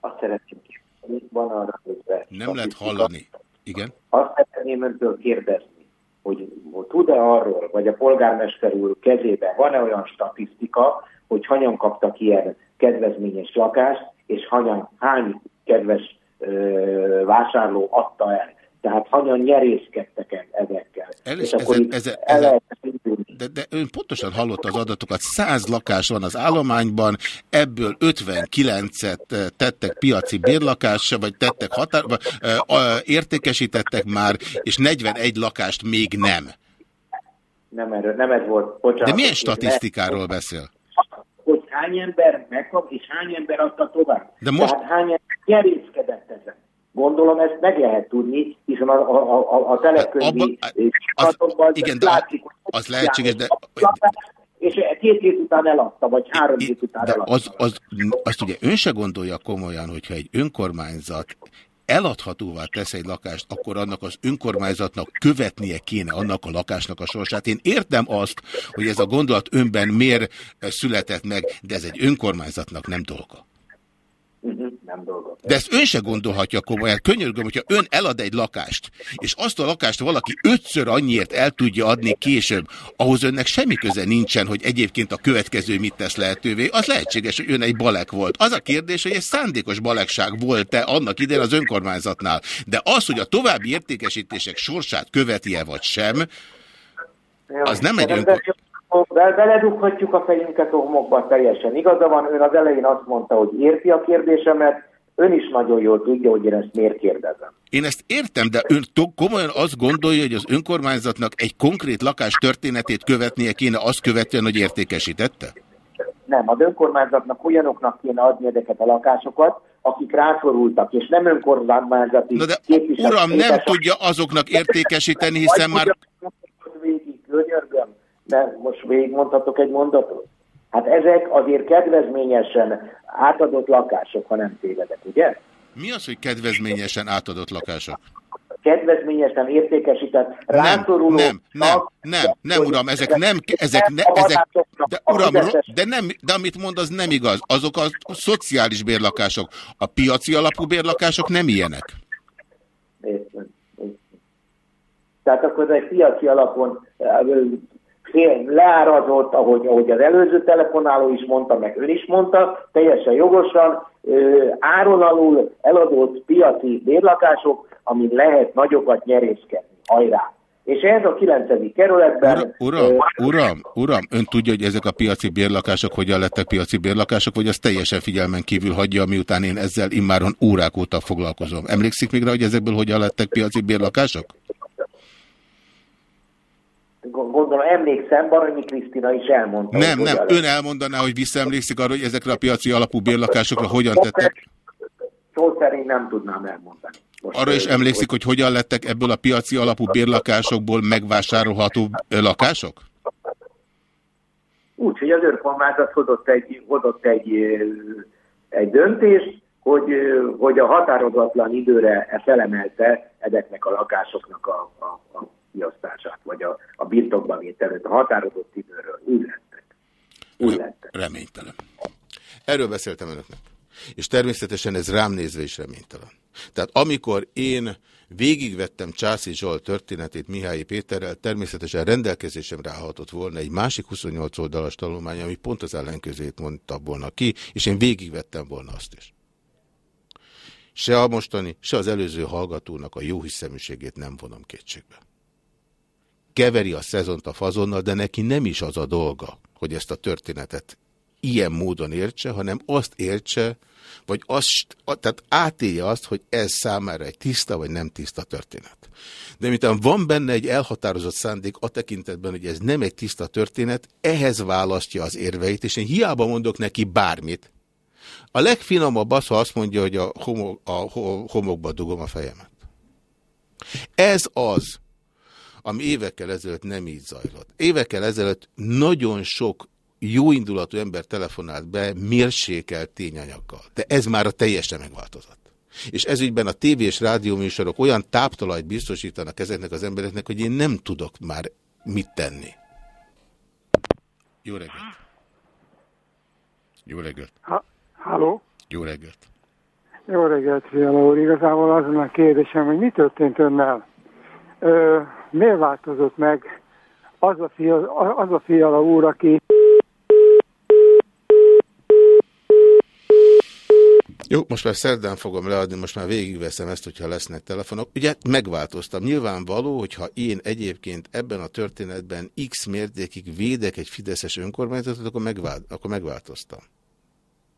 Azt szeretném is, van arra közben. Nem lehet hallani. Igen? Azt szeretném öntől kérdezni, hogy tud-e arról, vagy a polgármester úr kezében van-e olyan statisztika, hogy hanyan kaptak ilyen kedvezményes lakást, és hanyan, hány kedves ö, vásárló adta el. Tehát hanyan nyerészkedtek e- ezekkel. El, és ezen, akkor ezen, el ezen, lehet de, de ön pontosan hallotta az adatokat. 100 lakás van az állományban, ebből 59-et tettek piaci bérlakásra, vagy tettek határ, vagy, értékesítettek már, és 41 lakást még nem. Nem, erről, nem ez volt. Bocsánat, De milyen statisztikáról beszél? Hány ember megkap, és hány ember adta tovább. De most- Tehát hány ember nyerészkedett ezen. Gondolom ezt meg lehet tudni, hiszen a, a, a, a telekönyvi az, igen, de látszik, hogy Az lehetséges, de, és két hét után eladta, vagy három hét után de eladta. az, az, azt ugye ön se gondolja komolyan, hogyha egy önkormányzat eladhatóvá tesz egy lakást, akkor annak az önkormányzatnak követnie kéne annak a lakásnak a sorsát. Én értem azt, hogy ez a gondolat önben miért született meg, de ez egy önkormányzatnak nem dolga. Nem dolga. De ezt ön se gondolhatja komolyan. Könyörgöm, hogyha ön elad egy lakást, és azt a lakást valaki ötször annyiért el tudja adni később, ahhoz önnek semmi köze nincsen, hogy egyébként a következő mit tesz lehetővé. Az lehetséges, hogy ön egy balek volt. Az a kérdés, hogy egy szándékos balekság volt-e annak idején az önkormányzatnál. De az, hogy a további értékesítések sorsát követi-e vagy sem, az nem egy önkormányzat. Be- Beledughatjuk a fejünket a homokba teljesen. Igaza van, ön az elején azt mondta, hogy érti a kérdésemet, ön is nagyon jól tudja, hogy én ezt miért kérdezem. Én ezt értem, de ön komolyan azt gondolja, hogy az önkormányzatnak egy konkrét lakás történetét követnie kéne azt követően, hogy értékesítette? Nem, az önkormányzatnak olyanoknak kéne adni ezeket a lakásokat, akik rászorultak, és nem önkormányzati Na de uram, nem tudja azoknak értékesíteni, hiszen már... Végig, könyörgöm, de most végigmondhatok egy mondatot. Hát ezek azért kedvezményesen átadott lakások, ha nem tévedek, ugye? Mi az, hogy kedvezményesen átadott lakások? Kedvezményesen értékesített, rászoruló. nem, nem, nem, nem, uram, ezek nem, ezek, ne, ezek, de uram, de, nem, de amit mond, az nem igaz. Azok a szociális bérlakások. A piaci alapú bérlakások nem ilyenek. Értem. Tehát akkor ez egy piaci alapon fél- leárazott, ahogy, ahogy az előző telefonáló is mondta, meg ön is mondta, teljesen jogosan, ö, áron alul eladott piaci bérlakások, amin lehet nagyokat nyerészkedni. Hajrá! És ez a 9. kerületben... Uram, uram, uram, ön tudja, hogy ezek a piaci bérlakások hogyan lettek piaci bérlakások, vagy az teljesen figyelmen kívül hagyja, miután én ezzel immáron órák óta foglalkozom. Emlékszik még rá, hogy ezekből hogyan lettek piaci bérlakások? Gondolom, emlékszem, Baranyi Krisztina is elmondta. Nem, nem, ön elmondaná, hogy visszaemlékszik arra, hogy ezekre a piaci alapú bérlakásokra hogyan tettek? Szó szerint nem tudnám elmondani. Arra is emlékszik, hogy hogyan lettek ebből a piaci alapú bérlakásokból megvásárolható lakások? Úgy, hogy az önkormányzat hozott egy, hozott egy, egy döntést, hogy, hogy a határozatlan időre felemelte ezeknek a lakásoknak a, a, a kiosztását, vagy a, a birtokban vételőt, a határozott időről. Úgy lettek. Úgy lettek. Reménytelen. Erről beszéltem önöknek. És természetesen ez rám nézve is reménytelen. Tehát amikor én végigvettem Császi Zsolt történetét Mihály Péterrel, természetesen rendelkezésemre állhatott volna egy másik 28 oldalas tanulmány, ami pont az ellenkezőjét mondta volna ki, és én végigvettem volna azt is. Se a mostani, se az előző hallgatónak a jó hiszeműségét nem vonom kétségbe. Keveri a szezont a fazonnal, de neki nem is az a dolga, hogy ezt a történetet ilyen módon értse, hanem azt értse, vagy azt, tehát átélje azt, hogy ez számára egy tiszta vagy nem tiszta történet. De miután van benne egy elhatározott szándék a tekintetben, hogy ez nem egy tiszta történet, ehhez választja az érveit, és én hiába mondok neki bármit. A legfinomabb az, ha azt mondja, hogy a, homo, a homokba dugom a fejemet. Ez az, ami évekkel ezelőtt nem így zajlott. Évekkel ezelőtt nagyon sok jóindulatú ember telefonált be mérsékelt tényanyaggal. De ez már a teljesen megváltozott. És ezügyben a tévé és rádióműsorok olyan táptalajt biztosítanak ezeknek az embereknek, hogy én nem tudok már mit tenni. Jó reggelt! Jó reggelt! Ha, halló? Jó reggelt! Jó reggelt, Fiala úr. Igazából az a kérdésem, hogy mi történt önnel? Ö, miért változott meg az a, az a Fiala úr, aki Jó, most már szerdán fogom leadni, most már végigveszem ezt, hogyha lesznek telefonok. Ugye megváltoztam. Nyilvánvaló, hogyha én egyébként ebben a történetben x mértékig védek egy fideszes önkormányzatot, akkor, megvált, akkor megváltoztam.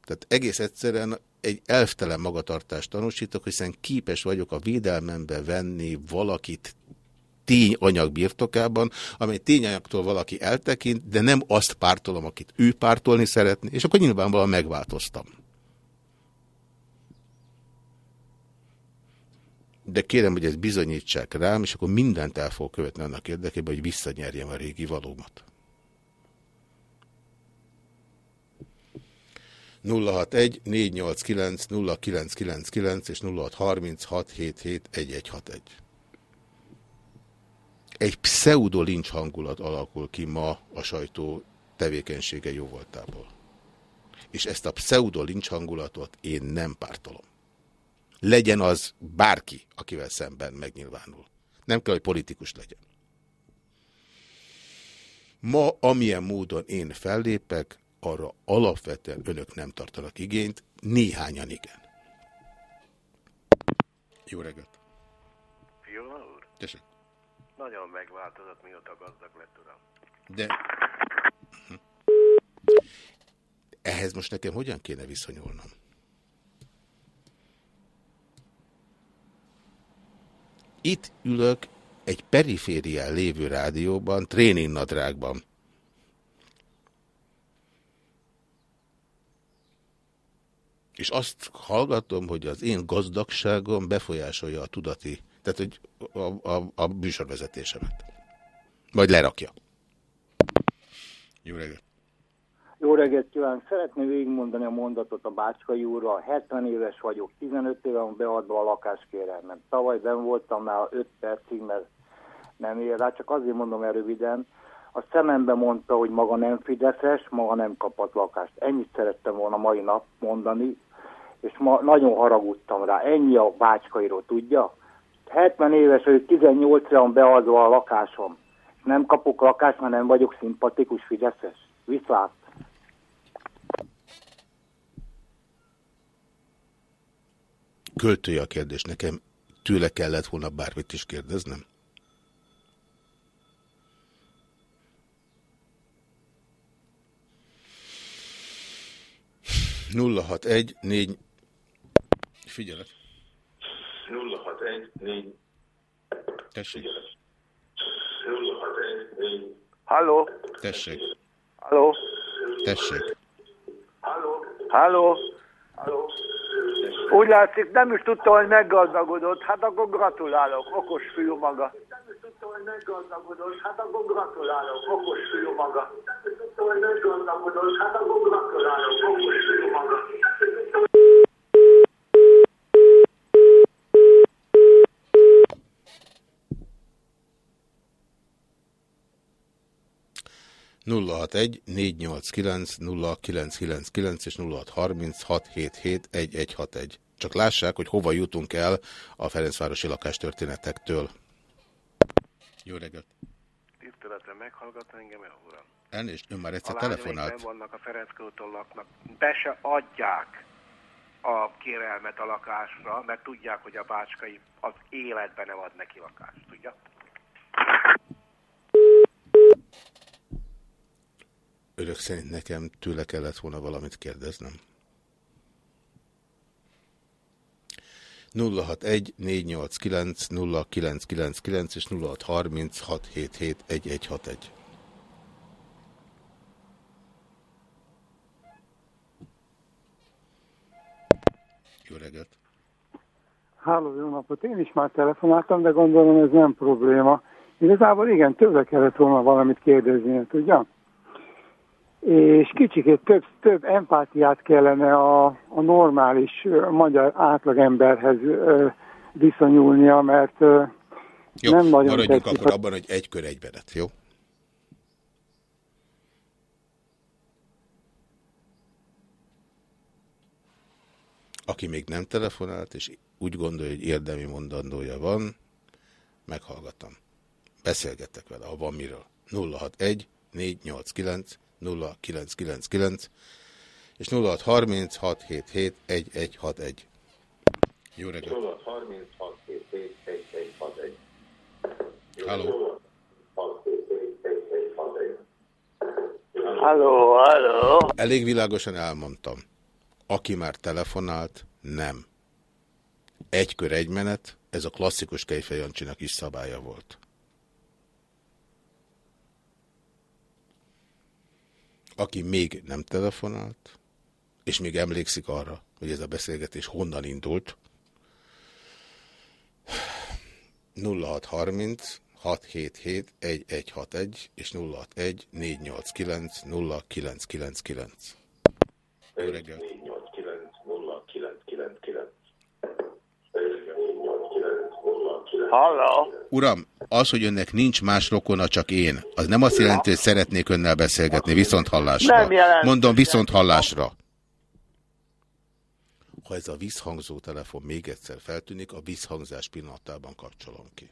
Tehát egész egyszerűen egy elftelen magatartást tanúsítok, hiszen képes vagyok a védelmembe venni valakit tényanyag birtokában, amely tényanyagtól valaki eltekint, de nem azt pártolom, akit ő pártolni szeretné, és akkor nyilvánvalóan megváltoztam. De kérem, hogy ezt bizonyítsák rám, és akkor mindent el fog követni annak érdekében, hogy visszanyerjem a régi valómat. 061 489 0999 és 0636771161. Egy pseudo-lincs hangulat alakul ki ma a sajtó tevékenysége jóvoltából. És ezt a pseudo-lincs hangulatot én nem pártolom. Legyen az bárki, akivel szemben megnyilvánul. Nem kell, hogy politikus legyen. Ma, amilyen módon én fellépek, arra alapvetően önök nem tartanak igényt, néhányan igen. Jó reggelt! Fiala úr? Tessék. Nagyon megváltozott, mióta gazdag lett, uram. De ehhez most nekem hogyan kéne viszonyulnom? Itt ülök egy periférián lévő rádióban, tréningnadrágban. És azt hallgatom, hogy az én gazdagságom befolyásolja a tudati, tehát hogy a, a, a műsorvezetésemet. Vagy lerakja. Jó reggelt! Jó reggelt kívánok! Szeretném végigmondani a mondatot a Bácskai úrral. 70 éves vagyok, 15 éve van beadva a lakáskérelmem. Tavaly ben voltam már 5 percig, mert nem ér rá, csak azért mondom el röviden. A szemembe mondta, hogy maga nem Fideszes, maga nem kapott lakást. Ennyit szerettem volna mai nap mondani, és ma nagyon haragudtam rá. Ennyi a Bácskairól, tudja? 70 éves, hogy 18 ra van beadva a lakásom. Nem kapok lakást, mert nem vagyok szimpatikus Fideszes. Viszlát! Költője a kérdés. Nekem tőle kellett volna bármit is kérdeznem. Nulla hat egy négy. Figyelek. 061 4 Tessék. 061 4 Halló? Tessék. Halló? Tessék. Halló? Úgy látszik, nem is tudta, hogy meggazdagodott. Hát akkor gratulálok, okos fiú maga. Nem is tudta, hogy meggazdagodott, hát akkor gratulálok, okos fiú maga. Nem is tudta, hogy meggazdagodott, hát akkor gratulálok, okos fiú maga. 061 489 0999 és 0636771161. Csak lássák, hogy hova jutunk el a Ferencvárosi lakástörténetektől. Jó reggelt! Tiszteletre meghallgat engem, el, uram. Elnézést, ön már egyszer a telefonált. A vannak a Ferenckőtől laknak. Be se adják a kérelmet a lakásra, mert tudják, hogy a bácskai az életben nem ad neki lakást, tudja? Örök szerint nekem tőle kellett volna valamit kérdeznem. 061 489 0999 és 0630 677 1161. Jó reggelt! Háló, jó napot! Én is már telefonáltam, de gondolom ez nem probléma. Igazából igen, tőle kellett volna valamit kérdezni, tudja? És kicsikét több, több empátiát kellene a, a normális ö, magyar átlagemberhez viszonyulnia, mert Jó, nem nagyon maradjunk tetszik. akkor abban, hogy egy kör egy belet, jó? Aki még nem telefonált, és úgy gondolja, hogy érdemi mondandója van, meghallgatom. Beszélgettek vele, ha van miről. 061 489 0999 és 0636771161. Jó reggelt! Halló! Halló, halló. Elég világosan elmondtam. Aki már telefonált, nem. Egy kör, egy menet, ez a klasszikus Kejfej Jancsinak is szabálya volt. Aki még nem telefonált, és még emlékszik arra, hogy ez a beszélgetés honnan indult, 0630 677 1161 és 061 489 0999. Jó reggelt! Halló. Uram, az, hogy önnek nincs más rokona, csak én, az nem azt jelenti, hogy szeretnék önnel beszélgetni, viszont hallásra. Nem jelenti. Mondom, viszont hallásra. Ha ez a visszhangzó telefon még egyszer feltűnik, a visszhangzás pillanatában kapcsolom ki.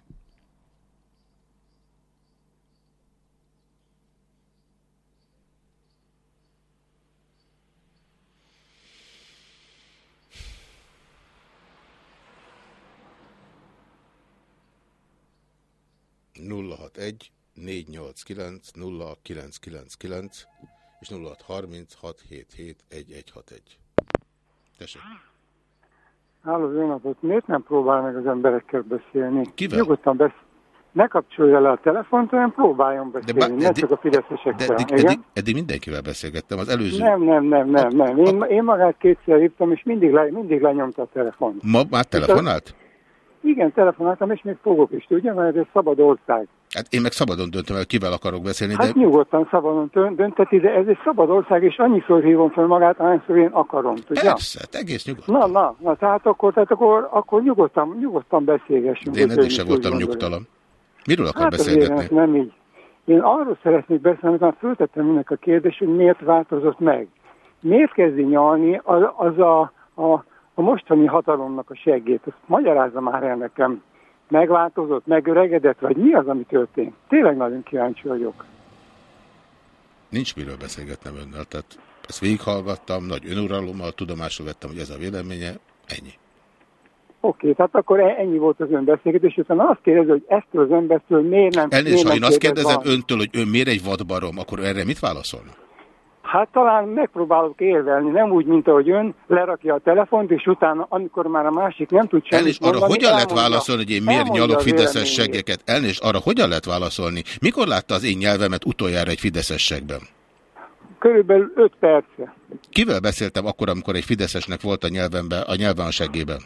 061 489 0999 és 0636771161. Tessék. Háló, jó napot! Miért nem próbál meg az emberekkel beszélni? Kivel? Nyugodtan beszélni. Ne kapcsolja le a telefont, hanem próbáljon beszélni, de bá, eddig, csak a fideszesekkel. De eddig, eddig, eddig mindenkivel beszélgettem, az előző... Nem, nem, nem, nem, nem. Én, én magát kétszer hívtam, és mindig, le, mindig lenyomta a telefon. Ma már telefonált? Itt a... Igen, telefonáltam, és még fogok is, tudja, mert ez szabad ország. Hát én meg szabadon döntöm el, kivel akarok beszélni, de... Hát nyugodtan szabadon dönteti, de ez egy szabad ország, és annyiszor hívom fel magát, ahányszor én akarom, tudja? Persze, hát egész nyugodtan. Na, na, na, tehát akkor, tehát akkor, akkor nyugodtan, nyugodtan beszélgessünk. De én eddig sem voltam nyugtalan. Miről akar Hát azért beszélgetni? ez nem így. Én arról szeretnék beszélni, mert föltettem önnek a kérdést, hogy miért változott meg. Miért kezdi nyalni az, az a, a, a mostani hatalomnak a seggét? Azt magyarázza már el nekem. Megváltozott, megöregedett, vagy mi az, ami történt? Tényleg nagyon kíváncsi vagyok. Nincs miről beszélgetnem önnel, tehát ezt végighallgattam, nagy önuralommal tudomásul vettem, hogy ez a véleménye, ennyi. Oké, tehát akkor e- ennyi volt az önbeszélgetés, utána azt kérdezi, hogy eztől az embertől miért nem... Elnézést, ha én azt kérdez kérdezem valamit? öntől, hogy ön miért egy vadbarom, akkor erre mit válaszolna? Hát talán megpróbálok érvelni, nem úgy, mint ahogy ön lerakja a telefont, és utána, amikor már a másik nem tud semmit Elnézést, arra mondani, hogyan lehet elmondja- válaszolni, hogy én miért nyalok fideszes seggeket? Elnézést, arra hogyan lehet válaszolni? Mikor látta az én nyelvemet utoljára egy fideszes seggben? Körülbelül 5 perce. Kivel beszéltem akkor, amikor egy fideszesnek volt a nyelvemben, a nyelven a seggében?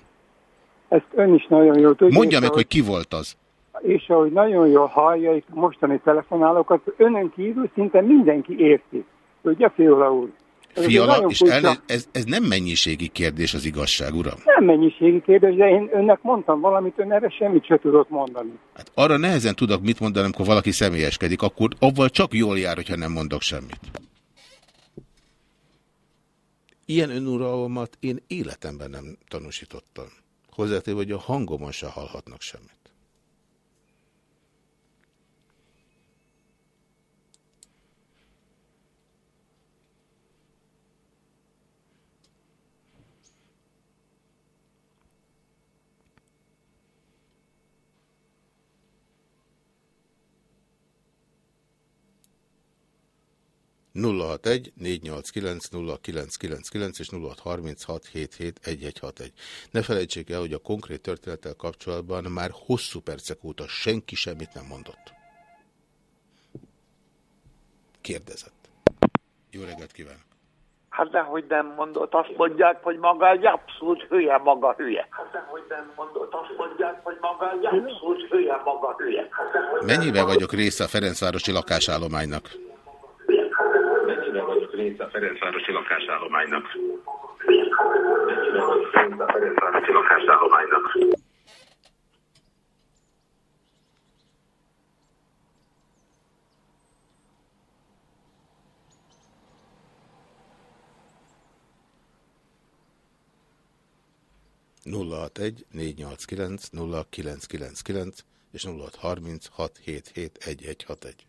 Ezt ön is nagyon jól tudja. Mondja és meg, hogy ki volt az. És ahogy nagyon jól hallja itt a mostani telefonálókat, önön kívül szinte mindenki érti. Ugye, Fiala úr? Ez Fiala, és elnéz, ez, ez nem mennyiségi kérdés az igazság, uram. Nem mennyiségi kérdés, de én önnek mondtam valamit, ön erre semmit se tudott mondani. Hát arra nehezen tudok mit mondani, amikor valaki személyeskedik, akkor avval csak jól jár, hogyha nem mondok semmit. Ilyen önuralmat én életemben nem tanúsítottam. Hozzátéve, hogy a hangomon se hallhatnak semmit. Nulla hat egy négy nyolc kilenc nulla kilenc kilenc kilenc és nulla hat harminc hat hét hét egy egy hat egy. Ne felejtsék el, hogy a konkrét történettel kapcsolatban már hosszú percek óta senki semmit nem mondott. Kérdezett. Jó reggelt kívánok! Hát dehogy nem mondott, azt mondják, hogy maga egy abszolút hülye, maga hülye. Hát dehogy nem mondott, azt mondják, hogy maga egy abszolút hülye, maga hülye. Hát Mennyivel vagyok része a Ferencvárosi lakásállománynak? Része a Ferencvárosi lakásállománynak? Része a Ferencvárosi lakásállománynak? nulla hat egy négy nyolc kilenc nulla kilenc kilenc kilenc és nulla hat harminc hat hét hét egy egy hat egy.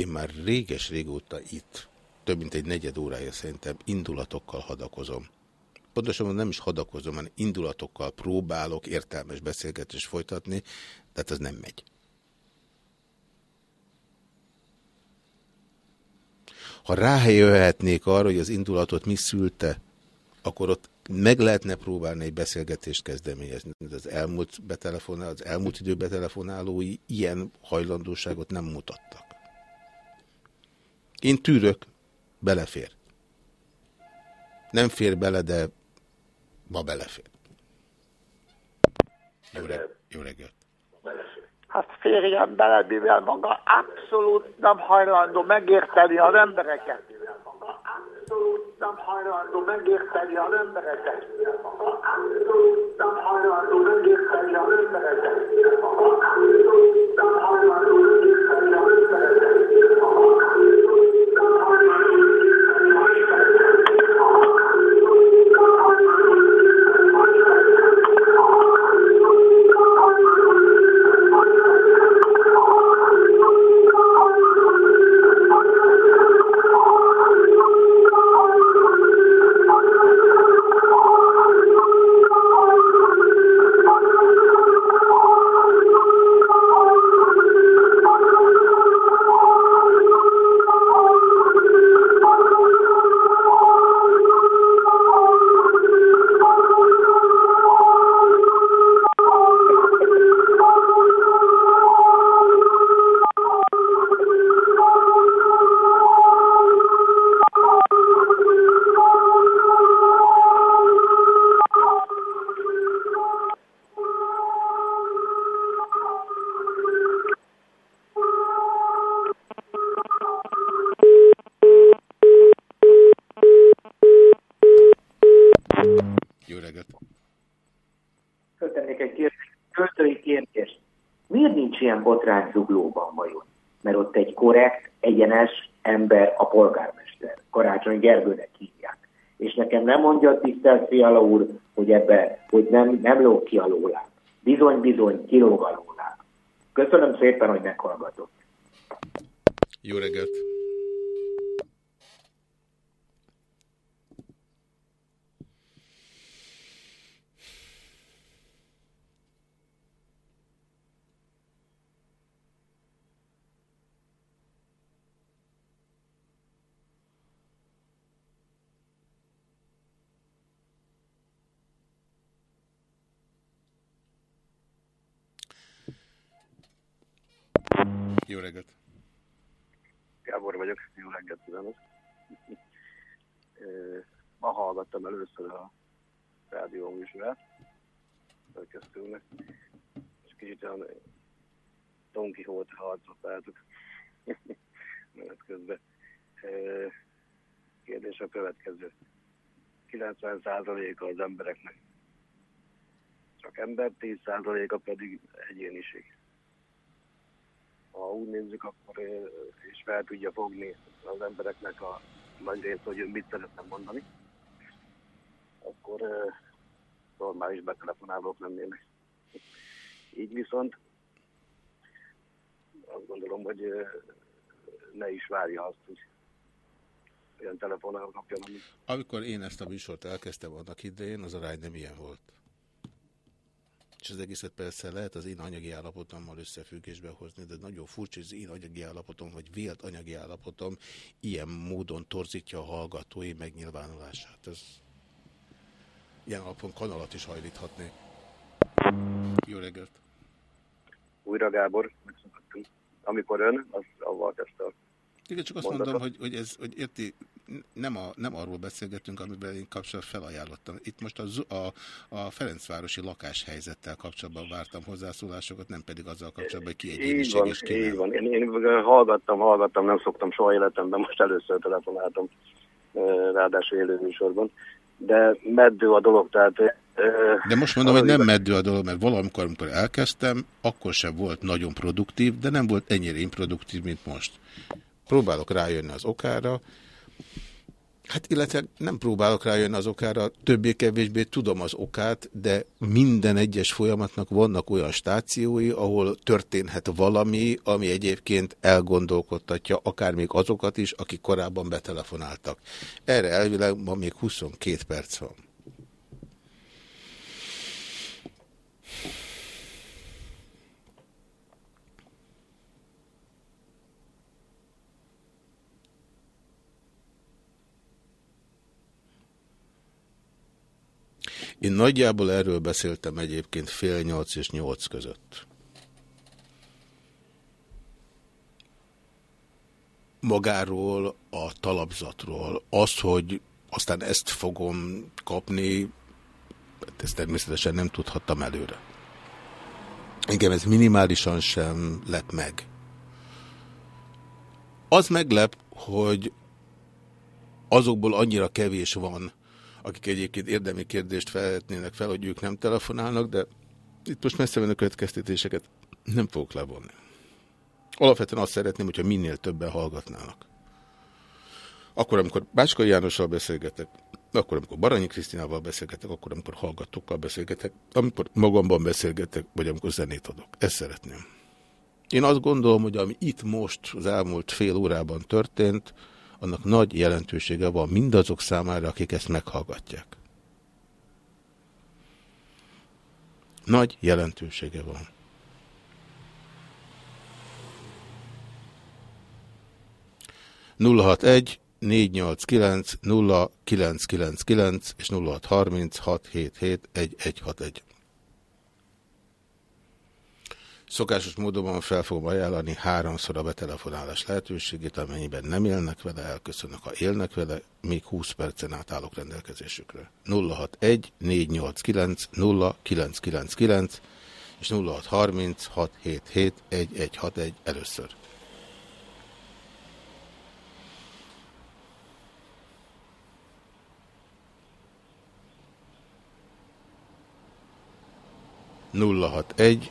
Én már réges-régóta itt, több mint egy negyed órája szerintem indulatokkal hadakozom. Pontosan nem is hadakozom, hanem indulatokkal próbálok értelmes beszélgetést folytatni, tehát az nem megy. Ha rájöhetnék arra, hogy az indulatot mi szülte, akkor ott meg lehetne próbálni egy beszélgetést kezdeményezni. Az elmúlt, az elmúlt idő betelefonálói ilyen hajlandóságot nem mutattak. Én tűrök, belefér. Nem fér bele, de ma belefér. Jó, reg jó reggelt. Hát férjen bele, mivel maga abszolút nem hajlandó megérteni az embereket. Abszolút nem hajlandó megérteni az embereket. Abszolút nem hajlandó megérteni az embereket. Botrány zuglóban vajon? Mert ott egy korrekt, egyenes ember a polgármester. Karácsony Gergőnek hívják. És nekem nem mondja tisztelt Fiala úr, hogy ebbe, hogy nem, nem lóg ki a lóláb. Bizony, bizony, kilóg a lóláb. Köszönöm szépen, hogy meghallgatott. Jó reggelt. Jó reggelt. Gábor vagyok, jó reggelt kívánok. Ma hallgattam először a rádió műsorát, szerkesztőnek, és kicsit olyan Don Quixote harcot álltuk menet közben. Kérdés a következő. 90%-a az embereknek csak ember, 10%-a pedig egyéniség ha úgy nézzük, akkor és fel tudja fogni az embereknek a nagy részt, hogy mit szeretne mondani, akkor normális betelefonálók lennének. Így viszont azt gondolom, hogy ne is várja azt, hogy olyan telefonnal kapjon, amit Amikor én ezt a műsort elkezdtem annak idején, az arány nem ilyen volt. És az egészet persze lehet az én anyagi állapotommal összefüggésbe hozni, de nagyon furcsa, hogy az én anyagi állapotom, vagy vélt anyagi állapotom ilyen módon torzítja a hallgatói megnyilvánulását. Ez ilyen alapon kanalat is hajlíthatnék. Jó reggelt! újra Gábor. Amikor ön, az avval kezdte Igen, csak azt mondom, hogy, hogy, ez, hogy érti, nem, a, nem arról beszélgetünk, amiben én kapcsolatban felajánlottam. Itt most a, a, a Ferencvárosi lakáshelyzettel kapcsolatban vártam hozzászólásokat, nem pedig azzal kapcsolatban, hogy ki Így van, és ki így van. Én, én hallgattam, hallgattam, nem szoktam soha életemben, most először telefonáltam, ráadásul élő műsorban. De meddő a dolog, tehát... eh, De most mondom, hogy nem meddő a dolog, mert valamikor, amikor elkezdtem, akkor sem volt nagyon produktív, de nem volt ennyire improduktív, mint most. Próbálok rájönni az okára. Hát illetve nem próbálok rájönni az okára, többé-kevésbé tudom az okát, de minden egyes folyamatnak vannak olyan stációi, ahol történhet valami, ami egyébként elgondolkodtatja akár még azokat is, akik korábban betelefonáltak. Erre elvileg ma még 22 perc van. Én nagyjából erről beszéltem egyébként fél nyolc és nyolc között. Magáról, a talapzatról, az, hogy aztán ezt fogom kapni, hát ezt természetesen nem tudhattam előre. Engem ez minimálisan sem lep meg. Az meglep, hogy azokból annyira kevés van, akik egyébként érdemi kérdést felhetnének fel, hogy ők nem telefonálnak, de itt most messze menő következtetéseket nem fogok levonni. Alapvetően azt szeretném, hogyha minél többen hallgatnának. Akkor, amikor Bácskai Jánossal beszélgetek, akkor, amikor Baranyi Krisztinával beszélgetek, akkor, amikor hallgatókkal beszélgetek, amikor magamban beszélgetek, vagy amikor zenét adok. Ezt szeretném. Én azt gondolom, hogy ami itt most az elmúlt fél órában történt, annak nagy jelentősége van mindazok számára, akik ezt meghallgatják. Nagy jelentősége van. nulla egy 489 0999 és 0630 677 1161. Szokásos módon fel fogom ajánlani háromszor a betelefonálás lehetőségét, amennyiben nem élnek vele, elköszönök, ha élnek vele, még 20 percen át állok rendelkezésükre. 061 489 0999 és 0630 677 1161 először. nulla hat egy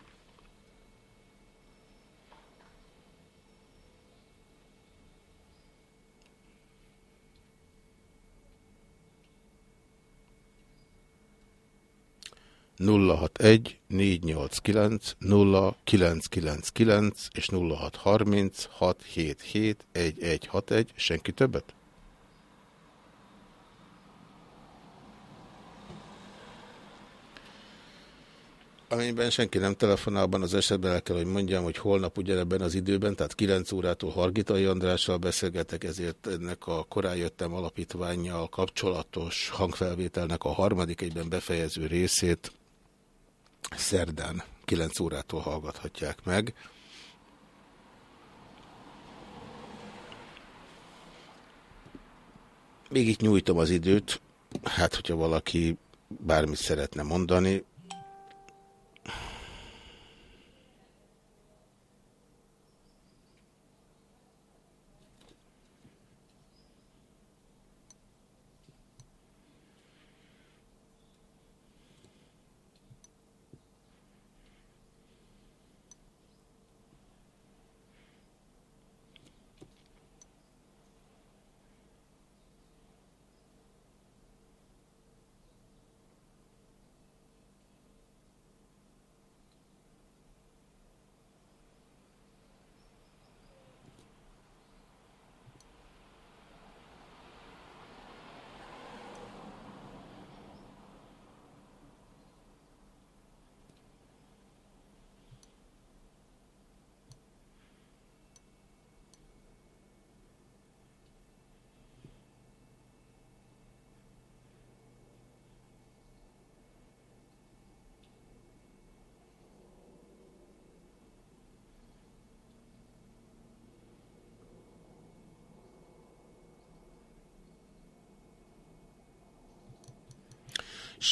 Nulla hat egy négy nyolc kilenc nulla kilenc kilenc kilenc és nulla hat harminc hat hét hét egy egy hat egy senki többet? Amennyiben senki nem telefonál, abban az esetben el kell, hogy mondjam, hogy holnap ugyanebben az időben, tehát 9 órától Hargitai Andrással beszélgetek, ezért ennek a korán jöttem alapítványjal kapcsolatos hangfelvételnek a harmadik egyben befejező részét szerdán 9 órától hallgathatják meg. Még itt nyújtom az időt, hát hogyha valaki bármit szeretne mondani,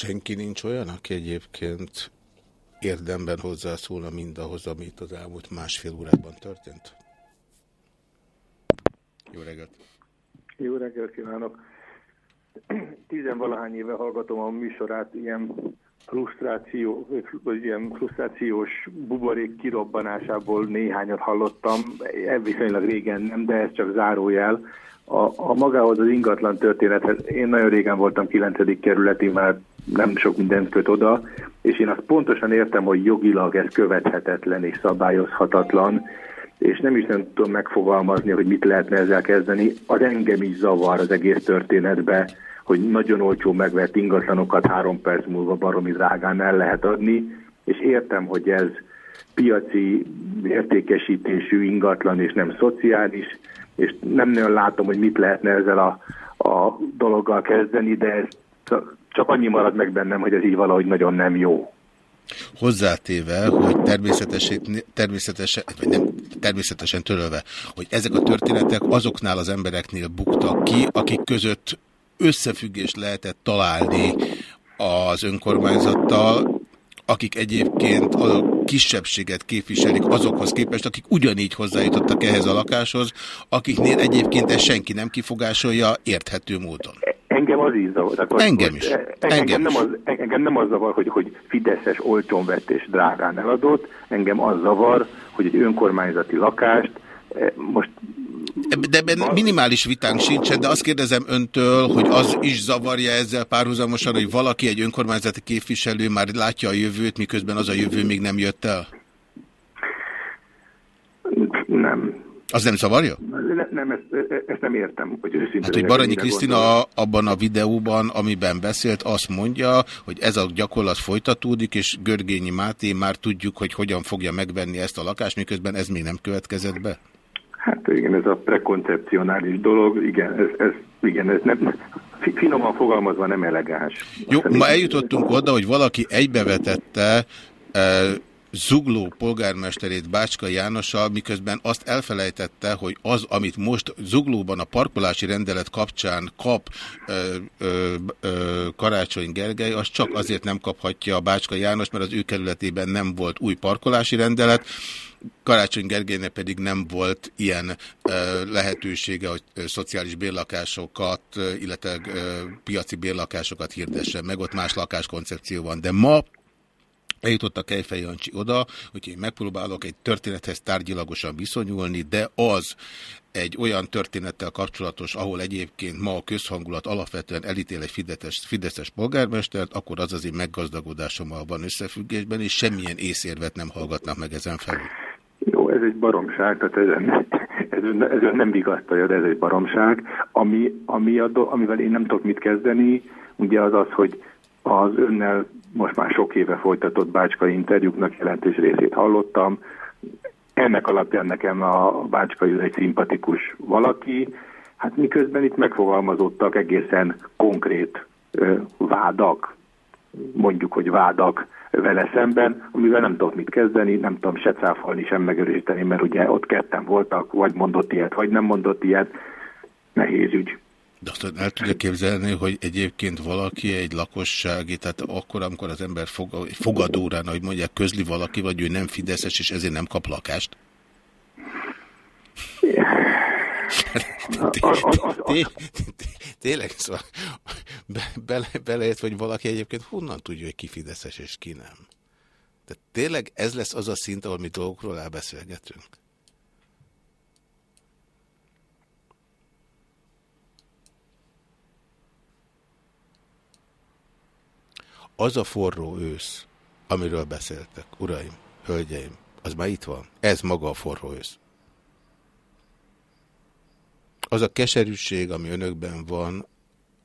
Senki nincs olyan, aki egyébként érdemben hozzászólna mindahhoz, amit az elmúlt másfél órában történt? Jó reggelt! Jó reggelt kívánok! Tizenvalahány éve hallgatom a műsorát, ilyen frusztráció, vagy ilyen frusztrációs buborék kirobbanásából néhányat hallottam, e- viszonylag régen nem, de ez csak zárójel. A, a magához az ingatlan történethez, én nagyon régen voltam 9. kerületi, már nem sok mindent köt oda, és én azt pontosan értem, hogy jogilag ez követhetetlen és szabályozhatatlan, és nem is nem tudom megfogalmazni, hogy mit lehetne ezzel kezdeni. Az engem is zavar az egész történetbe, hogy nagyon olcsó megvett ingatlanokat három perc múlva baromi drágán el lehet adni, és értem, hogy ez piaci értékesítésű ingatlan és nem szociális, és nem nagyon látom, hogy mit lehetne ezzel a, a dologgal kezdeni, de ez csak annyi marad meg bennem, hogy ez így valahogy nagyon nem jó. Hozzátéve, hogy természetesen, természetesen, vagy nem természetesen törölve, hogy ezek a történetek azoknál az embereknél buktak ki, akik között összefüggést lehetett találni az önkormányzattal, akik egyébként a kisebbséget képviselik azokhoz képest, akik ugyanígy hozzájutottak ehhez a lakáshoz, akiknél egyébként ezt senki nem kifogásolja érthető módon. Engem az is zavar. Tehát, engem is. Engem, Engem nem az, engem nem az zavar, hogy, hogy Fideszes olcsón vett és drágán eladott, engem az zavar, hogy egy önkormányzati lakást eh, most de ebben minimális vitánk sincsen, de azt kérdezem öntől, hogy az is zavarja ezzel párhuzamosan, hogy valaki, egy önkormányzati képviselő már látja a jövőt, miközben az a jövő még nem jött el? Nem. Az nem zavarja? Ne, nem, ezt, ezt nem értem, hogy őszintén. Hát, hogy Baranyi Krisztina abban a videóban, amiben beszélt, azt mondja, hogy ez a gyakorlat folytatódik, és Görgényi Máté már tudjuk, hogy hogyan fogja megvenni ezt a lakást, miközben ez még nem következett be? Hát igen, ez a prekoncepcionális dolog, igen, ez, ez, igen, ez nem, finoman fogalmazva nem elegáns. Jó, ma eljutottunk oda, hogy valaki egybevetette e, Zugló polgármesterét Bácska Jánossal, miközben azt elfelejtette, hogy az, amit most Zuglóban a parkolási rendelet kapcsán kap ö, ö, ö, Karácsony Gergely, az csak azért nem kaphatja a Bácska János, mert az ő kerületében nem volt új parkolási rendelet, Karácsony Gergelynek pedig nem volt ilyen lehetősége, hogy szociális bérlakásokat, illetve piaci bérlakásokat hirdessen meg, ott más lakáskoncepció van. De ma Eljutott a Kejfej Jancsi oda, hogy én megpróbálok egy történethez tárgyilagosan viszonyulni, de az egy olyan történettel kapcsolatos, ahol egyébként ma a közhangulat alapvetően elítél egy fideszes, fideszes polgármestert, akkor az az én meggazdagodásommal van összefüggésben, és semmilyen észérvet nem hallgatnak meg ezen felül. Jó, ez egy baromság, tehát ez, ez, ez nem vigasztalja, de ez egy baromság. Ami, ami a, amivel én nem tudok mit kezdeni, ugye az az, hogy az önnel most már sok éve folytatott Bácska interjúknak jelentős részét hallottam. Ennek alapján nekem a Bácska egy szimpatikus valaki, hát miközben itt megfogalmazottak egészen konkrét ö, vádak, mondjuk, hogy vádak vele szemben, amivel nem tudok mit kezdeni, nem tudom se cáfolni, sem megerősíteni, mert ugye ott ketten voltak, vagy mondott ilyet, vagy nem mondott ilyet, nehéz ügy. De azt el tudja képzelni, hogy egyébként valaki egy lakossági, tehát akkor, amikor az ember fog, fogadórán, hogy mondják, közli valaki, vagy ő nem fideszes, és ezért nem kap lakást? Tényleg, szóval beleért, hogy valaki egyébként honnan tudja, hogy ki fideszes és ki nem? Tehát tényleg ez lesz az a szint, ahol mi dolgokról elbeszélgetünk? Az a forró ősz, amiről beszéltek, uraim, hölgyeim, az már itt van. Ez maga a forró ősz. Az a keserűség, ami önökben van,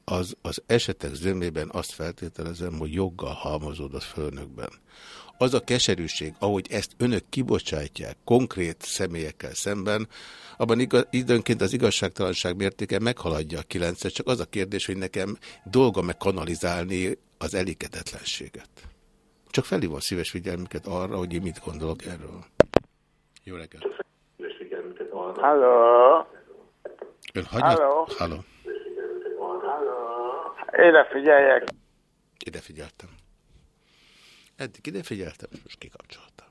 az, az esetek zömében azt feltételezem, hogy joggal halmozódott föl önökben. Az a keserűség, ahogy ezt önök kibocsátják konkrét személyekkel szemben, abban igaz, időnként az igazságtalanság mértéke meghaladja a kilencet, csak az a kérdés, hogy nekem dolga meg kanalizálni az elégedetlenséget. Csak felhívom szíves figyelmüket arra, hogy én mit gondolok erről. Jó reggelt! Halló! Ön hagyja? Halló! Halló! Ide figyeljek! Ide figyeltem. Eddig ide figyeltem, most kikapcsoltam.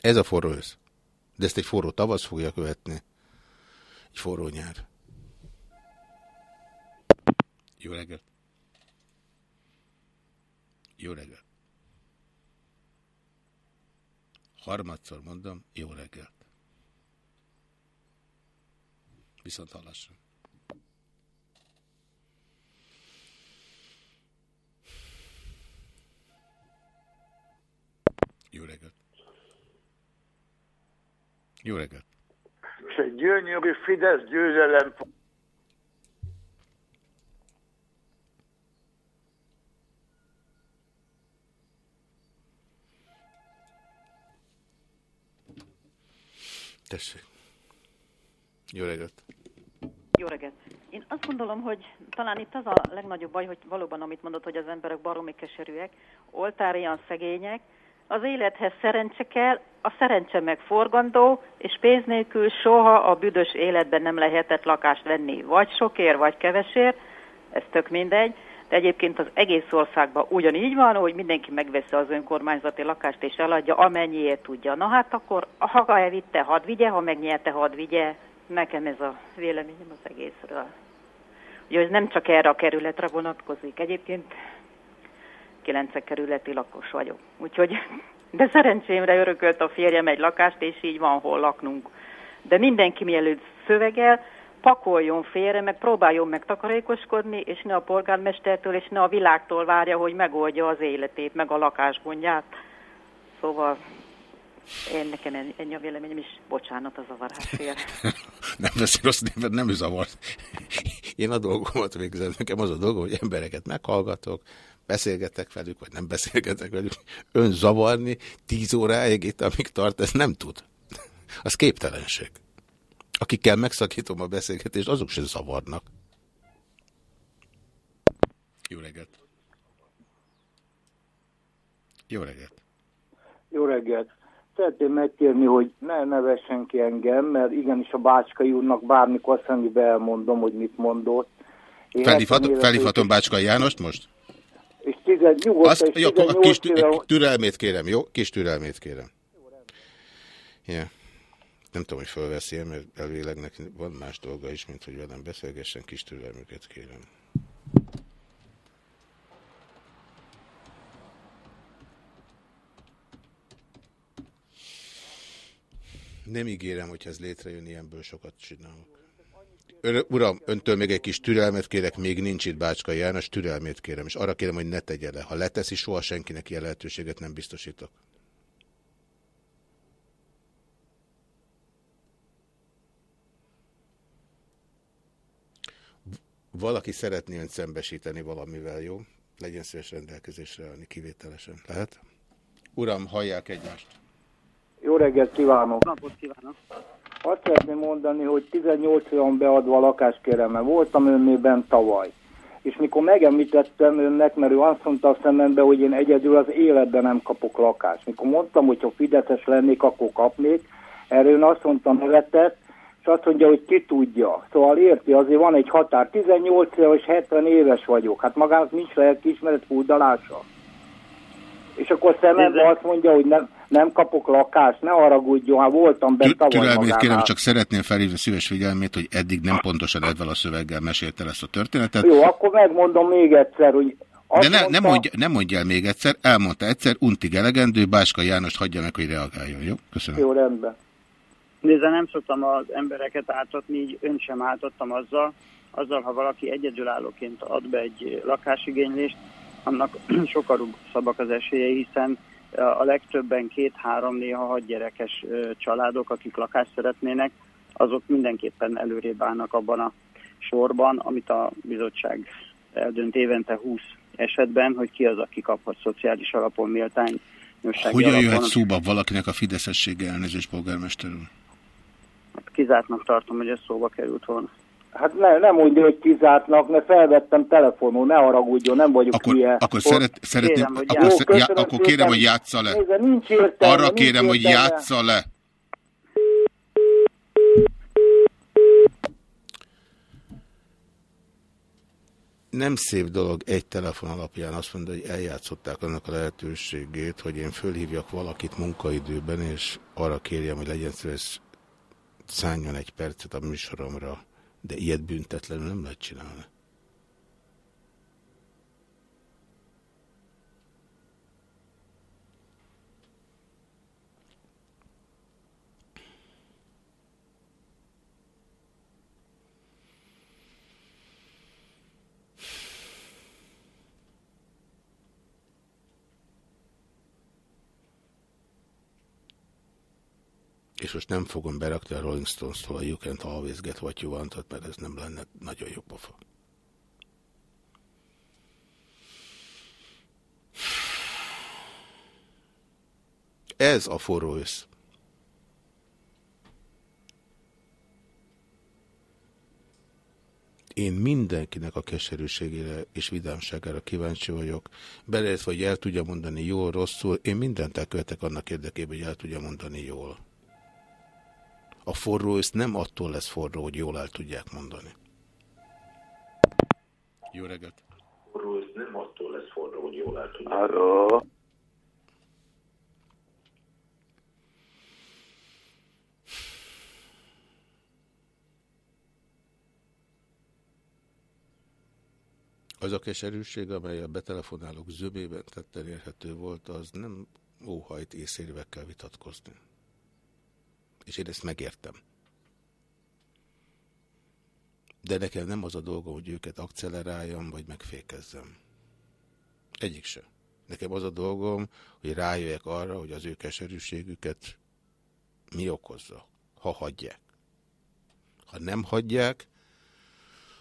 Ez a forró ősz. De ezt egy forró tavasz fogja követni. Egy forró nyár. Jó reggelt! Jó reggelt. Harmadszor mondom, jó reggelt. Viszont hallásra. Jó reggelt. Jó reggelt. És egy gyönyörű Fidesz győzelem Tessék. Jó reggelt. Jó reggelt. Én azt gondolom, hogy talán itt az a legnagyobb baj, hogy valóban, amit mondott, hogy az emberek baromi keserűek, oltárian szegények, az élethez szerencse kell, a szerencse meg forgandó, és pénz nélkül soha a büdös életben nem lehetett lakást venni, vagy sokért, vagy kevesért, ez tök mindegy, de egyébként az egész országban ugyanígy van, hogy mindenki megveszi az önkormányzati lakást és eladja, amennyiért tudja. Na hát akkor, ha elvitte, hadd vigye, ha megnyerte, hadd vigye. Nekem ez a véleményem az egészről. Ugye ez nem csak erre a kerületre vonatkozik. Egyébként 9 kerületi lakos vagyok. Úgyhogy, de szerencsémre örökölt a férjem egy lakást, és így van hol laknunk. De mindenki mielőtt szövegel, pakoljon félre, meg próbáljon meg takarékoskodni, és ne a polgármestertől, és ne a világtól várja, hogy megoldja az életét, meg a lakásgondját. Szóval én nekem en- ennyi a véleményem is, bocsánat a zavarásért. nem veszik rossz néven, nem zavar. Én a dolgomat végzem, nekem az a dolgom, hogy embereket meghallgatok, beszélgetek velük, vagy nem beszélgetek velük. Ön zavarni tíz óráig itt, amíg tart, ez nem tud. Az képtelenség. Akikkel megszakítom a beszélgetést, azok sem zavarnak. Jó reggelt. Jó reggelt. Jó reggelt! Szeretném megkérni, hogy ne nevessen ki engem, mert igenis a Bácskai úrnak bármikor szemébe elmondom, hogy mit mondott. Én 70 Felhívhatom, éves felhívhatom Bácskai Jánost most? És 10, nyugodtan, Azt, és jó, akkor 18 kis tü- éve, türelmét kérem, jó? Kis türelmét kérem. Ja. Nem tudom, hogy fölveszi -e, mert elvileg neki van más dolga is, mint hogy velem beszélgessen, kis türelmüket kérem. Nem ígérem, hogy ez létrejön, ilyenből sokat csinálok. Ön, uram, öntől még egy kis türelmet kérek, még nincs itt Bácska János, türelmét kérem, és arra kérem, hogy ne tegye le. Ha leteszi, soha senkinek ilyen lehetőséget nem biztosítok. Valaki szeretné önt szembesíteni valamivel, jó? Legyen szíves rendelkezésre állni kivételesen. Lehet? Uram, hallják egymást. Jó reggelt kívánok! Napot kívánok! Azt szeretném mondani, hogy 18 olyan beadva a lakáskérelme. Voltam önnében tavaly. És mikor megemlítettem önnek, mert ő azt mondta a szemembe, hogy én egyedül az életben nem kapok lakást. Mikor mondtam, hogy ha Fideszes lennék, akkor kapnék, erről ön azt mondta, nevetett, és azt mondja, hogy ki tudja. Szóval érti, azért van egy határ. 18 éves, 70 éves vagyok. Hát magának nincs lelkiismeret furdalása. És akkor szemembe azt mondja, hogy nem, nem kapok lakást, ne haragudjon, hát voltam bent tavaly Türelmét kérem, csak szeretném felhívni szíves figyelmét, hogy eddig nem pontosan ezzel a szöveggel mesélte ezt a történetet. Jó, akkor megmondom még egyszer, hogy azt De ne, mondta, nem, mondja, nem mondja el még egyszer, elmondta egyszer, untig elegendő, Báska János hagyja meg, hogy reagáljon, jó? Köszönöm. Jó, rendben. Nézze, nem szoktam az embereket ártatni, így ön sem ártottam azzal, azzal, ha valaki egyedülállóként ad be egy lakásigénylést, annak sokkal rosszabbak az esélyei, hiszen a legtöbben két-három, néha hat gyerekes családok, akik lakást szeretnének, azok mindenképpen előrébb állnak abban a sorban, amit a bizottság eldönt évente 20 esetben, hogy ki az, aki kaphat szociális alapon méltány. Hogyan jöhet szóba valakinek a fideszessége elnézés polgármester úr? Kizártnak tartom, hogy ez szóba került volna. Hát ne, nem mondja, hogy kizártnak, mert felvettem telefonon, ne haragudjon, nem vagyok Akkor, hülye. akkor szeret, szeretném, Kérem, hogy akkor, Jó, já, akkor kérem, szépen. hogy játsza le. Nézze, nincs értelme, Arra nincs kérem, hogy értelme. játsza le. Nem szép dolog egy telefon alapján azt mondani, hogy eljátszották annak a lehetőségét, hogy én fölhívjak valakit munkaidőben, és arra kérjem, hogy legyen szíves, szálljon egy percet a műsoromra, de ilyet büntetlenül nem lehet csinálni. És most nem fogom berakni a Rolling Stones-tól a You Can't Always Get What You Wanted, mert ez nem lenne nagyon jó pofa. Ez a forró ősz. Én mindenkinek a keserűségére és vidámságára kíváncsi vagyok. Beleértve, hogy el tudja mondani jól, rosszul. Én mindent elkövetek annak érdekében, hogy el tudja mondani jól. A forró ősz nem attól lesz forró, hogy jól el tudják mondani. Jó reggelt! Forró ősz nem attól lesz forró, hogy jól el tudják. Arra. Az a keserűség, amely a betelefonálók zöbében tetten érhető volt, az nem óhajt észérvekkel vitatkozni. És én ezt megértem. De nekem nem az a dolgom, hogy őket akceleráljam, vagy megfékezzem. Egyik se. Nekem az a dolgom, hogy rájöjjek arra, hogy az ő keserűségüket mi okozza, ha hagyják. Ha nem hagyják,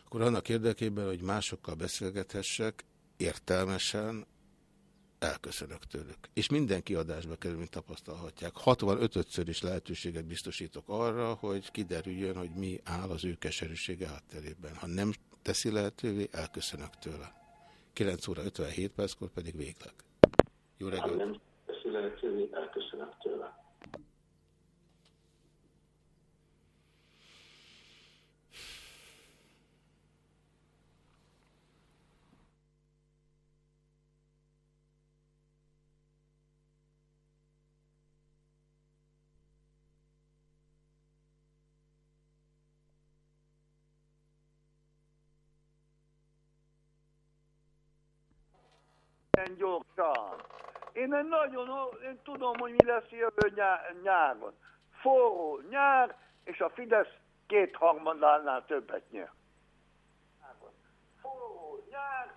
akkor annak érdekében, hogy másokkal beszélgethessek, értelmesen elköszönök tőlük. És minden kiadásba kerül, mint tapasztalhatják. 65-ször is lehetőséget biztosítok arra, hogy kiderüljön, hogy mi áll az ő keserűsége hátterében. Ha nem teszi lehetővé, elköszönök tőle. 9 óra 57 perckor pedig végleg. Jó Ha reggelt! nem teszi lehetővé, elköszönök tőle. Ilyen gyorsan. Én nagyon, én tudom, hogy mi lesz jövő nyá- nyáron. Forró nyár, és a Fidesz kétharmadánál többet nyer. Forró nyár,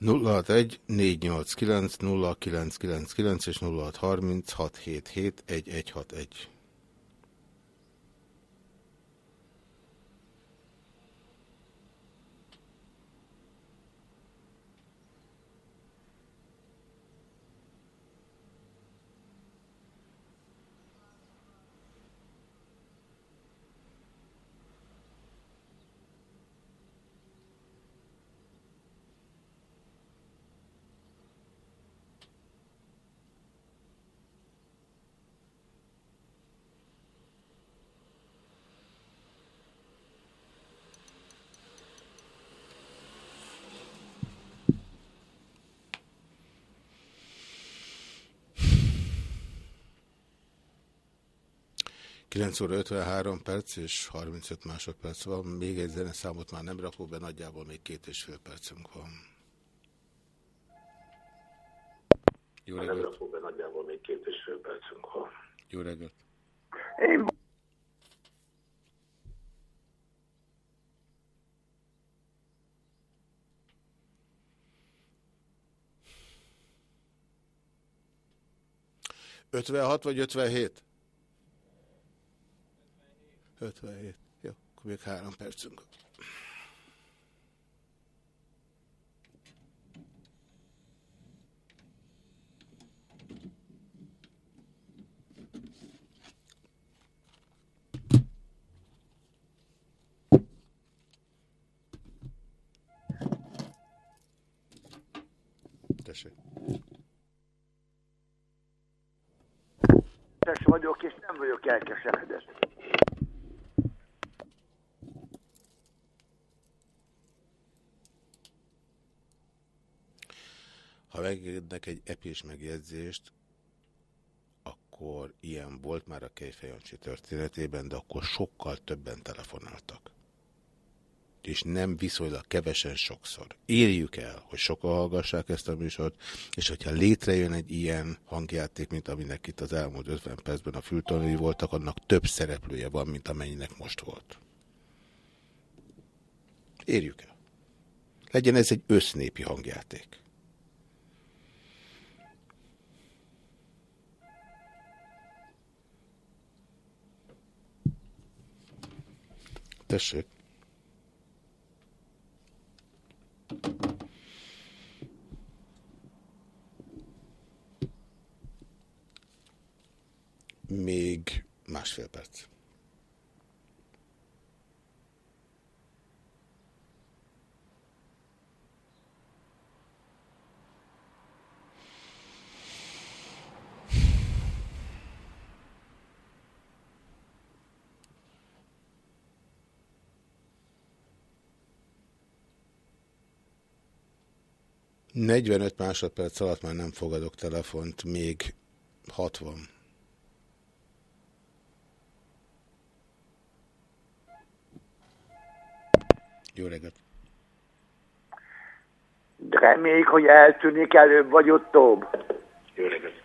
061 és 0636771161. 9 óra 53 perc és 35 másodperc van. Még egy zeneszámot már nem rakó be, nagyjából még két és fél percünk van. Jó reggelt! Nem rakó be, nagyjából még két és fél percünk van. Jó reggelt! Én... Ötvenhat vagy ötvenhét? 57. Jó, akkor még három percünk. Tessék. Tesz vagyok, és nem vagyok elkeseredett. Ha megengednek egy epés megjegyzést, akkor ilyen volt már a Kejfejancsi történetében, de akkor sokkal többen telefonáltak. És nem viszonylag kevesen sokszor. Érjük el, hogy sokan hallgassák ezt a műsort, és hogyha létrejön egy ilyen hangjáték, mint aminek itt az elmúlt 50 percben a fültanúi voltak, annak több szereplője van, mint amennyinek most volt. Érjük el. Legyen ez egy össznépi hangjáték. Tessék. Még másfél perc. Negyvenöt másodperc alatt már nem fogadok telefont, még 60. Jó reggelt! Reméljük, hogy eltűnik előbb vagy utóbb. Jó reggelt!